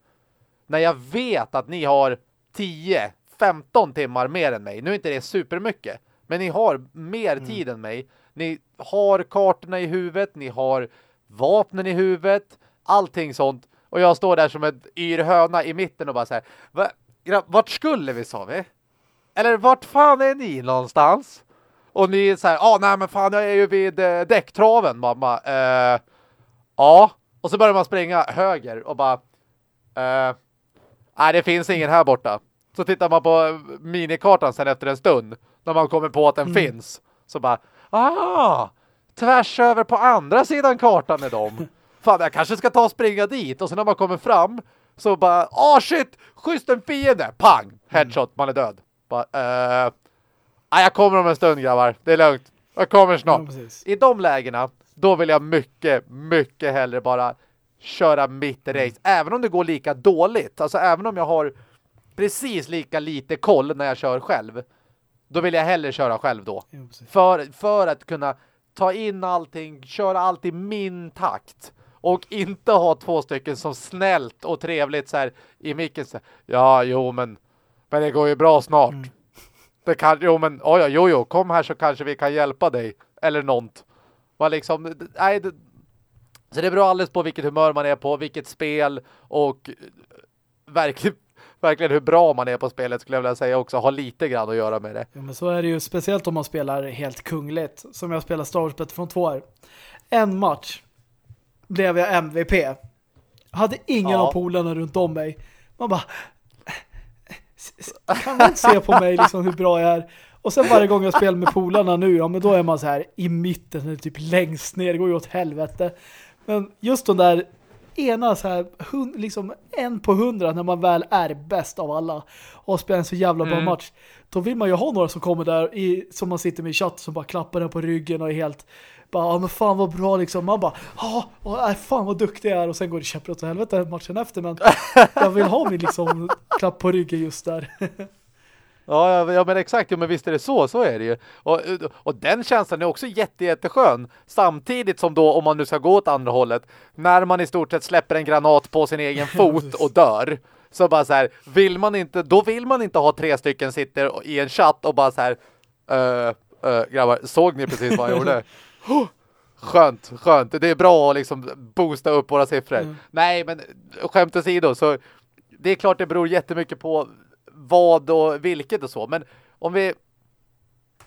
När jag vet att ni har 10-15 timmar mer än mig. Nu är inte det supermycket. Men ni har mer tid än mig. Ni har kartorna i huvudet. Ni har vapnen i huvudet. Allting sånt. Och jag står där som ett yr höna i mitten och bara så här. "Va- grabb, Vart skulle vi sa vi? Eller vart fan är ni någonstans? Och ni är så här, ja ah, nej men fan jag är ju vid eh, däcktraven mamma. Eh, ja. Och så börjar man springa höger och bara eh, nej det finns ingen här borta. Så tittar man på minikartan sen efter en stund när man kommer på att den finns. Så bara, ah, tvärs över på andra sidan kartan är de. Fan, jag kanske ska ta och springa dit. Och sen när man kommer fram så bara, ah shit, schysst en fiende. Pang, headshot, man är död. Bara, eh, nej, jag kommer om en stund grabbar, det är lugnt. Jag kommer Ja, snart. precis. I de lägena, då vill jag mycket, mycket hellre bara köra mitt race. Även om det går lika dåligt. Alltså även om jag har precis lika lite koll när jag kör själv. Då vill jag hellre köra själv då. Ja. För, för att kunna ta in allting, köra allt i min takt. Och inte ha två stycken som snällt och trevligt så här i micken. Så här, ja, jo, men, men det går ju bra snart. Det kan, jo, men oj, oj, jo, jo, kom här så kanske vi kan hjälpa dig. Eller. Var liksom, nej, det, så det beror alldeles på vilket humör man är på, vilket spel och eh, verkligen, verkligen hur bra man är på spelet skulle jag vilja säga också. Har lite grann att göra med det. Ja, men så är det ju speciellt om man spelar helt kungligt. Som jag spelar Star Wars Battlefront 2 här. En match blev jag MVP. Hade ingen Ja. av polarna runt om mig. Man bara "S- s- kan man inte se på mig liksom hur bra jag är? Och sen varje gång jag spelar med polarna nu, ja men då är man så här i mitten eller typ längst ner, det går ju åt helvete. Men just de där ena så här, hun, liksom en på hundra när man väl är bäst av alla och spelar en så jävla bra Mm. match, då vill man ju ha några som kommer där i, som man sitter med i chatt som bara klappar den på ryggen och är helt bara, ja men fan vad bra liksom. Man bara, ja, oh, fan vad duktig jag är och sen går det käpprätt åt helvete matchen efter men jag vill ha min liksom klapp på ryggen just där. Ja, ja, men exakt, ja, men visst är det så, så är det ju. Och, och den känslan är också jätte, jätteskön. Samtidigt som då, om man nu ska gå åt andra hållet, när man i stort sett släpper en granat på sin egen fot och dör. Så bara så här, vill man inte, då vill man inte ha tre stycken sitter i en chatt och bara så här, uh, uh, grabbar, såg ni precis vad jag gjorde? Oh, Skönt, skönt. Det är bra att liksom boosta upp våra siffror. Mm. Nej, men skämt åsido så det är klart det beror jättemycket på vad och vilket och så. Men om vi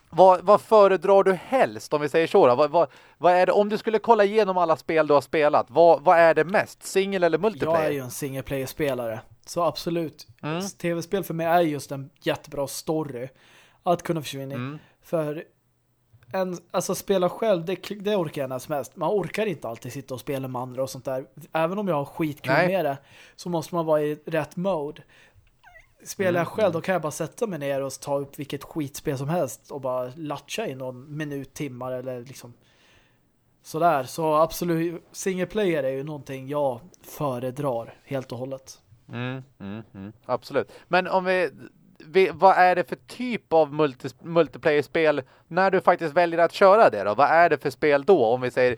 vad, vad föredrar du helst om vi säger så då? Vad, vad, vad är det, om du skulle kolla igenom alla spel du har spelat, vad, vad är det mest? Single eller multiplayer? Jag är ju en single player-spelare. Så absolut. Mm. Tv-spel för mig är just en jättebra story. Att kunna försvinna. Mm. För en, alltså spela själv, det, det orkar jag nästan mest. Man orkar inte alltid sitta och spela med andra och sånt där. Även om jag har skitkul Nej. med det så måste man vara i rätt mode. spelar jag Mm, själv, då kan jag bara sätta mig ner och ta upp vilket skitspel som helst och bara latcha i någon minut, timmar eller liksom sådär. Så absolut, single player är ju någonting jag föredrar helt och hållet. Mm, mm, mm. Absolut. Men om vi, vad är det för typ av multi, multiplayer-spel när du faktiskt väljer att köra det då? Vad är det för spel då? Om vi säger,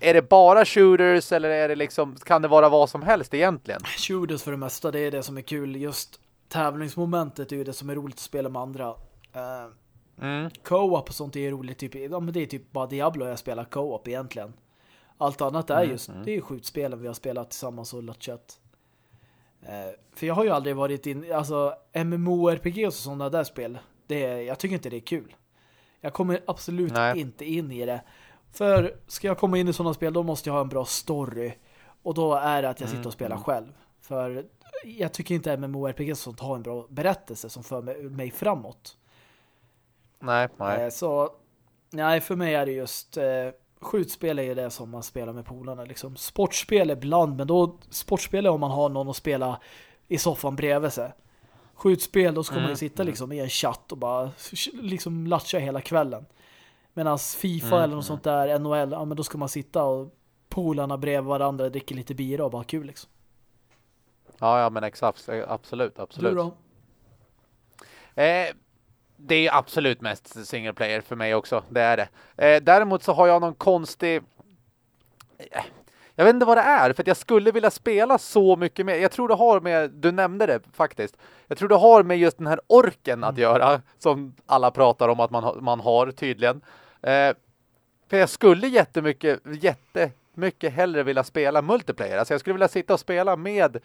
är det bara shooters eller är det liksom, kan det vara vad som helst egentligen? Shooters för det mesta, det är det som är kul. Just tävlingsmomentet är ju det som är roligt att spela med andra. Uh, Mm. Co-op och sånt är roligt. Typ, ja, men det är typ bara Diablo jag spelar co-op egentligen. Allt annat är Mm, just, mm. det är ju skjutspelen vi har spelat tillsammans och latchat. Eh, för jag har ju aldrig varit in, alltså MMORPG och sådana där spel. Det är, jag tycker inte det är kul. Jag kommer absolut Nej. inte in i det. För ska jag komma in i sådana spel då måste jag ha en bra story. Och då är det att jag sitter Mm, och spelar mm. själv. För jag tycker inte MMORPG sånt har en bra berättelse som för mig, mig framåt. Nej, nej. Eh, Så nej, för mig är det just eh, skjutspel är ju det som man spelar med polarna liksom. Sportspel ibland, men då sportspel är om man har någon att spela i soffan bredvid sig. Skjutspel, då ska man ju Mm, sitta mm. liksom i en chatt och bara liksom latcha hela kvällen. Medan FIFA Mm, eller något mm. sånt där, NHL, ja men då ska man sitta och polarna bredvid varandra, dricka lite bira och bara kul liksom. Ja, ja, men exakt. Absolut, absolut. Du då? Eh, det är absolut mest single player för mig också. Det är det. Eh, däremot så har jag någon konstig... Eh, Jag vet inte vad det är, för att jag skulle vilja spela så mycket mer. Jag tror det har med, du nämnde det faktiskt. Jag tror det har med just den här orken att göra, som alla pratar om att man, man har tydligen. Eh, för jag skulle jättemycket, jättemycket hellre vilja spela multiplayer. Alltså jag skulle vilja sitta och spela med,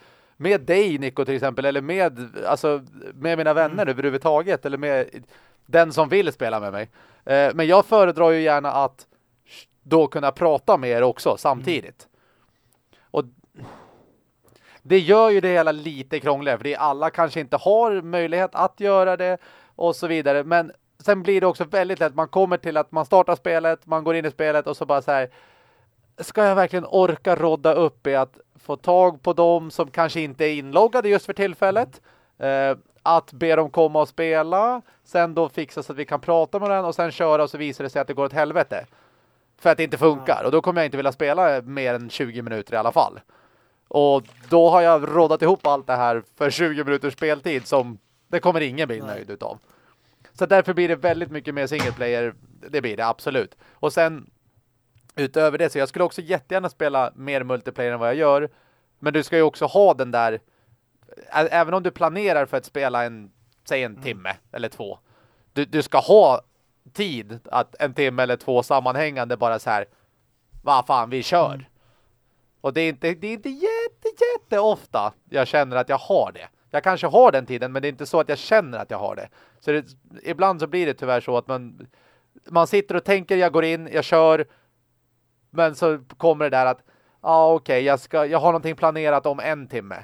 med dig Nico till exempel, eller med, alltså, med mina vänner överhuvudtaget, eller med den som vill spela med mig. Eh, men jag föredrar ju gärna att då kunna prata med er också samtidigt. Och det gör ju det hela lite krångligare, för det alla kanske inte har möjlighet att göra det och så vidare. Men sen blir det också väldigt lätt, man kommer till att man startar spelet, man går in i spelet och så bara så här, ska jag verkligen orka rodda upp i att få tag på dem som kanske inte är inloggade just för tillfället? Eh, att be dem komma och spela, sen då fixa så att vi kan prata med den och sen köra och så visar det sig att det går åt helvete. För att det inte funkar. Och då kommer jag inte vilja spela mer än 20 minuter i alla fall. Och då har jag rådat ihop allt det här för 20 minuters speltid som det kommer ingen bli nöjd utav. Så därför blir det väldigt mycket mer single player. Det blir det, absolut. Och sen utöver det, så jag skulle också jättegärna spela mer multiplayer än vad jag gör. Men du ska ju också ha den där även om du planerar för att spela en, säg en timme eller två. Du, du ska ha tid att en timme eller två sammanhängande bara så här vad fan, vi kör. Och det är inte, det är inte jätte, jätte ofta jag känner att jag har det. Jag kanske har den tiden, men det är inte så att jag känner att jag har det. Så det, ibland så blir det tyvärr så att man, man sitter och tänker, jag går in, jag kör, men så kommer det där att, ja ah, okej, jag, ska, jag har någonting planerat om en timme.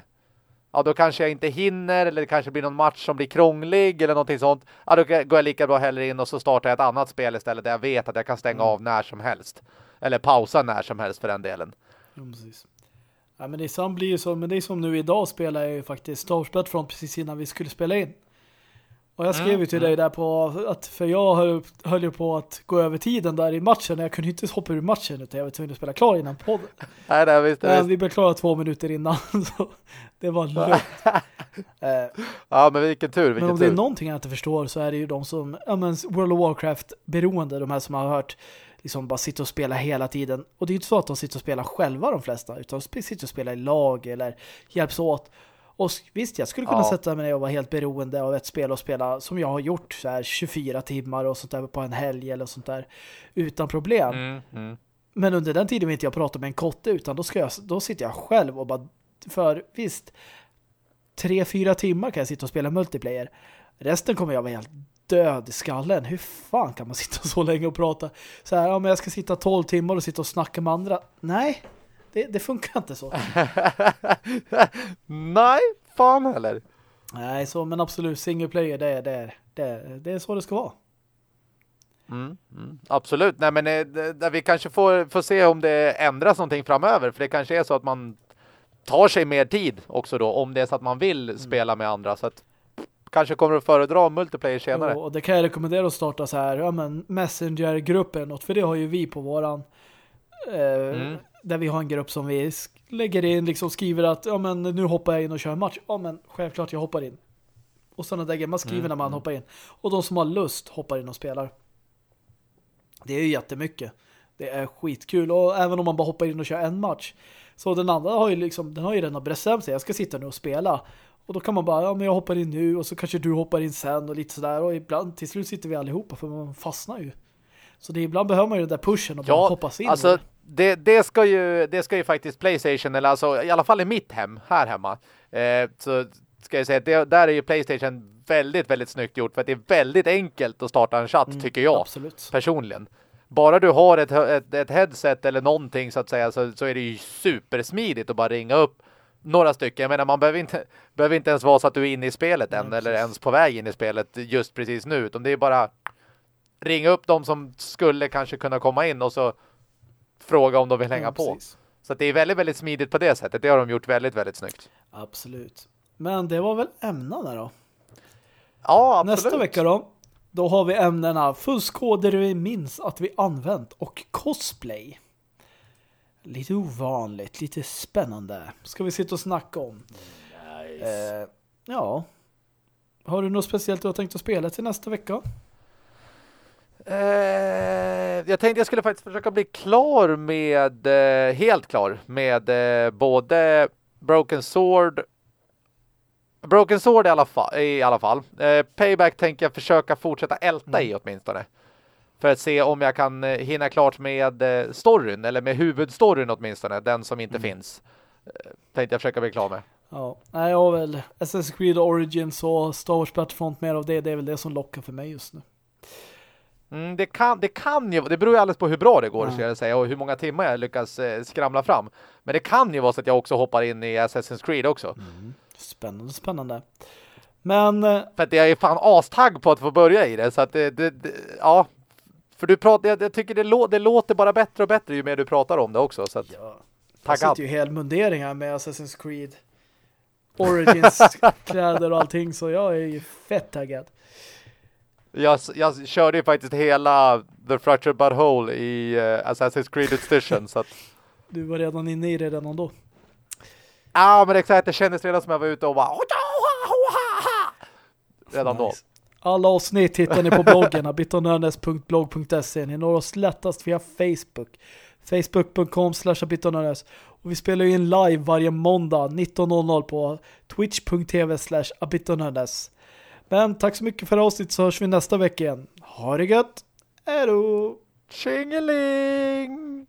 Ja, då kanske jag inte hinner, eller det kanske blir någon match som blir krånglig, eller någonting sånt. Ja, då går jag lika bra heller in och så startar jag ett annat spel istället där jag vet att jag kan stänga Mm. av när som helst. Eller pausa när som helst för den delen. Ja, precis. Ja, men det är, blir ju så, men det är som nu idag spelar jag ju faktiskt Starsplat från precis innan vi skulle spela in. Och jag skrev Mm, ju till dig där på att, för jag höll, höll ju på att gå över tiden där i matchen. Jag kunde inte hoppa ur matchen utan jag var tvungen att spela klar innan podden. Nej, det visst, Ja, visst. vi blev klara två minuter innan. Så det var lugnt. Eh, Ja, men vilken tur, men vilken om det är tur. någonting jag inte förstår så är det ju de som, ja men World of Warcraft beroende, de här som har hört liksom bara sitta och spela hela tiden. Och det är ju inte så att de sitter och spelar själva de flesta, utan de sitter och spelar i lag eller hjälps åt. Och visst, jag skulle kunna Ja. sätta mig ner och vara helt beroende av ett spel och spela som jag har gjort så här 24 timmar och sånt där på en helg eller sånt där utan problem. Mm, mm. Men under den tiden vill inte jag prata med en kotte utan då, ska jag, då sitter jag själv och bara för visst tre, fyra timmar kan jag sitta och spela multiplayer. Resten kommer jag vara helt död i skallen. Hur fan kan man sitta så länge och prata? Så här, ja men jag ska sitta 12 timmar och sitta och snacka med andra. Nej, det, det funkar inte så. Nej, fan heller. Nej, så men absolut single player det, det, det, det är så det ska vara. Mm, mm. Absolut. Nej, men eh, det- vi kanske får, får se om det ändras någonting framöver. För det kanske är så att man tar sig mer tid också då om det är så att man vill mm. spela med andra så att kanske kommer att föredra multiplayer senare. Jo, och det kan jag rekommendera att starta så här, ja men Messenger-gruppen, för det har ju vi på våran eh, mm. Där vi har en grupp som vi lägger in, liksom skriver att ja men nu hoppar jag in och kör en match. Ja men självklart jag hoppar in. Och sådana där man skriver mm. när man hoppar in. Och de som har lust hoppar in och spelar. Det är ju jättemycket. Det är skitkul. Och även om man bara hoppar in och kör en match. Så den andra har ju liksom, den har ju redan bestämt sig. Jag ska sitta nu och spela. Och då kan man bara, ja men jag hoppar in nu och så kanske du hoppar in sen och lite sådär. Och ibland, till slut sitter vi allihopa för man fastnar ju. Så det ibland behöver man ju den där pushen och ja, bara hoppas in. Alltså, det, det, ska ju, det ska ju faktiskt Playstation, eller alltså i alla fall i mitt hem, här hemma. Eh, så ska jag säga det, där är ju Playstation väldigt, väldigt snyggt gjort för att det är väldigt enkelt att starta en chatt, mm, tycker jag absolut. personligen. Bara du har ett, ett, ett, headset eller någonting så att säga så, så är det ju supersmidigt att bara ringa upp några stycken. Jag menar, man behöver inte, behöver inte ens vara så att du är inne i spelet än ja, eller ens på väg in i spelet just precis nu. Utan det är bara ringa upp de som skulle kanske kunna komma in och så fråga om de vill hänga ja, på. Så det är väldigt, väldigt smidigt på det sättet. Det har de gjort väldigt, väldigt snyggt. Absolut. Men det var väl ämnena då? Ja, absolut. Nästa vecka då, då har vi ämnena fuskkoder vi minns att vi använt och cosplay. Lite ovanligt, lite spännande. Ska vi sitta och snacka om. Nice. Eh, ja. Har du något speciellt du har tänkt att spela till nästa vecka? Eh, jag tänkte jag skulle faktiskt försöka bli klar med, eh, helt klar med eh, både Broken Sword Broken Sword i alla fall. I alla fall. Eh, Payback tänker jag försöka fortsätta älta mm. i åtminstone. För att se om jag kan eh, hinna klart med eh, storyn, eller med huvudstoryn åtminstone, den som inte mm. finns. Tänkte jag försöka bli klar med. Ja, nej, jag har väl Assassin's Creed Origins och Star Wars Battlefront mer av det. Det är väl det som lockar för mig just nu. Mm, det, kan, det kan ju, det beror ju alldeles på hur bra det går, ja. jag säga, och hur många timmar jag lyckas eh, skramla fram. Men det kan ju vara så att jag också hoppar in i Assassin's Creed också. Mm. Spännande, spännande. Men... Eh, för att jag är fan astagg på att få börja i det, så att det, det, det ja. För du pratar, jag, jag tycker det, lå, det låter bara bättre och bättre ju mer du pratar om det också, så att... Ja. Jag sitter ju helt munderingar med Assassin's Creed Origins kläder och allting, så jag är ju fett taggad. Jag, jag körde ju faktiskt hela The Fractured But Whole i uh, Assassin's Creed Edition, så att... Du var redan inne i det redan då. Ja, men exakt. Det kändes redan som jag var ute och bara... Redan nice. då. Alla avsnitt hittar ni på bloggen abitonörnes.blog.se. Ni når oss lättast via Facebook. Facebook.com slash abitonörnes. Och vi spelar ju in live varje måndag 19.00 på twitch.tv slash abitonörnes. Men tack så mycket för avsnitt så hörs vi nästa vecka igen. Ha det gött! Hejdå! Tjingeling!